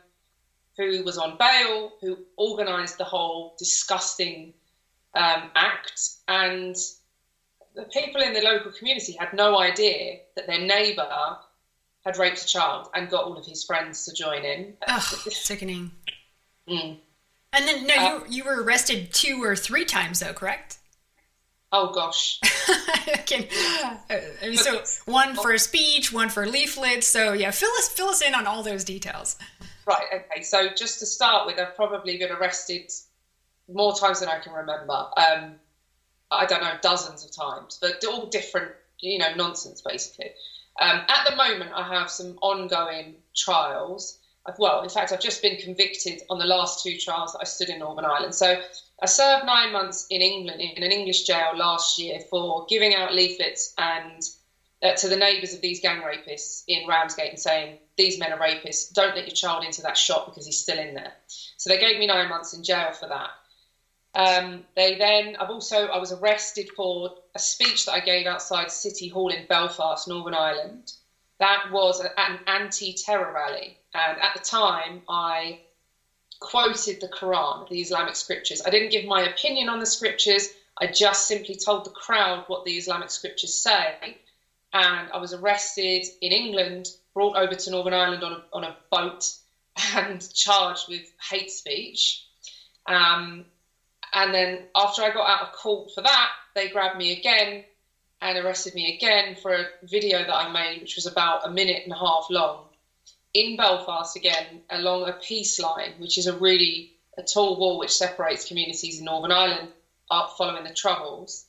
who was on bail, who organised the whole disgusting um, act. And the people in the local community had no idea that their neighbour had raped a child and got all of his friends to join in. Ugh, sickening. Mm. And then, no, Uh, you, you were arrested two or three times, though, correct? Oh gosh. Can, uh, I mean, so one for a speech, one for leaflets. So yeah, fill us fill us in on all those details. Right, okay. So just to start with, I've probably been arrested more times than I can remember. Um, I don't know, dozens of times, but all different, you know, nonsense basically. Um, at the moment, I have some ongoing trials. Well, in fact, I've just been convicted on the last two trials that I stood in Northern Ireland. So I served nine months in England in an English jail last year for giving out leaflets and uh, to the neighbours of these gang rapists in Ramsgate and saying these men are rapists. Don't let your child into that shop because he's still in there. So they gave me nine months in jail for that. Um, they then, I've also, I was arrested for a speech that I gave outside City Hall in Belfast, Northern Ireland. That was an anti-terror rally, and at the time, I quoted the Quran, the Islamic scriptures. I didn't give my opinion on the scriptures. I just simply told the crowd what the Islamic scriptures say, and I was arrested in England, brought over to Northern Ireland on a, on a boat, and charged with hate speech. Um, and then after I got out of court for that, they grabbed me again and arrested me again for a video that I made, which was about a minute and a half long, in Belfast again, along a peace line, which is a really a tall wall which separates communities in Northern Ireland up following the Troubles.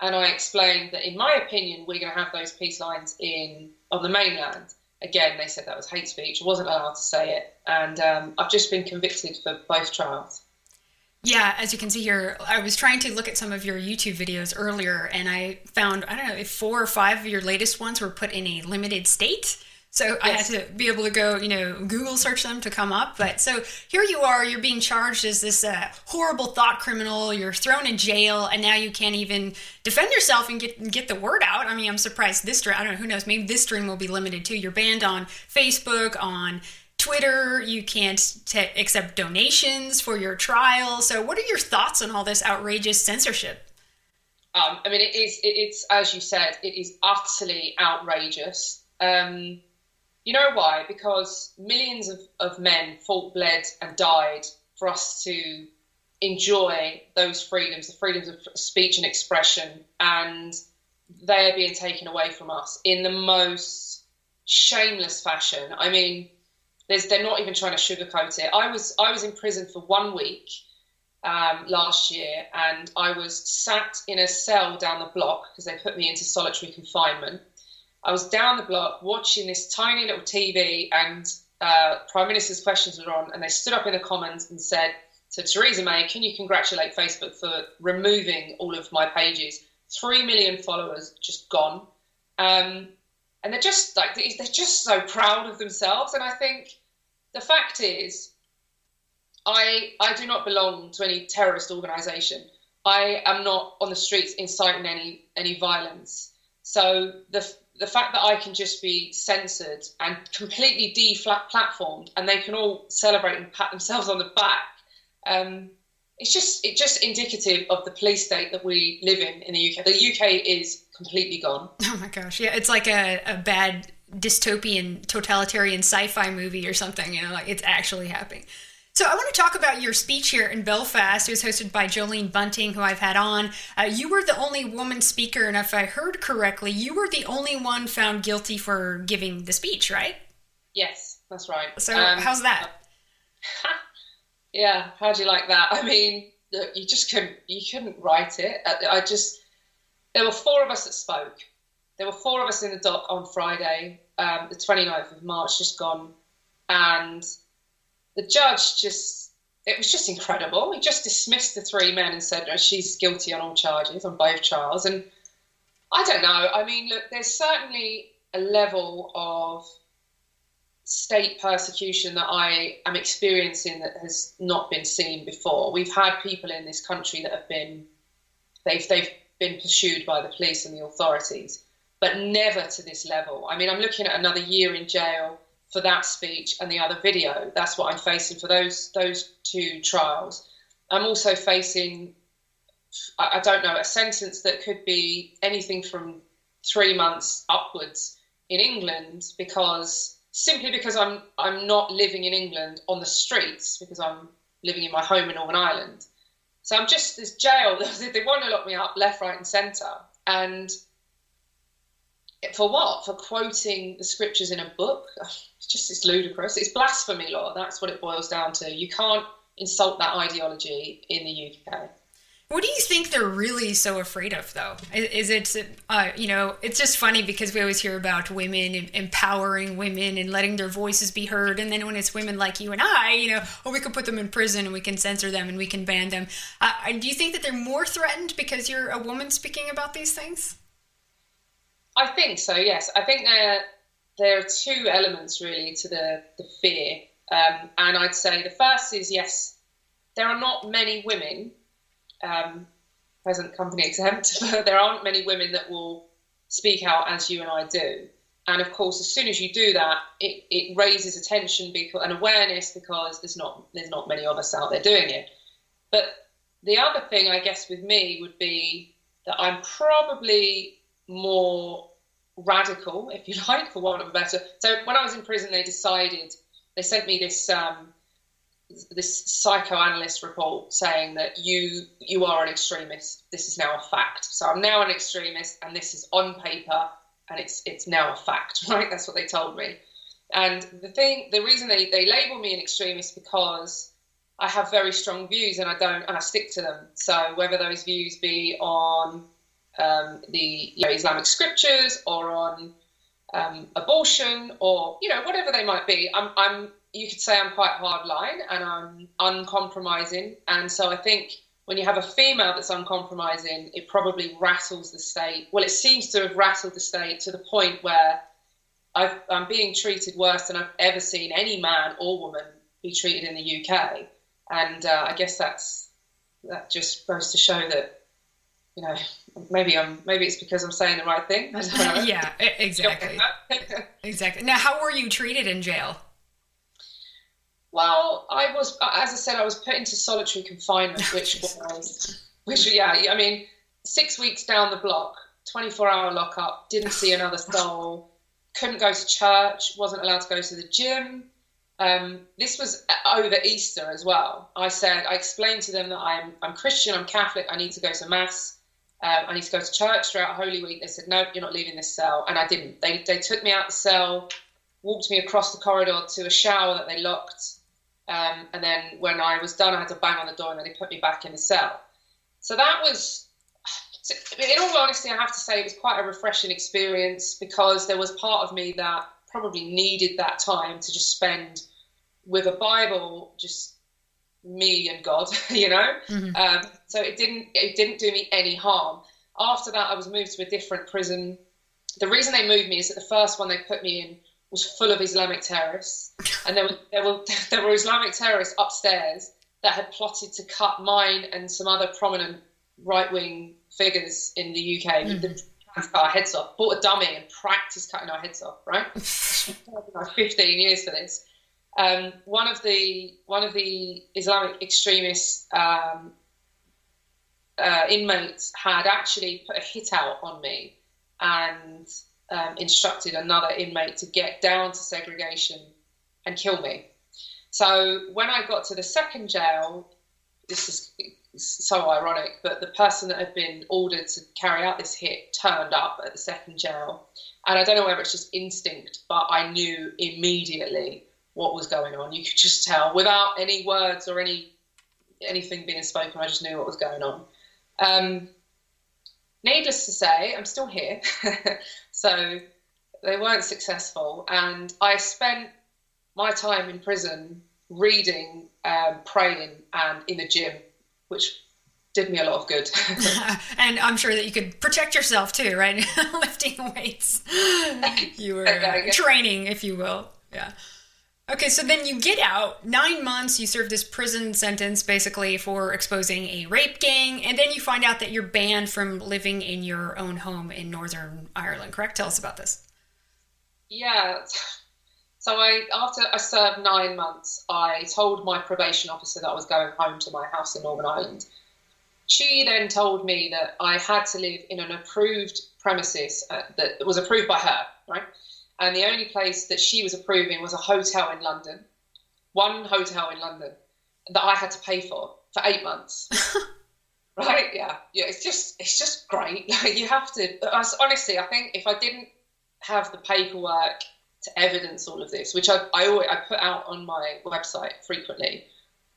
And I explained that, in my opinion, we're going to have those peace lines in on the mainland. Again, they said that was hate speech. I wasn't allowed to say it, and um, I've just been convicted for both trials. Yeah, as you can see here, I was trying to look at some of your YouTube videos earlier, and I found I don't know if four or five of your latest ones were put in a limited state. So I had to be able to go, you know, Google search them to come up. But so here you are, you're being charged as this uh, horrible thought criminal. You're thrown in jail, and now you can't even defend yourself and get get the word out. I mean, I'm surprised this stream. I don't know. Who knows? Maybe this stream will be limited too. You're banned on Facebook, on Twitter. You can't t- accept donations for your trial. So, what are your thoughts on all this outrageous censorship? Um, I mean, it is. It, it's as you said, it is utterly outrageous. Um, you know why? Because millions of, of men fought, bled, and died for us to enjoy those freedoms, the freedoms of speech and expression, and they are being taken away from us in the most shameless fashion. I mean, there's, they're not even trying to sugarcoat it. I was I was in prison for one week um, last year, and I was sat in a cell down the block because they put me into solitary confinement. I was down the block watching this tiny little TV, and uh, Prime Minister's questions were on, and they stood up in the Commons and said to Theresa May, "Can you congratulate Facebook for removing all of my pages? Three million followers just gone." Um, and they're just like they're just so proud of themselves, and I think the fact is, I I do not belong to any terrorist organisation. I am not on the streets inciting any any violence. So the the fact that I can just be censored and completely de-platformed, and they can all celebrate and pat themselves on the back, um, it's just it's just indicative of the police state that we live in in the UK. The UK is completely gone. Oh my gosh, yeah, it's like a, a bad dystopian, totalitarian sci-fi movie or something. You know, like it's actually happening. So I want to talk about your speech here in Belfast. It was hosted by Jolene Bunting, who I've had on. Uh, you were the only woman speaker, and if I heard correctly, you were the only one found guilty for giving the speech, right? Yes, that's right. So Um, how's that? Yeah, how do you like that? I mean, you just couldn't you couldn't write it. I, I just there were four of us that spoke. There were four of us in the dock on Friday, um, the 29th of March, just gone, and the judge just it was just incredible. He just dismissed the three men and said, "No, she's guilty on all charges on both trials." And I don't know. I mean, look, there's certainly a level of state persecution that I am experiencing that has not been seen before. We've had people in this country that have been they've they've been pursued by the police and the authorities, but never to this level. I mean, I'm looking at another year in jail for that speech and the other video. That's what I'm facing for those those two trials. I'm also facing I, don't know a sentence that could be anything from three months upwards in England because simply because I'm I'm not living in England on the streets because I'm living in my home in Northern Ireland. So I'm just this jail. They want to lock me up left, right, and centre. And for what? For quoting the scriptures in a book? It's just it's ludicrous. It's blasphemy law. That's what it boils down to. You can't insult that ideology in the UK. What do you think they're really so afraid of, though? Is it, uh, you know, it's just funny because we always hear about women empowering women and letting their voices be heard. And then when it's women like you and I, you know, oh, we can put them in prison and we can censor them and we can ban them. Uh, do you think that they're more threatened because you're a woman speaking about these things? I think so. Yes, I think there there are two elements really to the the fear, um, and I'd say the first is yes, there are not many women, um, present company exempt, but there aren't many women that will speak out as you and I do. And of course, as soon as you do that, it, it raises attention because, and awareness because there's not there's not many of us out there doing it. But the other thing, I guess, with me would be that I'm probably more radical, if you like, for want of a better. So when I was in prison, they decided they sent me this um, this psychoanalyst report saying that you you are an extremist. This is now a fact. So I'm now an extremist, and this is on paper, and it's it's now a fact. Right? That's what they told me. And the thing, the reason they they label me an extremist because I have very strong views and I don't and I stick to them. So whether those views be on um, the you know, Islamic scriptures or on um, abortion or you know whatever they might be, I'm, I'm you could say I'm quite hardline and I'm uncompromising. And so I think when you have a female that's uncompromising, it probably rattles the state. Well, it seems to have rattled the state to the point where I've, I'm being treated worse than I've ever seen any man or woman be treated in the UK. And uh, I guess that's that just goes to show that you know maybe I'm maybe it's because I'm saying the right thing. I yeah, exactly. exactly. Now, how were you treated in jail? Well, I was, as I said, I was put into solitary confinement, which was, which yeah, I mean, six weeks down the block, 24 hour lockup, didn't see another soul, couldn't go to church, wasn't allowed to go to the gym. Um, this was over Easter as well. I said, I explained to them that I'm, I'm Christian, I'm Catholic, I need to go to mass, uh, I need to go to church throughout Holy Week. They said, no, you're not leaving this cell, and I didn't. They, they took me out the cell, walked me across the corridor to a shower that they locked, um, and then when I was done, I had to bang on the door, and then they put me back in the cell. So that was, in all honesty, I have to say it was quite a refreshing experience because there was part of me that probably needed that time to just spend with a Bible, just me and God, you know. Um, so it didn't it didn't do me any harm. After that, I was moved to a different prison. The reason they moved me is that the first one they put me in was full of Islamic terrorists, and there were there were there were Islamic terrorists upstairs that had plotted to cut mine and some other prominent right wing figures in the UK. Mhm. The, cut our heads off. Bought a dummy and practiced cutting our heads off. Right, fifteen years for this. Um, one of the one of the Islamic extremist um, uh, inmates had actually put a hit out on me and um, instructed another inmate to get down to segregation and kill me. So when I got to the second jail, this is so ironic, but the person that had been ordered to carry out this hit turned up at the second jail. And I don't know whether it's just instinct, but I knew immediately what was going on. You could just tell without any words or any anything being spoken. I just knew what was going on. Um, needless to say, I'm still here. so they weren't successful, and I spent my time in prison reading, um, praying, and in the gym, which did me a lot of good. and I'm sure that you could protect yourself too, right? Lifting weights. You were uh, training, if you will. Yeah. Okay, so then you get out, nine months, you serve this prison sentence basically for exposing a rape gang, and then you find out that you're banned from living in your own home in Northern Ireland, correct? Tell us about this. Yeah. So I, after I served nine months, I told my probation officer that I was going home to my house in Northern Ireland. She then told me that I had to live in an approved premises uh, that was approved by her, right? And the only place that she was approving was a hotel in London, one hotel in London that I had to pay for for eight months. right? Yeah, yeah. It's just, it's just great. Like you have to. I- Honestly, I think if I didn't have the paperwork to evidence all of this, which I, I always I put out on my website frequently,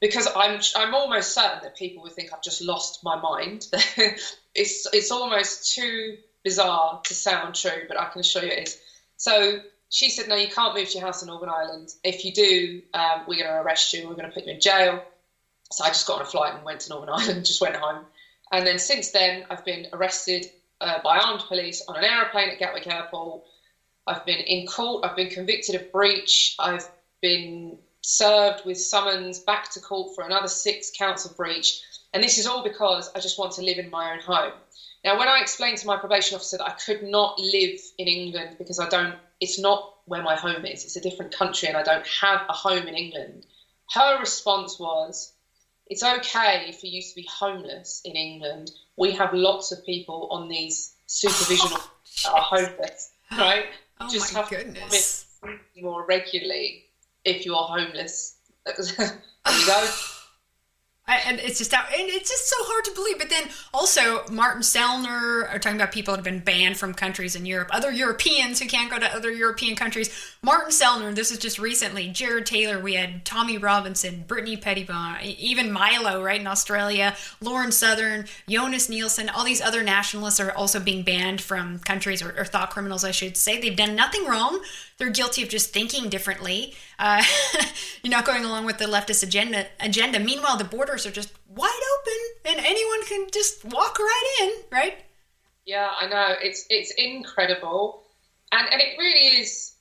because I'm I'm almost certain that people would think I've just lost my mind. it's it's almost too bizarre to sound true, but I can assure you it is. So she said, no, you can't move to your house in Northern Ireland. If you do, um, we're going to arrest you. We're going to put you in jail. So I just got on a flight and went to Northern Ireland, just went home. And then since then, I've been arrested uh, by armed police on an aeroplane at Gatwick Airport. I've been in court. I've been convicted of breach. I've been served with summons back to court for another six counts of breach. And this is all because I just want to live in my own home. Now, when I explained to my probation officer that I could not live in England because I don't, it's not where my home is, it's a different country and I don't have a home in England, her response was, It's okay for you to be homeless in England. We have lots of people on these supervision oh, that are homeless, right? Oh just my have goodness. to come in more regularly if you're homeless. there you go. And it's just out, and it's just so hard to believe. But then also Martin Sellner are talking about people that have been banned from countries in Europe, other Europeans who can't go to other European countries. Martin Sellner, this is just recently. Jared Taylor, we had Tommy Robinson, Brittany Pettibone, even Milo, right in Australia, Lauren Southern, Jonas Nielsen, all these other nationalists are also being banned from countries or, or thought criminals, I should say. They've done nothing wrong. They're guilty of just thinking differently. Uh, you're not going along with the leftist agenda. Agenda. Meanwhile, the borders are just wide open, and anyone can just walk right in, right? Yeah, I know. It's it's incredible, and and it really is.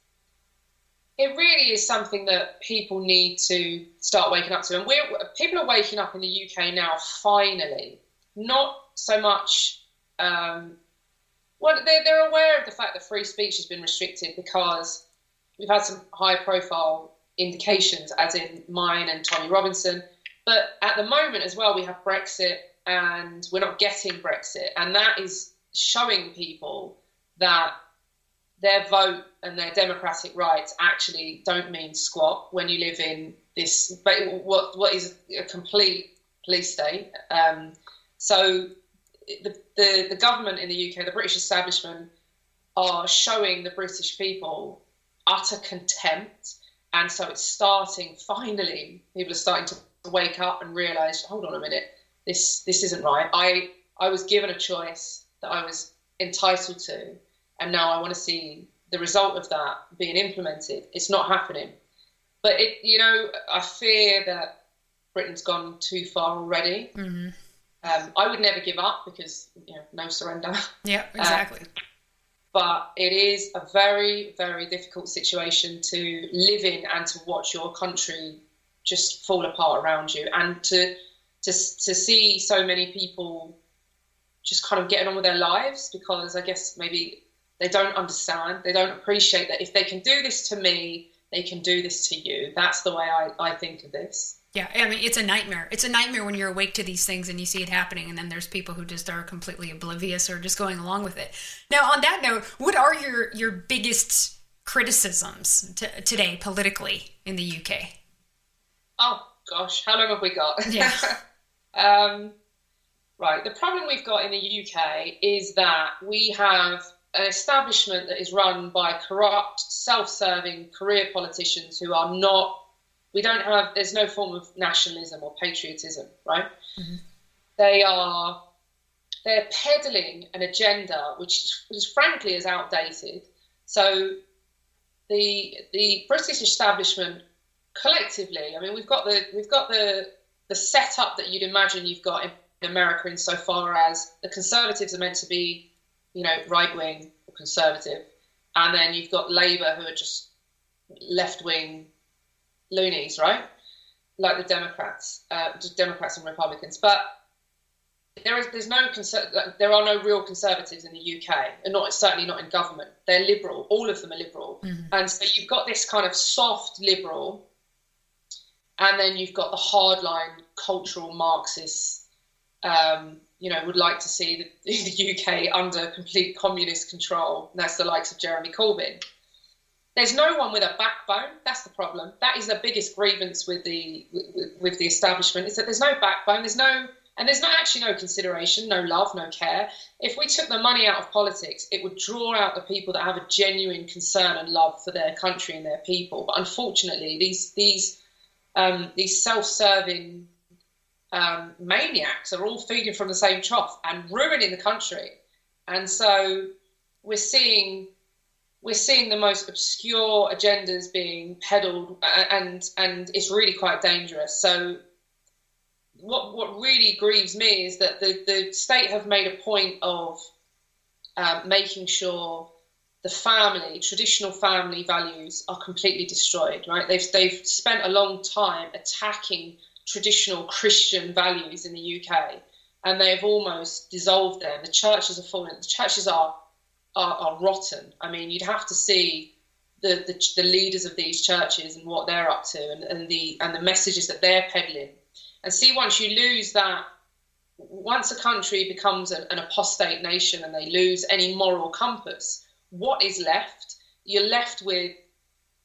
It really is something that people need to start waking up to, and we're people are waking up in the UK now. Finally, not so much. Um, well, they're, they're aware of the fact that free speech has been restricted because we've had some high profile indications, as in mine and Tommy Robinson. But at the moment as well, we have Brexit and we're not getting Brexit. And that is showing people that their vote and their democratic rights actually don't mean squat when you live in this, but what, what is a complete police state. Um, so the, the, the government in the UK, the British establishment, are showing the British people utter contempt. And so it's starting, finally, people are starting to wake up and realize, hold on a minute, this this isn't right. I, I was given a choice that I was entitled to, and now I want to see the result of that being implemented. It's not happening. But it, you know, I fear that Britain's gone too far already. Mm-hmm. Um, I would never give up because you know no surrender. Yeah, exactly. But it is a very very difficult situation to live in and to watch your country just fall apart around you and to to to see so many people just kind of getting on with their lives because I guess maybe they don't understand, they don't appreciate that if they can do this to me, they can do this to you. That's the way I, I think of this. Yeah, I mean, it's a nightmare. It's a nightmare when you're awake to these things and you see it happening, and then there's people who just are completely oblivious or just going along with it. Now, on that note, what are your your biggest criticisms t- today politically in the UK? Oh gosh, how long have we got? Yeah. um, right. The problem we've got in the UK is that we have an establishment that is run by corrupt, self-serving career politicians who are not. We don't have. There's no form of nationalism or patriotism, right? Mm-hmm. They are. They're peddling an agenda which, which frankly is outdated. So, the the British establishment collectively, I mean, we've got the we've got the the setup that you'd imagine you've got in America, insofar as the Conservatives are meant to be, you know, right wing or conservative, and then you've got Labour who are just left wing loonies, right? Like the Democrats, uh, Democrats and Republicans, but there is there's no conser- there are no real conservatives in the UK, and not certainly not in government. They're liberal. All of them are liberal, and so you've got this kind of soft liberal, and then you've got the hardline cultural Marxists. Um, you know, would like to see the, the UK under complete communist control. And that's the likes of Jeremy Corbyn. There's no one with a backbone. That's the problem. That is the biggest grievance with the with, with the establishment is that there's no backbone. There's no and there's not actually no consideration, no love, no care. If we took the money out of politics, it would draw out the people that have a genuine concern and love for their country and their people. But unfortunately, these these um, these self-serving um, maniacs are all feeding from the same trough and ruining the country. And so we're seeing we're seeing the most obscure agendas being peddled, and and it's really quite dangerous. So what what really grieves me is that the the state have made a point of um, making sure the family, traditional family values, are completely destroyed. Right? They've they've spent a long time attacking traditional Christian values in the UK, and they have almost dissolved them. The churches are falling. The churches are are, are rotten. I mean, you'd have to see the, the the leaders of these churches and what they're up to, and, and the and the messages that they're peddling, and see once you lose that. Once a country becomes an, an apostate nation and they lose any moral compass, what is left? You're left with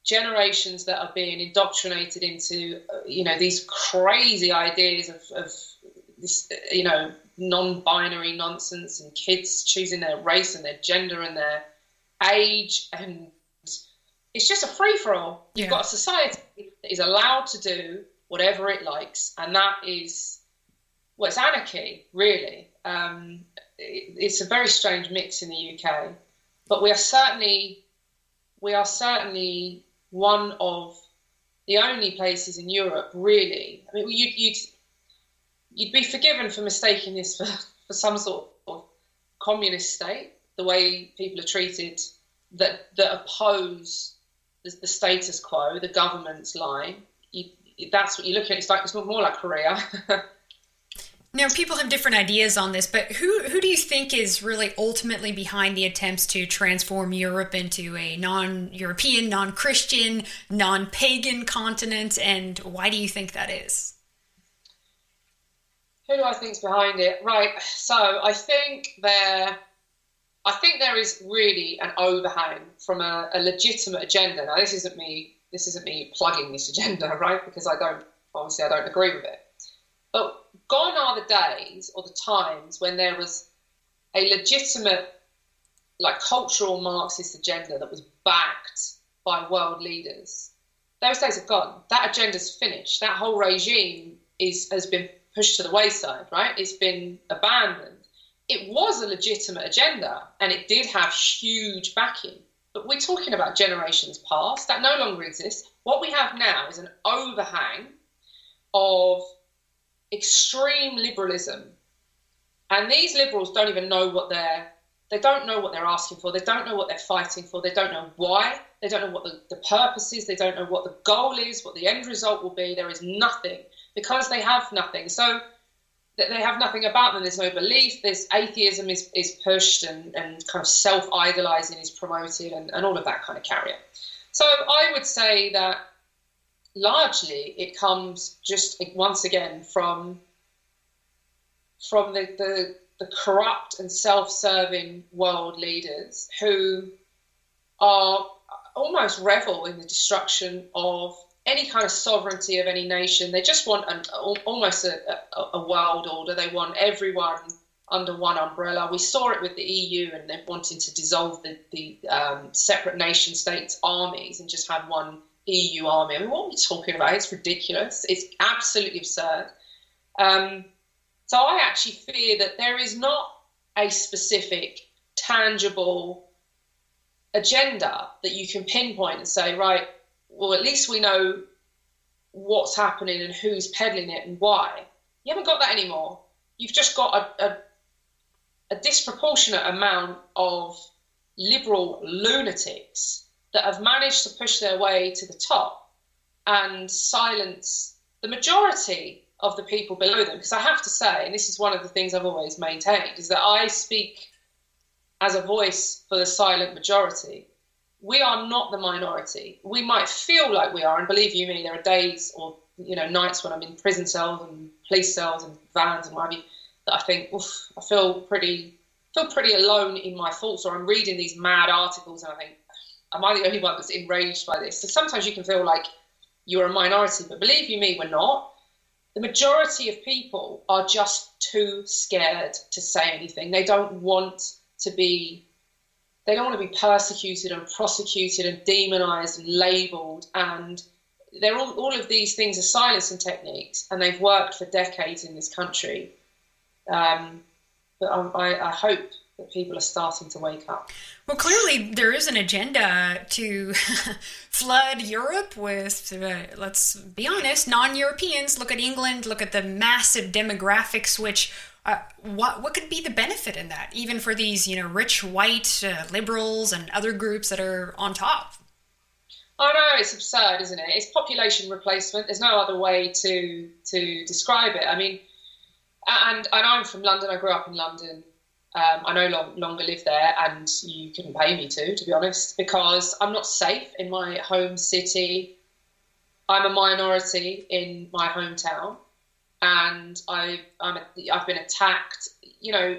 generations that are being indoctrinated into, uh, you know, these crazy ideas of, of this, you know, non-binary nonsense and kids choosing their race and their gender and their age and it's just a free for all. You've got a society that is allowed to do whatever it likes, and that is well, it's anarchy, really. Um, it, it's a very strange mix in the UK, but we are certainly we are certainly one of the only places in Europe, really. I mean, you'd you'd, you'd be forgiven for mistaking this for, for some sort of communist state, the way people are treated that that oppose the, the status quo, the government's line. You, that's what you're looking at. It's like it's more like Korea. Now, people have different ideas on this, but who who do you think is really ultimately behind the attempts to transform Europe into a non-European, non-Christian, non-pagan continent, and why do you think that is? Who do I think's behind it? Right. So I think there, I think there is really an overhang from a, a legitimate agenda. Now, this isn't me. This isn't me plugging this agenda, right? Because I don't obviously I don't agree with it. But gone are the days or the times when there was a legitimate, like cultural Marxist agenda that was backed by world leaders. Those days are gone. That agenda's finished. That whole regime is has been pushed to the wayside, right? It's been abandoned. It was a legitimate agenda and it did have huge backing. But we're talking about generations past. That no longer exists. What we have now is an overhang of extreme liberalism. And these liberals don't even know what they're they don't know what they're asking for. They don't know what they're fighting for. They don't know why. They don't know what the, the purpose is. They don't know what the goal is, what the end result will be. There is nothing because they have nothing. So that they have nothing about them. There's no belief. There's atheism is, is pushed and, and kind of self idolizing is promoted and, and all of that kind of carrier. So I would say that largely it comes just once again from from the, the, the corrupt and self-serving world leaders who are almost revel in the destruction of any kind of sovereignty of any nation. They just want an, almost a, a, a world order. They want everyone under one umbrella. We saw it with the EU and they're wanting to dissolve the, the um, separate nation states' armies and just have one EU army. I mean, what are we talking about? It's ridiculous. It's absolutely absurd. Um, so I actually fear that there is not a specific, tangible agenda that you can pinpoint and say, right, well, at least we know what's happening and who's peddling it and why. You haven't got that anymore. You've just got a, a, a disproportionate amount of liberal lunatics that have managed to push their way to the top and silence the majority of the people below them. Because I have to say, and this is one of the things I've always maintained, is that I speak as a voice for the silent majority. We are not the minority. We might feel like we are, and believe you me, there are days or you know nights when I'm in prison cells and police cells and vans and what have you that I think, oof, I feel pretty feel pretty alone in my thoughts, or I'm reading these mad articles and I think, am I the only one that's enraged by this? So sometimes you can feel like you're a minority, but believe you me, we're not. The majority of people are just too scared to say anything. They don't want to be they don't want to be persecuted and prosecuted and demonized and labeled and they're all, all of these things are silencing techniques and they've worked for decades in this country um, but I, I, hope that people are starting to wake up Well, clearly there is an agenda to flood Europe with, uh, let's be honest, non-Europeans. Look at England. Look at the massive demographic switch. Uh, what what could be the benefit in that, even for these you know rich white uh, liberals and other groups that are on top? I know it's absurd, isn't it? It's population replacement. There's no other way to to describe it. I mean, and and I'm from London. I grew up in London. Um, I no long, longer live there, and you couldn't pay me to, to be honest, because I'm not safe in my home city. I'm a minority in my hometown, and I, I'm I've been attacked. You know,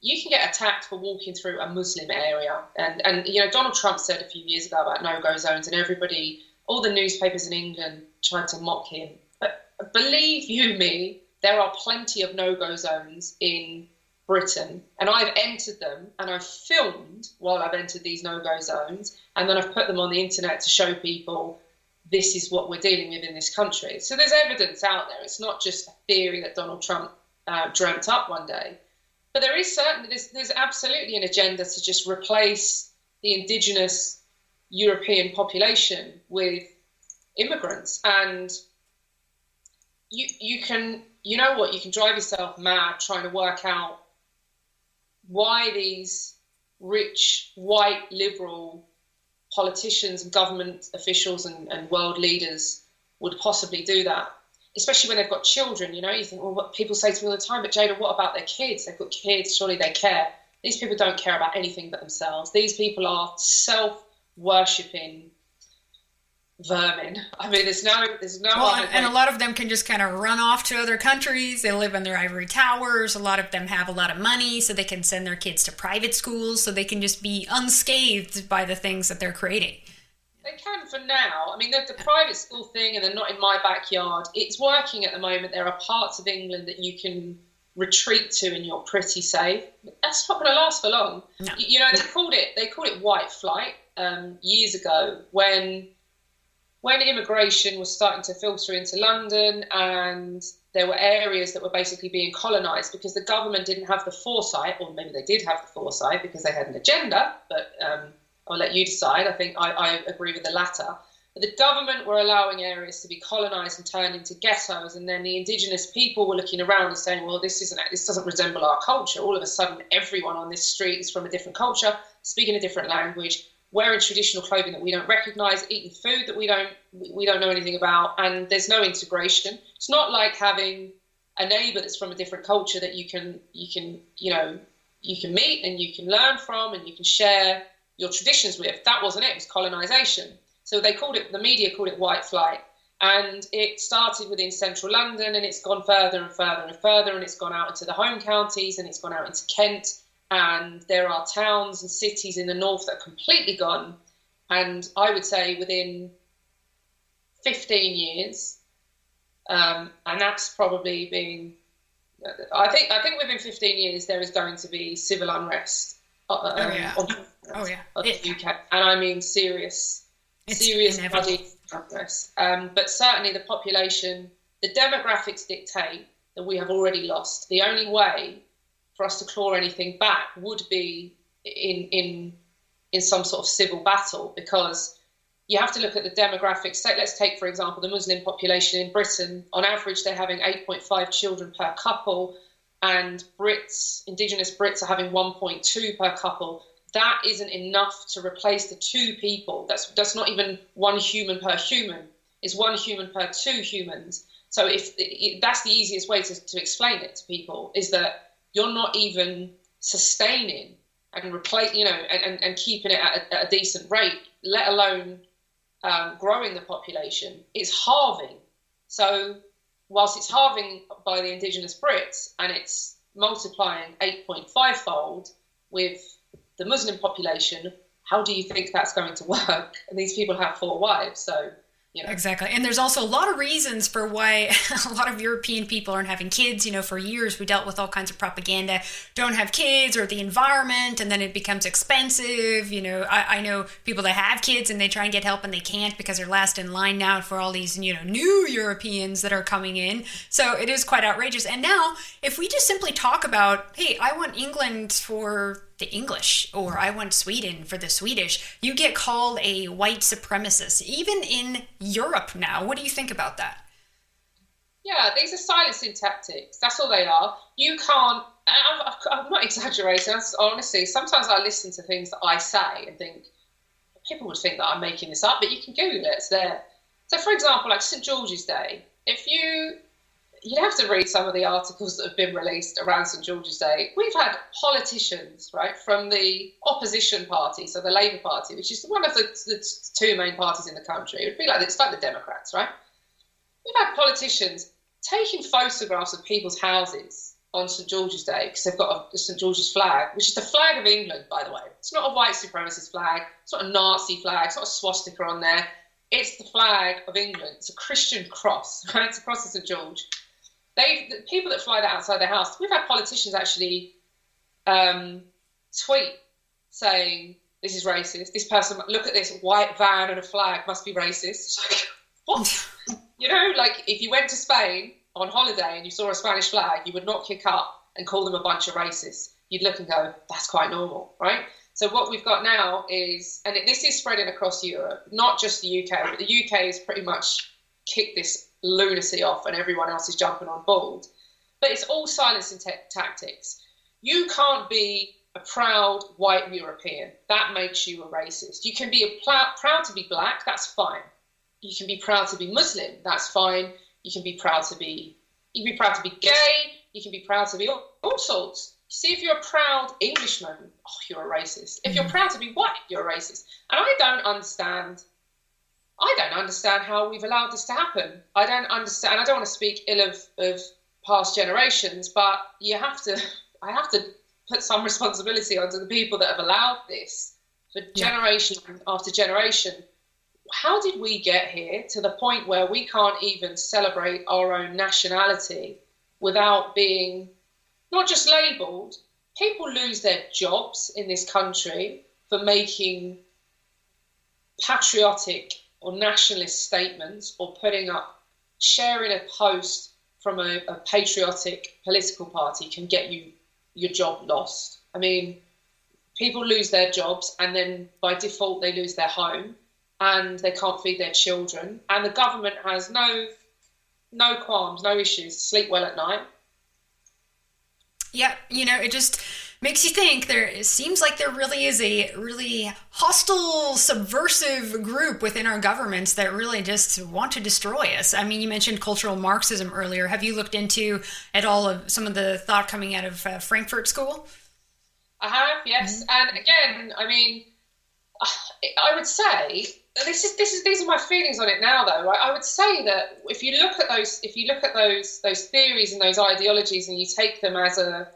you can get attacked for walking through a Muslim area. And, and you know, Donald Trump said a few years ago about no go zones, and everybody, all the newspapers in England tried to mock him. But believe you me, there are plenty of no go zones in Britain, and I've entered them and I've filmed while I've entered these no go zones, and then I've put them on the internet to show people this is what we're dealing with in this country. So there's evidence out there. It's not just a theory that Donald Trump uh, dreamt up one day. But there is certainly there's, there's absolutely an agenda to just replace the indigenous European population with immigrants, and you you can you know what you can drive yourself mad trying to work out why these rich white liberal politicians and government officials and, and world leaders would possibly do that especially when they've got children, you know, you think, well, what people say to me all the time, but Jayda, what about their kids? They've got kids, surely they care. These people don't care about anything but themselves. These people are self worshipping vermin. I mean, there's no, there's no. Well, and, and a lot of them can just kind of run off to other countries. They live in their ivory towers. A lot of them have a lot of money, so they can send their kids to private schools, so they can just be unscathed by the things that they're creating. They can for now. I mean, the, the private school thing, and they're not in my backyard. It's working at the moment. There are parts of England that you can retreat to, and you're pretty safe. That's not going to last for long. You, you know, they called it they called it white flight um, years ago when when immigration was starting to filter into London and there were areas that were basically being colonized because the government didn't have the foresight, or maybe they did have the foresight because they had an agenda, but um, I'll let you decide. I think I, I agree with the latter. But the government were allowing areas to be colonized and turned into ghettos, and then the indigenous people were looking around and saying, "Well, this isn't this doesn't resemble our culture." All of a sudden, everyone on this street is from a different culture, speaking a different language, wearing traditional clothing that we don't recognize, eating food that we don't we don't know anything about, and there's no integration. It's not like having a neighbor that's from a different culture that you can you can you know you can meet and you can learn from and you can share your traditions with. That wasn't it. It was colonization. So they called it. The media called it white flight. And it started within central London and it's gone further and further and further and it's gone out into the home counties and it's gone out into Kent and there are towns and cities in the north that are completely gone. And I would say within 15 years, um, and that's probably been, I think, I think within 15 years there is going to be civil unrest. uh, um, Oh, yeah. on, Oh yeah. the UK, and I mean serious, serious bloody unrest. Um, but certainly the population, the demographics dictate that we have already lost. The only way for us to claw anything back would be in in in some sort of civil battle because you have to look at the demographics. Let's take, for example, the Muslim population in Britain. On average, they're having 8.5 children per couple, and Brits, indigenous Brits, are having 1.2 per couple. That isn't enough to replace the two people. That's that's not even one human per human. It's one human per two humans. So if that's the easiest way to, to explain it to people is that you're not even sustaining and replace, you know, and, and, and keeping it at a, at a decent rate, let alone um, growing the population. It's halving. So whilst it's halving by the indigenous Brits and it's multiplying 8.5 fold with the Muslim population, how do you think that's going to work? And these people have four wives, so you know. Exactly. And there's also a lot of reasons for why a lot of European people aren't having kids. You know, for years we dealt with all kinds of propaganda don't have kids or the environment, and then it becomes expensive. You know, I, I know people that have kids and they try and get help and they can't because they're last in line now for all these, you know, new Europeans that are coming in. So it is quite outrageous. And now, if we just simply talk about, hey, I want England for the English or I want Sweden for the Swedish, you get called a white supremacist, even in Europe now. What do you think about that? Yeah, these are silencing tactics. That's all they are. You can't. I'm, I'm not exaggerating. that's- Honestly, sometimes I listen to things that I say and think people would think that I'm making this up, but you can Google it. It's there. So, for example, like St George's Day, if you you'd have to read some of the articles that have been released around St George's Day. We've had politicians, right, from the opposition party, so the Labour Party, which is one of the, the two main parties in the country. It would be like it's like the Democrats, right? We've had politicians taking photographs of people's houses on St George's Day because they've got a, St George's flag, which is the flag of England, by the way. It's not a white supremacist flag. It's not a Nazi flag. It's not a swastika on there. It's the flag of England. It's a Christian cross, right? It's a cross of St George. They, the people that fly that outside their house. We've had politicians actually um, tweet saying this is racist. This person, look at this white van and a flag must be racist. Like, what? you know, like if you went to Spain on holiday and you saw a Spanish flag, you would not kick up and call them a bunch of racists. You'd look and go, that's quite normal, right? So what we've got now is, and this is spreading across Europe, not just the UK, but the UK has pretty much kicked this lunacy off and everyone else is jumping on board. But it's all silencing ta- tactics. You can't be a proud white European. That makes you a racist. You can be a pl- proud to be black. That's fine. You can be proud to be Muslim. That's fine. You can be proud to be. You can be proud to be gay. You can be proud to be all, all sorts. See, if you're a proud Englishman, oh, you're a racist. If you're mm. proud to be white, you're a racist. And I don't understand. I don't understand how we've allowed this to happen. I don't understand. I don't want to speak ill of, of past generations, but you have to. I have to put some responsibility onto the people that have allowed this for generation after generation. How did we get here to the point where we can't even celebrate our own nationality without being not just labelled? People lose their jobs in this country for making patriotic or nationalist statements or putting up, sharing a post from a, a patriotic political party can get you your job lost. I mean, people lose their jobs and then by default they lose their home and they can't feed their children and the government has no no qualms, no issues, sleep well at night. Yeah, you know, it just makes you think there it seems like there really is a really hostile subversive group within our governments that really just want to destroy us i mean you mentioned cultural marxism earlier have you looked into at all of some of the thought coming out of uh, frankfurt school I have, yes. And again, I mean, I would say this is this is these are my feelings on it now, though. Right? I would say that if you look at those, if you look at those those theories and those ideologies, and you take them as a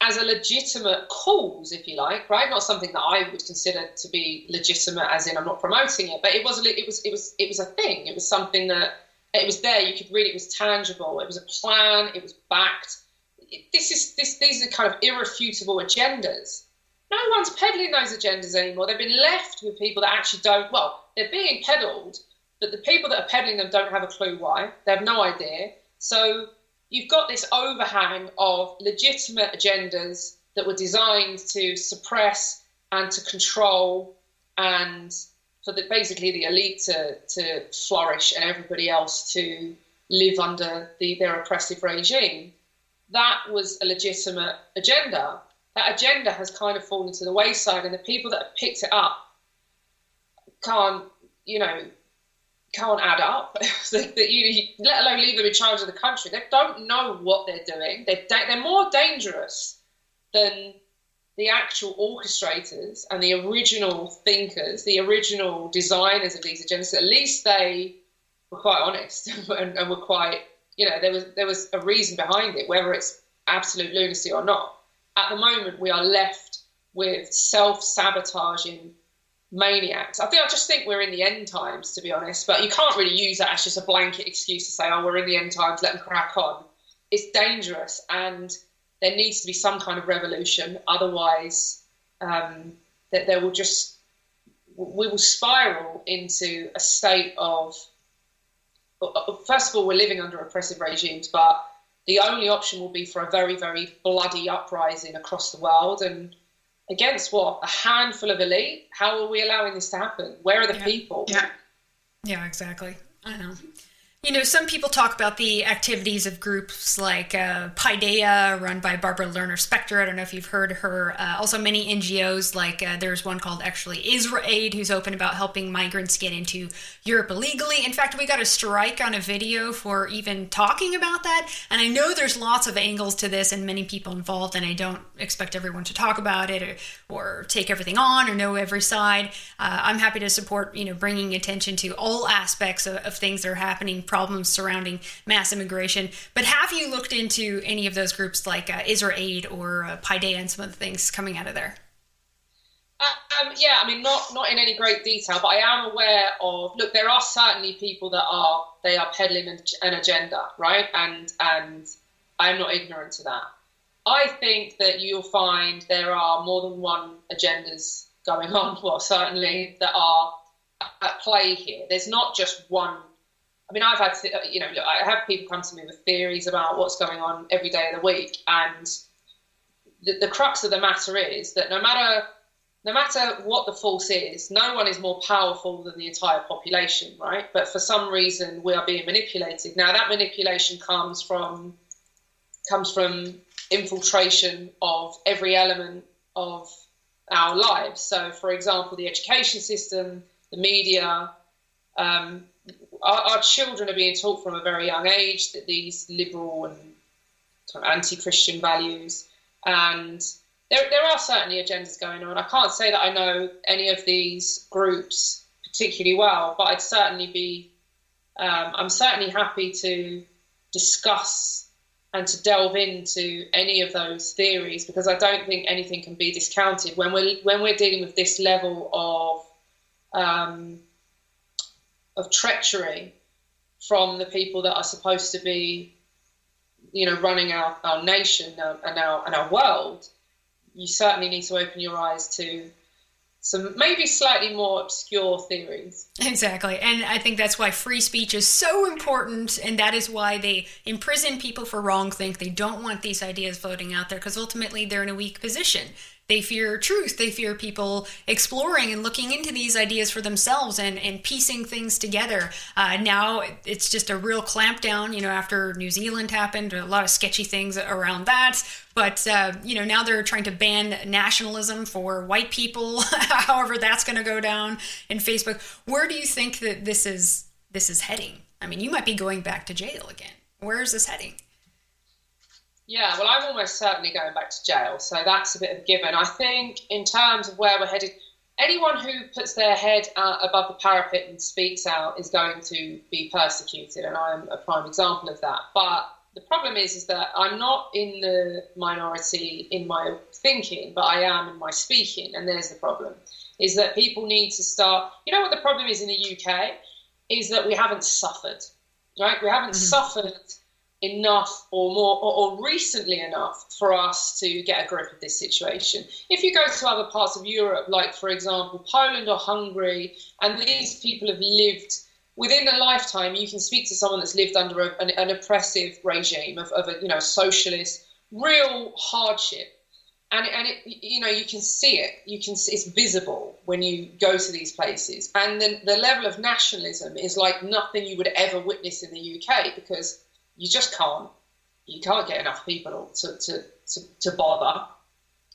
as a legitimate cause, if you like, right? Not something that I would consider to be legitimate, as in I'm not promoting it, but it was it was it was it was a thing. It was something that it was there. You could read it. It was tangible. It was a plan. It was backed this is this these are kind of irrefutable agendas. No one's peddling those agendas anymore. They've been left with people that actually don't. Well, they're being peddled, but the people that are peddling them don't have a clue why. They have no idea. So you've got this overhang of legitimate agendas that were designed to suppress and to control and for the, basically the elite to, to flourish and everybody else to live under the, their oppressive regime that was a legitimate agenda. That agenda has kind of fallen to the wayside, and the people that have picked it up can't, you know, can't add up. that you, let alone leave them in charge of the country. They don't know what they're doing. They're, they're more dangerous than the actual orchestrators and the original thinkers, the original designers of these agendas. At least they were quite honest and, and were quite you know there was there was a reason behind it whether it's absolute lunacy or not at the moment we are left with self-sabotaging maniacs i think i just think we're in the end times to be honest but you can't really use that as just a blanket excuse to say oh we're in the end times let them crack on it's dangerous and there needs to be some kind of revolution otherwise um, that there will just we will spiral into a state of first of all, we're living under oppressive regimes, but the only option will be for a very, very bloody uprising across the world. And against what? A handful of elite? How are we allowing this to happen? Where are the Yeah. people? Yeah. Yeah, exactly. I know. You know, some people talk about the activities of groups like uh, Paideia, run by Barbara Lerner Spectre. I don't know if you've heard her. Uh, also, many NGOs, like uh, there's one called actually Israel Aid, who's open about helping migrants get into Europe illegally. In fact, we got a strike on a video for even talking about that. And I know there's lots of angles to this and many people involved, and I don't expect everyone to talk about it or, or take everything on or know every side. Uh, I'm happy to support, you know, bringing attention to all aspects of, of things that are happening problems surrounding mass immigration. But have you looked into any of those groups like uh, Israel Aid or uh, Paideia and some of the things coming out of there? Um, yeah, I mean, not not in any great detail, but I am aware of. Look, there are certainly people that are they are peddling an, an agenda, right? And and I am not ignorant to that. I think that you'll find there are more than one agendas going on. Well, certainly that are at play here. There's not just one. I mean, I've had you know, look, I have people come to me with theories about what's going on every day of the week, and the, the crux of the matter is that no matter no matter what the force is, no one is more powerful than the entire population, right? But for some reason, we are being manipulated. Now, that manipulation comes from comes from infiltration of every element of our lives. So, for example, the education system, the media, um, our, our children are being taught from a very young age that these liberal and sort of anti-Christian values and there, there are certainly agendas going on. I can't say that I know any of these groups particularly well, but I'd certainly be, um, I'm certainly happy to discuss and to delve into any of those theories because I don't think anything can be discounted when we're when we're dealing with this level of um, of treachery from the people that are supposed to be, you know, running our, our nation uh, and our and our world you certainly need to open your eyes to some maybe slightly more obscure theories. Exactly. And I think that's why free speech is so important. And that is why they imprison people for wrongthink. They don't want these ideas floating out there because ultimately they're in a weak position. They fear truth. They fear people exploring and looking into these ideas for themselves and, and piecing things together. Uh, now it's just a real clampdown, you know, after New Zealand happened, a lot of sketchy things around that. But, uh, you know, now they're trying to ban nationalism for white people, however that's going to go down in Facebook. Where do you think that this is this is heading? I mean, you might be going back to jail again. Where is this heading? Yeah, well, I'm almost certainly going back to jail, so that's a bit of a given. I think, in terms of where we're headed, anyone who puts their head uh, above the parapet and speaks out is going to be persecuted, and I'm a prime example of that. But the problem is, is that I'm not in the minority in my thinking, but I am in my speaking, and there's the problem. Is that people need to start. You know what the problem is in the UK is that we haven't suffered, right? We haven't suffered enough or more or, or, recently enough for us to get a grip of this situation. If you go to other parts of Europe, like for example Poland or Hungary, and these people have lived within a lifetime, you can speak to someone that's lived under a, an, an, oppressive regime of, of a you know socialist, real hardship. And, and it, you know you can see it you can see, it's visible when you go to these places and then the level of nationalism is like nothing you would ever witness in the UK because you just can't you can't get enough people to, to, to, to bother.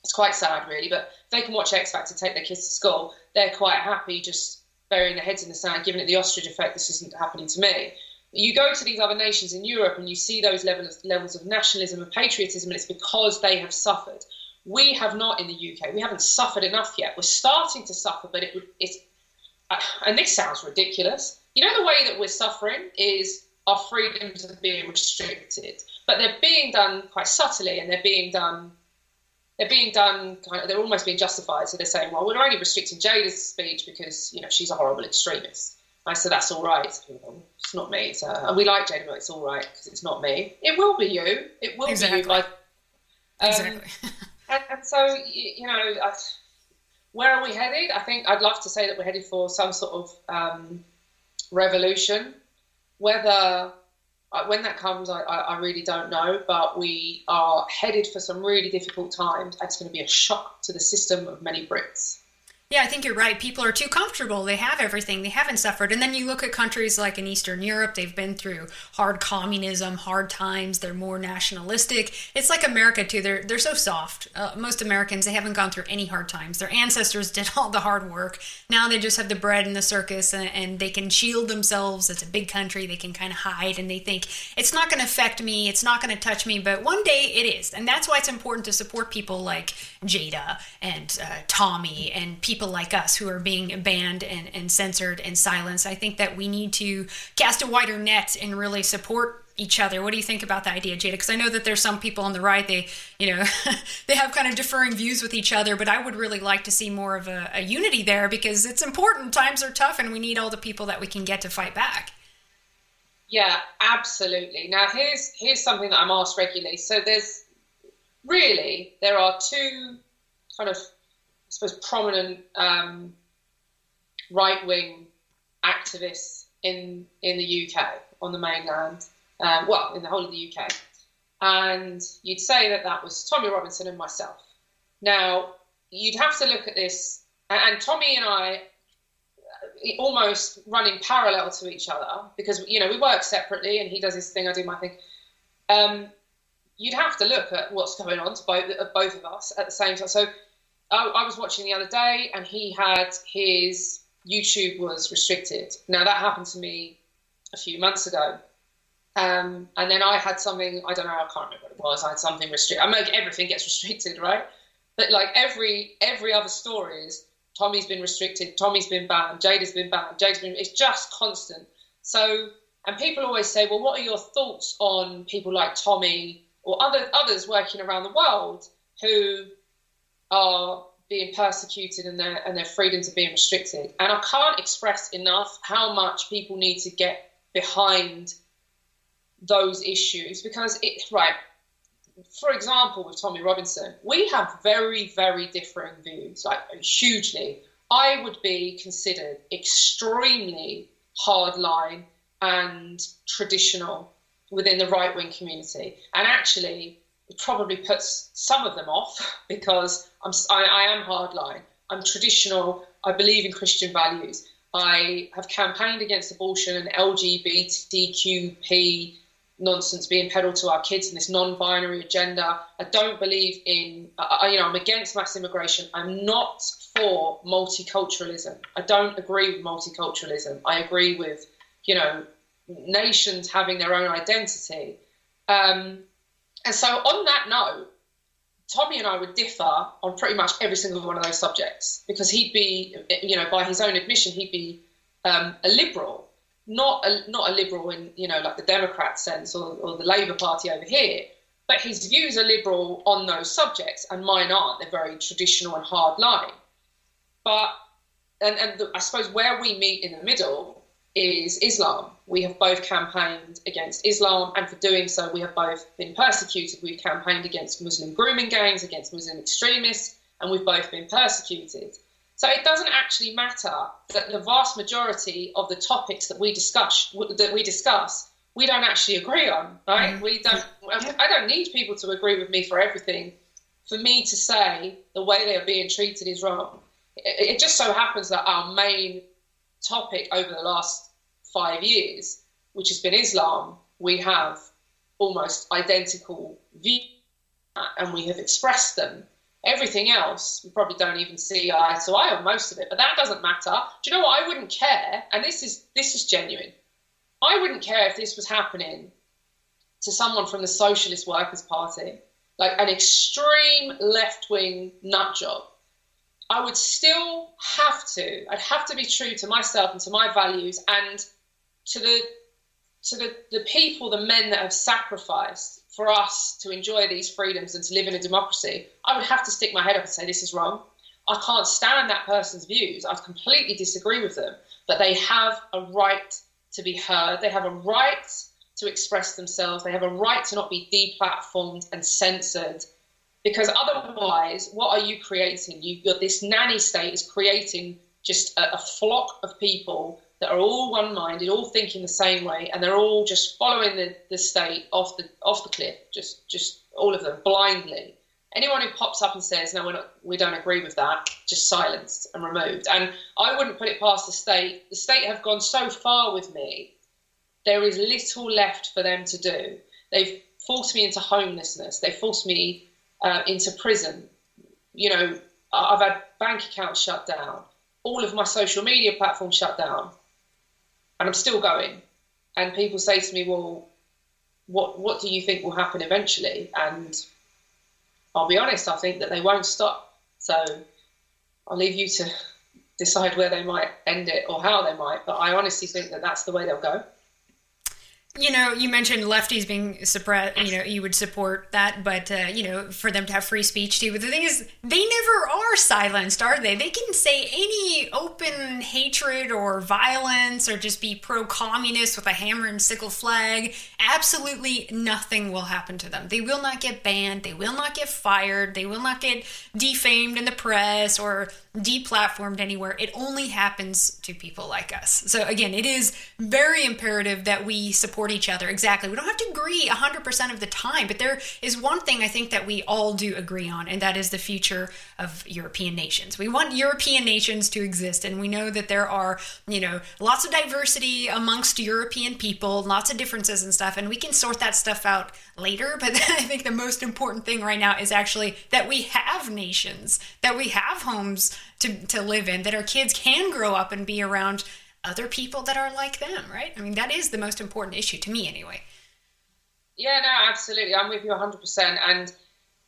It's quite sad, really. But if they can watch X Factor, take their kids to school, they're quite happy just burying their heads in the sand, giving it the ostrich effect. This isn't happening to me. You go to these other nations in Europe and you see those levels levels of nationalism and patriotism, and it's because they have suffered. We have not in the UK. We haven't suffered enough yet. We're starting to suffer, but it, it's uh, and this sounds ridiculous. You know the way that we're suffering is our freedoms are being restricted, but they're being done quite subtly, and they're being done. They're being done. Kind of, they're almost being justified. So they're saying, "Well, we're only restricting Jayda's speech because you know she's a horrible extremist." I said, "That's all right. It's not me. It's, uh, and we like Jayda, but it's all right because it's not me. It will be you. It will exactly. be you." Like, um, exactly. and, and, so you, you know, I, where are we headed? I think I'd love to say that we're headed for some sort of um, revolution whether uh, when that comes, I, I, really don't know, but we are headed for some really difficult times. It's going to be a shock to the system of many Brits. Yeah, I think you're right. People are too comfortable. They have everything. They haven't suffered. And then you look at countries like in Eastern Europe, they've been through hard communism, hard times. They're more nationalistic. It's like America too. They're they're so soft. Uh, most Americans they haven't gone through any hard times. Their ancestors did all the hard work. Now they just have the bread and the circus, and, and they can shield themselves. It's a big country. They can kind of hide, and they think it's not going to affect me. It's not going to touch me. But one day it is, and that's why it's important to support people like Jayda and uh, Tommy and people people like us who are being banned and, and censored and silenced. I think that we need to cast a wider net and really support each other. What do you think about the idea, Jayda? Because I know that there's some people on the right, they, you know, they have kind of differing views with each other, but I would really like to see more of a, a unity there because it's important. Times are tough and we need all the people that we can get to fight back. Yeah, absolutely. Now here's here's something that I'm asked regularly. So there's really there are two kind of suppose prominent um, right wing activists in in the UK on the mainland. Um, well, in the whole of the UK, and you'd say that that was Tommy Robinson and myself. Now you'd have to look at this, and, Tommy and I almost running parallel to each other because you know we work separately and he does his thing i do my thing um, you'd have to look at what's going on to both, uh, both of us at the same time so I, I was watching the other day and he had his youtube was restricted now that happened to me a few months ago um, and then i had something i don't know i can't remember what it was i had something restricted i mean everything gets restricted right but like every every other story is Tommy's been restricted, Tommy's been banned, Jayda's been banned, Jade's been. It's just constant. So, and people always say, well, what are your thoughts on people like Tommy or other others working around the world who are being persecuted and their and their freedoms are being restricted? And I can't express enough how much people need to get behind those issues because it right for example, with Tommy Robinson, we have very, very differing views, like hugely. I would be considered extremely hardline and traditional within the right wing community. And actually, it probably puts some of them off because I'm, I, I am hardline. I'm traditional. I believe in Christian values. I have campaigned against abortion and LGBTQP nonsense being peddled to our kids and this non-binary agenda. I don't believe in, uh, you know, I'm against mass immigration. I'm not for multiculturalism. I don't agree with multiculturalism. I agree with, you know, nations having their own identity. Um, and so, on that note, Tommy and I would differ on pretty much every single one of those subjects because he'd be, you know, by his own admission, he'd be um, a liberal not a, not a liberal in you know like the Democrat sense or, or the Labour Party over here, but his views are liberal on those subjects, and mine aren't. They're very traditional and hard line. But and and the, I suppose where we meet in the middle is Islam. We have both campaigned against Islam, and for doing so, we have both been persecuted. We've campaigned against Muslim grooming gangs, against Muslim extremists, and we've both been persecuted. So it doesn't actually matter that the vast majority of the topics that we discuss that we discuss we don't actually agree on, right? Mm-hmm. We don't. I don't need people to agree with me for everything. For me to say the way they are being treated is wrong. It, it just so happens that our main topic over the last five years, which has been Islam, we have almost identical views, and we have expressed them Everything else, we probably don't even see eye to eye on most of it, but that doesn't matter. Do you know what? I wouldn't care, and this is this is genuine. I wouldn't care if this was happening to someone from the Socialist Workers Party, like an extreme left wing nut job. I would still have to. I'd have to be true to myself and to my values and to the to the, the people, the men that have sacrificed for us to enjoy these freedoms and to live in a democracy, I would have to stick my head up and say, this is wrong. I can't stand that person's views. I completely disagree with them. But they have a right to be heard. They have a right to express themselves. They have a right to not be deplatformed and censored. Because otherwise, what are you creating? Got this nanny state is creating just a, a flock of people that are all one-minded, all thinking the same way, and they're all just following the, the state off the off the cliff, just just all of them blindly. Anyone who pops up and says, "No, we're not, we don't agree with that," just silenced and removed. And I wouldn't put it past the state. The state have gone so far with me. There is little left for them to do. They've forced me into homelessness. They forced me uh, into prison. You know, I've had bank accounts shut down. All of my social media platforms shut down and I'm still going. And people say to me, "Well, what what do you think will happen eventually?" And I'll be honest, I think that they won't stop. So I'll leave you to decide where they might end it or how they might. But I honestly think that that's the way they'll go. You know, you mentioned lefties being suppressed. You know, you would support that, but uh, you know, for them to have free speech too. But the thing is, they never are silenced, are they? They can say any open hatred or violence, or just be pro-communist with a hammer and sickle flag. Absolutely nothing will happen to them. They will not get banned. They will not get fired. They will not get defamed in the press or deplatformed anywhere. It only happens to people like us. So again, it is very imperative that we support each other. Exactly. We don't have to agree 100% of the time, but there is one thing I think that we all do agree on, and that is the future of European nations. We want European nations to exist, and we know that there are, you know, lots of diversity amongst European people, lots of differences and stuff, and we can sort that stuff out later. But I think the most important thing right now is actually that we have nations, that we have homes to, to live in, that our kids can grow up and be around other people that are like them, right? I mean, that is the most important issue to me, anyway. Yeah, no, absolutely. I'm with you 100%. And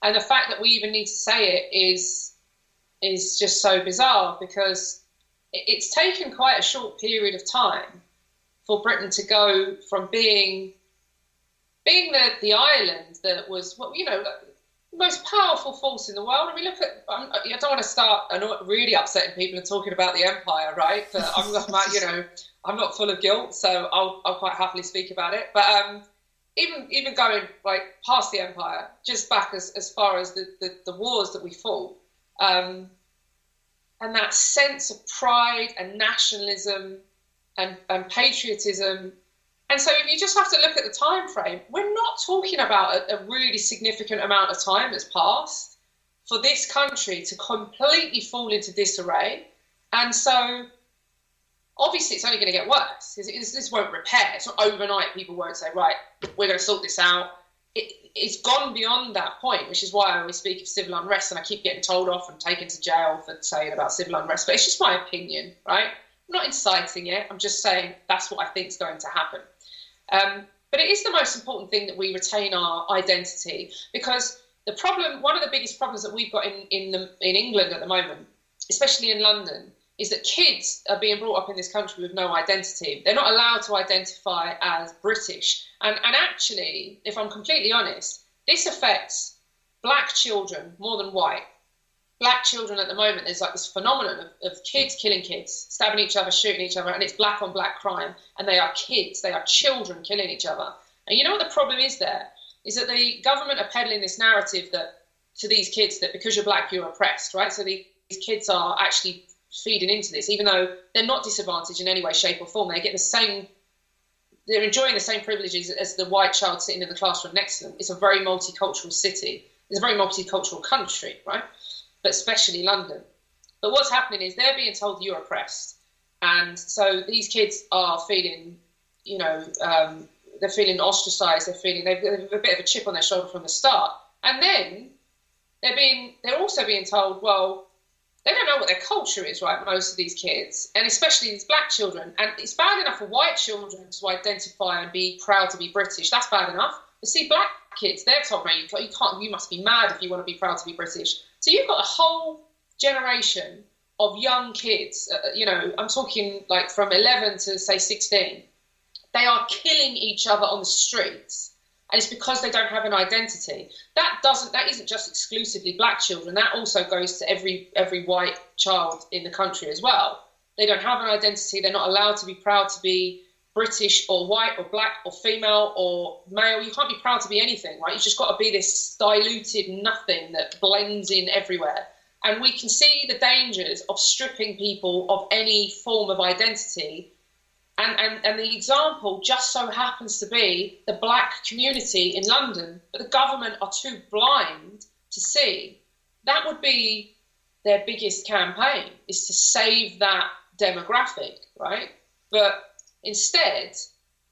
and the fact that we even need to say it is is just so bizarre because it's taken quite a short period of time for Britain to go from being being the, the island that was, well, you know, most powerful force in the world. I mean, look at, I'm, I don't want to start really upsetting people and talking about the empire, right? But I'm, not, you know, I'm not full of guilt, so I'll, I'll quite happily speak about it. But um, even even going like past the empire, just back as, as far as the, the, the wars that we fought, um, and that sense of pride and nationalism and, and patriotism. And so if you just have to look at the time frame. We're not talking about a, a really significant amount of time that's passed for this country to completely fall into disarray. And so obviously it's only going to get worse. This, won't repair. It's not overnight. People won't say, right, we're going to sort this out. It, it's gone beyond that point, which is why I always speak of civil unrest, and I keep getting told off and taken to jail for saying about civil unrest. But it's just my opinion, right? I'm not inciting it. I'm just saying that's what I think is going to happen. Um, but it is the most important thing that we retain our identity because the problem, one of the biggest problems that we've got in in, the, in England at the moment, especially in London, is that kids are being brought up in this country with no identity. They're not allowed to identify as British. And, and actually, if I'm completely honest, this affects black children more than white. Black children at the moment, there's like this phenomenon of, of kids killing kids, stabbing each other, shooting each other, and it's black on black crime. And they are kids, they are children killing each other. And you know what the problem is there? Is that the government are peddling this narrative that to these kids that because you're black, you're oppressed, right? So these kids are actually feeding into this, even though they're not disadvantaged in any way, shape, or form. They get the same, they're enjoying the same privileges as the white child sitting in the classroom next to them. It's a very multicultural city. It's a very multicultural country, right? But especially London. But what's happening is they're being told you're oppressed, and so these kids are feeling, you know, um, they're feeling ostracized. They're feeling they've, they've a bit of a chip on their shoulder from the start, and then they're being they're also being told, well, they don't know what their culture is, right? Most of these kids, and especially these black children. And it's bad enough for white children to identify and be proud to be British. That's bad enough. But see, black kids, they're told, no, you can't, you must be mad if you want to be proud to be British. So you've got a whole generation of young kids. Uh, you know, I'm talking like from 11 to say 16. They are killing each other on the streets and it's because they don't have an identity. That doesn't. That isn't just exclusively black children. That also goes to every every white child in the country as well. They don't have an identity. They're not allowed to be proud to be British or white or black or female or male. You can't be proud to be anything, right? You just got to be this diluted nothing that blends in everywhere. And we can see the dangers of stripping people of any form of identity and, and, and the example just so happens to be the black community in London, but the government are too blind to see. That would be their biggest campaign, is to save that demographic, right? But instead,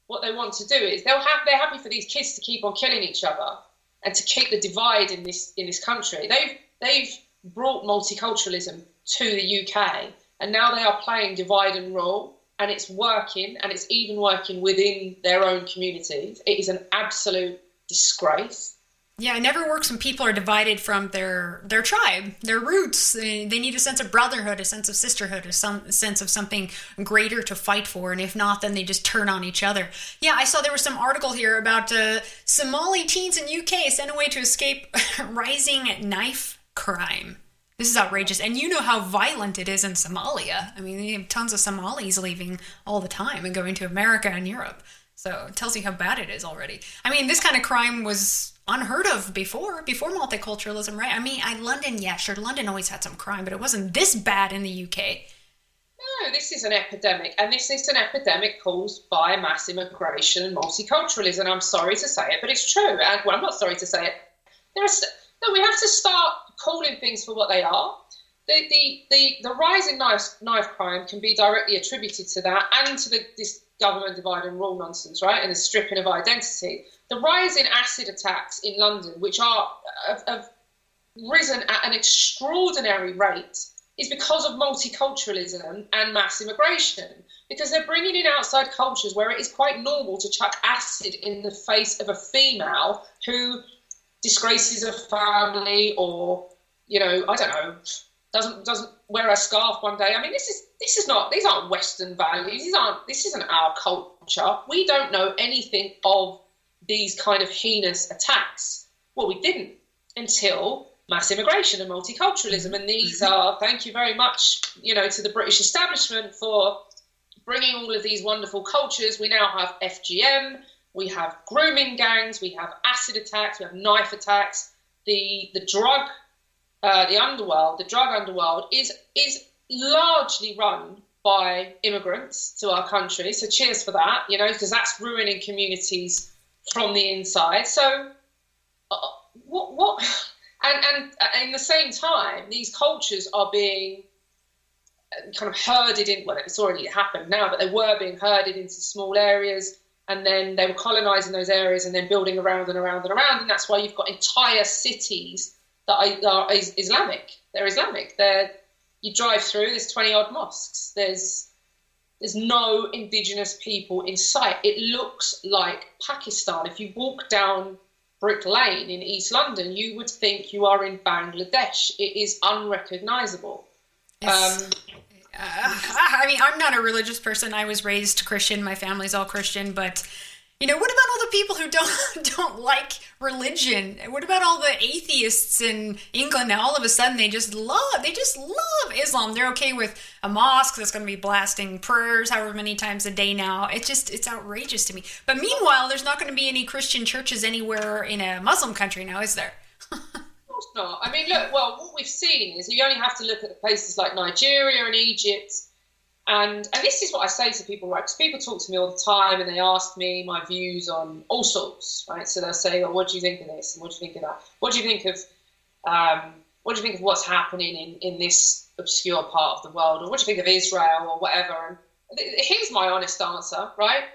what they want to do is they'll have they're happy for these kids to keep on killing each other and to keep the divide in this in this country. They've they've brought multiculturalism to the UK, and now they are playing divide and rule and it's working and it's even working within their own communities. It is an absolute disgrace. Yeah, it never works when people are divided from their their tribe, their roots. They, they need a sense of brotherhood, a sense of sisterhood, a some sense of something greater to fight for. And if not, then they just turn on each other. Yeah, I saw there was some article here about uh, Somali teens in UK sent away to escape rising knife crime. This is outrageous. And you know how violent it is in Somalia. I mean, you have tons of Somalis leaving all the time and going to America and Europe. So it tells you how bad it is already. I mean, this kind of crime was unheard of before, before multiculturalism, right? I mean, I London, yeah, sure, London always had some crime, but it wasn't this bad in the UK. No, this is an epidemic, and this is an epidemic caused by mass immigration and multiculturalism. I'm sorry to say it, but it's true. And well, I'm not sorry to say it. There are no, we have to start calling things for what they are. The the the, the rise in knife knife crime can be directly attributed to that and to the, this government divide and rule nonsense, right? And the stripping of identity. The rise in acid attacks in London, which are have, have risen at an extraordinary rate is because of multiculturalism and mass immigration. Because they're bringing in outside cultures where it is quite normal to chuck acid in the face of a female who disgraces a family or, you know, I don't know, doesn't doesn't wear a scarf one day. I mean, this is this is not these aren't Western values. These aren't this isn't our culture. We don't know anything of these kind of heinous attacks. Well, we didn't until mass immigration and multiculturalism. And these are, thank you very much, you know, to the British establishment for bringing all of these wonderful cultures. We now have FGM, we have grooming gangs, we have acid attacks, we have knife attacks. The the drug, uh, the underworld, the drug underworld is is largely run by immigrants to our country. So cheers for that, you know, because that's ruining communities from the inside. So uh, what what and and in the same time, these cultures are being uh, kind of herded in. Well, it's already happened now, but they were being herded into small areas, and then they were colonizing those areas and then building around and around and around. And that's why you've got entire cities that are, are is Islamic. They're Islamic. They're you drive through. There's twenty odd mosques. There's there's no indigenous people in sight. It looks like Pakistan. If you walk down Brick Lane in East London, you would think you are in Bangladesh. It is unrecognizable. Um, Uh, I mean, I'm not a religious person. I was raised Christian. My family's all Christian, but you know, what about all the people who don't don't like religion? What about all the atheists in England? Now, all of a sudden, they just love they just love Islam. They're okay with a mosque that's going to be blasting prayers however many times a day now. It's just it's outrageous to me. But meanwhile, there's not going to be any Christian churches anywhere in a Muslim country now, is there? Of course not. I mean, look, well, what we've seen is you only have to look at places like Nigeria and Egypt. And, and this is what I say to people, right? Because people talk to me all the time and they ask me my views on all sorts, right? So they'll say, oh, what do you think of this? And what do you think of that? What do you think of, um, what do you think of what's happening in, in this obscure part of the world? Or what do you think of Israel or whatever? And here's my honest answer, right?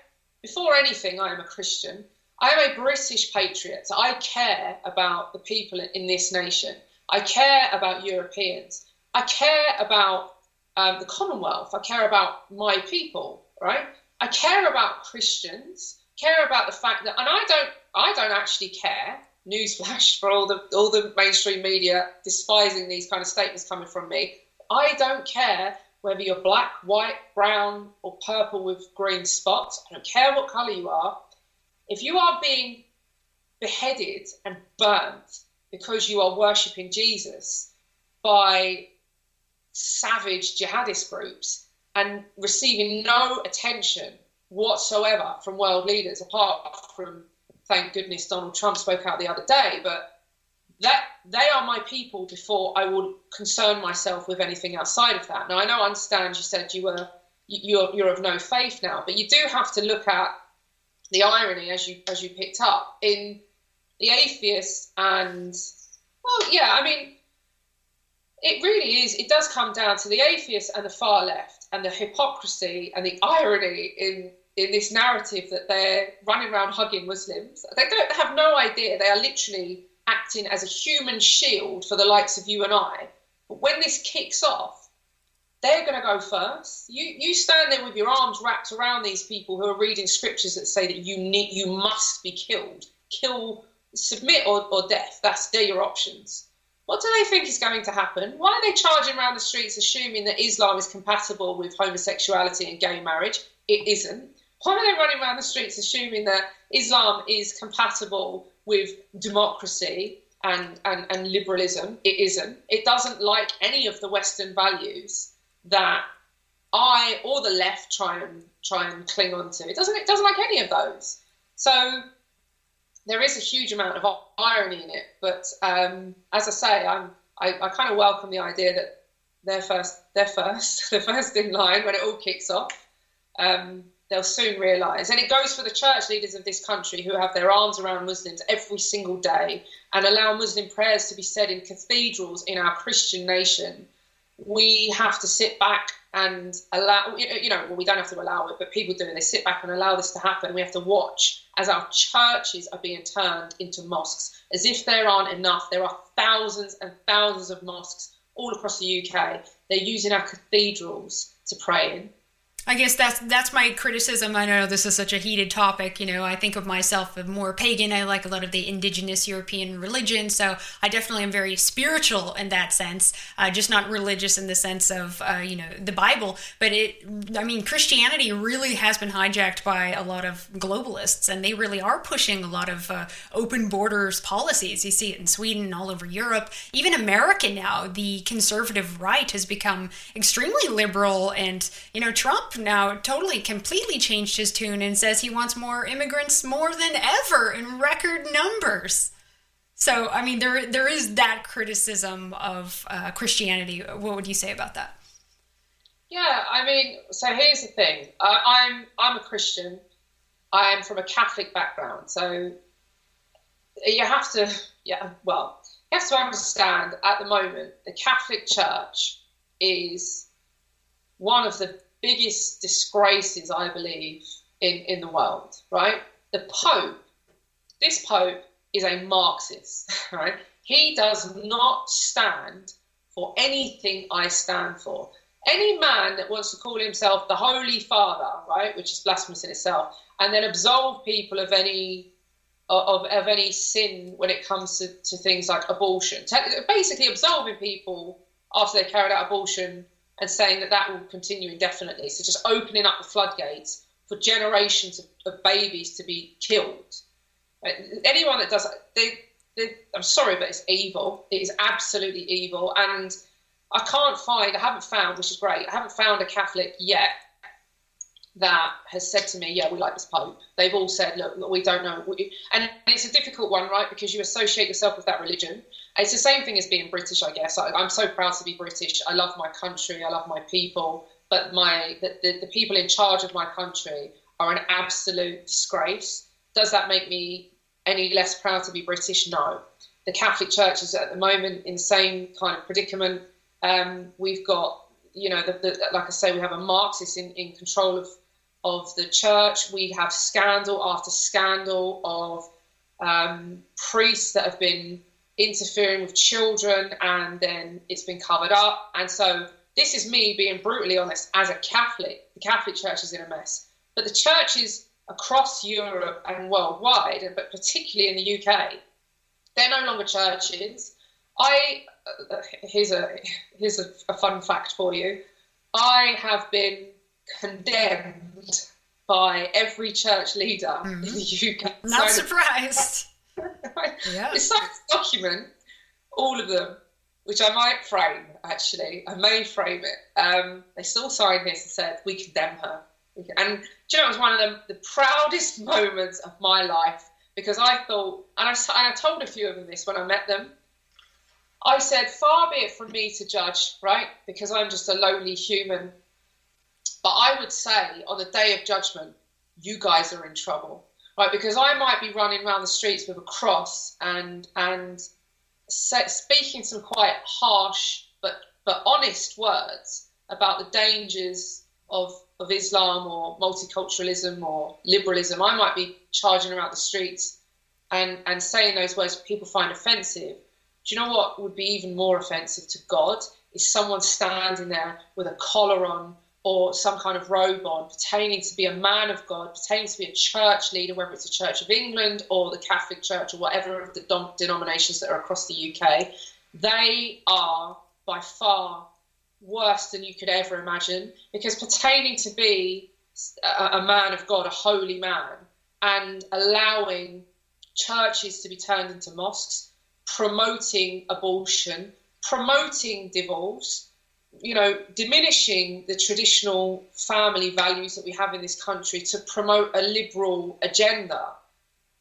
Before anything, I am a Christian. I am a British patriot. So I care about the people in this nation. I care about Europeans. I care about um, the Commonwealth. I care about my people, right? I care about Christians. Care about the fact that, and I don't, I don't actually care. Newsflash for all the all the mainstream media despising these kind of statements coming from me. I don't care whether you're black, white, brown, or purple with green spots. I don't care what colour you are. If you are being beheaded and burnt because you are worshipping Jesus by savage jihadist groups and receiving no attention whatsoever from world leaders, apart from, thank goodness, Donald Trump spoke out the other day. But that they are my people before I would concern myself with anything outside of that. Now I know, I understand. You said you were you're you're of no faith now, but you do have to look at the irony as you as you picked up in the atheists and well, yeah, I mean it really is. It does come down to the atheists and the far left, and the hypocrisy and the irony in in this narrative that they're running around hugging Muslims. They don't have no idea. They are literally acting as a human shield for the likes of you and I. But when this kicks off, they're going to go first. You you stand there with your arms wrapped around these people who are reading scriptures that say that you need you must be killed. Kill submit or, or death. That's they're your options. What do they think is going to happen? Why are they charging around the streets assuming that Islam is compatible with homosexuality and gay marriage? It isn't. Why are they running around the streets assuming that Islam is compatible with democracy and, and, and liberalism? It isn't. It doesn't like any of the Western values that I or the left try and try and cling on to. It doesn't it doesn't like any of those. So there is a huge amount of irony in it. But um, as I say, I'm, I, I kind of welcome the idea that they're first, they're first, they're first in line when it all kicks off. Um, they'll soon realise, and it goes for the church leaders of this country who have their arms around Muslims every single day and allow Muslim prayers to be said in cathedrals in our Christian nation. We have to sit back and allow, you know, well, we don't have to allow it, but people do. and They sit back and allow this to happen. We have to watch as our churches are being turned into mosques, as if there aren't enough. There are thousands and thousands of mosques all across the UK. They're using our cathedrals to pray in. I guess that's that's my criticism. I know this is such a heated topic. You know, I think of myself as more pagan. I like a lot of the indigenous European religion, so I definitely am very spiritual in that sense. Uh, just not religious in the sense of uh, you know the Bible, but it. I mean, Christianity really has been hijacked by a lot of globalists, and they really are pushing a lot of uh, open borders policies. You see it in Sweden all over Europe, even America now. The conservative right has become extremely liberal, and you know Trump now totally completely changed his tune and says he wants more immigrants more than ever in record numbers. So, I mean, there there is that criticism of uh, Christianity. What would you say about that? Yeah, I mean, so here's the thing. I, I'm I'm a Christian. I am from a Catholic background, so you have to, yeah, well, you have to understand at the moment the Catholic Church is one of the biggest disgraces, I believe, in, in the world, right? The Pope, this Pope is a Marxist, right? He does not stand for anything I stand for. Any man that wants to call himself the Holy Father, right, which is blasphemous in itself, and then absolve people of any of, of any sin when it comes to, to things like abortion, basically absolving people after they carried out abortion and saying that that will continue indefinitely. So just opening up the floodgates for generations of, of babies to be killed. Uh, anyone that does they, they, I'm sorry, but it's evil. It is absolutely evil. And I can't find, I haven't found, which is great, I haven't found a Catholic yet that has said to me, yeah, we like this Pope. They've all said, look, we don't know. And it's a difficult one, right? Because you associate yourself with that religion. It's the same thing as being British, I guess. I, am so proud to be British. I love my country. I love my people. But my the, the, the people in charge of my country are an absolute disgrace. Does that make me any less proud to be British? No. The Catholic Church is at the moment in the same kind of predicament. Um, we've got, you know, the, the, like I say, we have a Marxist in, in control of of the church. We have scandal after scandal of um, priests that have been interfering with children and then it's been covered up. And so this is me being brutally honest as a Catholic. The Catholic Church is in a mess. But the churches across Europe and worldwide, but particularly in the UK, they're no longer churches. I uh, here's a here's a, a fun fact for you. I have been condemned by every church leader mm-hmm. in the UK. Not so surprised. yeah. It's like a document, all of them, which I might frame actually. I may frame it. Um, they still signed this and said, We condemn her. And do you know, it was one of the, the proudest moments of my life because I thought, and I, and I told a few of them this when I met them. I said, Far be it from me to judge, right? Because I'm just a lowly human. But I would say on the day of judgment, you guys are in trouble right? Because I might be running around the streets with a cross and and speaking some quite harsh but but honest words about the dangers of of Islam or multiculturalism or liberalism. I might be charging around the streets and and saying those words people find offensive. Do you know what would be even more offensive to God? Is someone standing there with a collar on or some kind of robe on, pertaining to be a man of God, pertaining to be a church leader, whether it's a Church of England or the Catholic Church or whatever of the dom- denominations that are across the UK, they are by far worse than you could ever imagine because pertaining to be a, a man of God, a holy man, and allowing churches to be turned into mosques, promoting abortion, promoting divorce, you know, diminishing the traditional family values that we have in this country to promote a liberal agenda,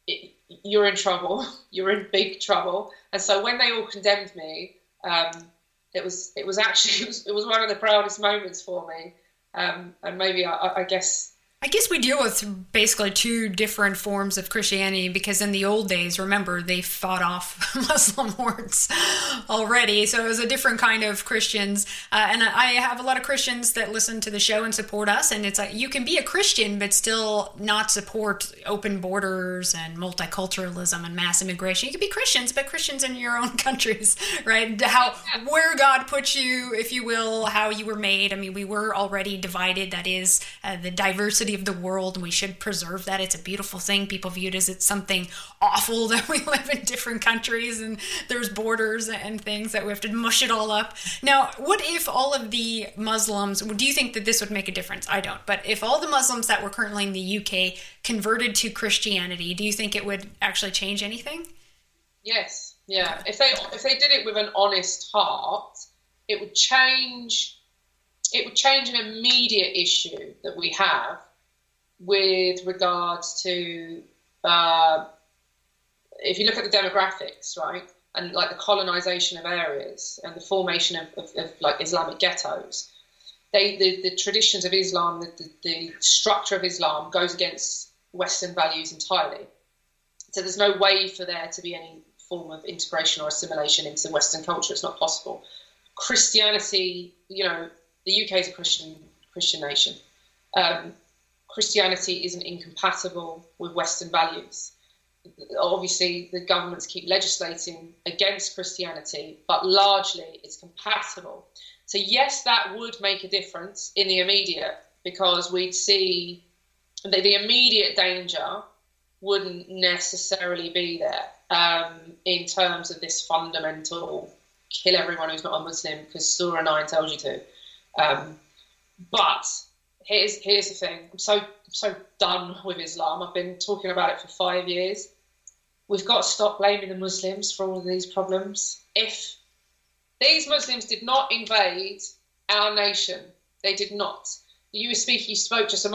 it, you're in trouble. You're in big trouble. And so when they all condemned me, um, it was it was actually it was, it was one of the proudest moments for me. Um, and maybe I, I guess I guess we deal with basically two different forms of Christianity because in the old days, remember, they fought off Muslim hordes already. So it was a different kind of Christians. Uh, and I have a lot of Christians that listen to the show and support us. And it's like you can be a Christian, but still not support open borders and multiculturalism and mass immigration. You can be Christians, but Christians in your own countries, right? How, where God put you, if you will, how you were made. I mean, we were already divided. That is uh, the diversity of the world and we should preserve that. It's a beautiful thing. People view it as it's something awful that we live in different countries and there's borders and things that we have to mush it all up. Now what if all of the muslims do you think that this would make a difference? I don't. But if all the muslims that were currently in the uk converted to christianity do you think it would actually change anything? Yes, yeah. If they if they did it with an honest heart, it would change. It would change an immediate issue that we have with regards to uh, if you look at the demographics, right, and like the colonization of areas and the formation of, of, of like Islamic ghettos. They, the, the traditions of Islam, the, the, the structure of Islam goes against Western values entirely. So there's no way for there to be any form of integration or assimilation into Western culture. It's not possible. Christianity, you know, the UK is a Christian Christian nation. Um, Christianity isn't incompatible with Western values. Obviously, the governments keep legislating against Christianity, but largely it's compatible. So, yes, that would make a difference in the immediate because we'd see the, the immediate danger wouldn't necessarily be there um, in terms of this fundamental kill everyone who's not a Muslim because Surah 9 tells you to. Um, but here's here's the thing. I'm so so done with Islam. I've been talking about it for five years. We've got to stop blaming the Muslims for all of these problems. If these Muslims did not invade our nation, they did not. You were speaking, you spoke just a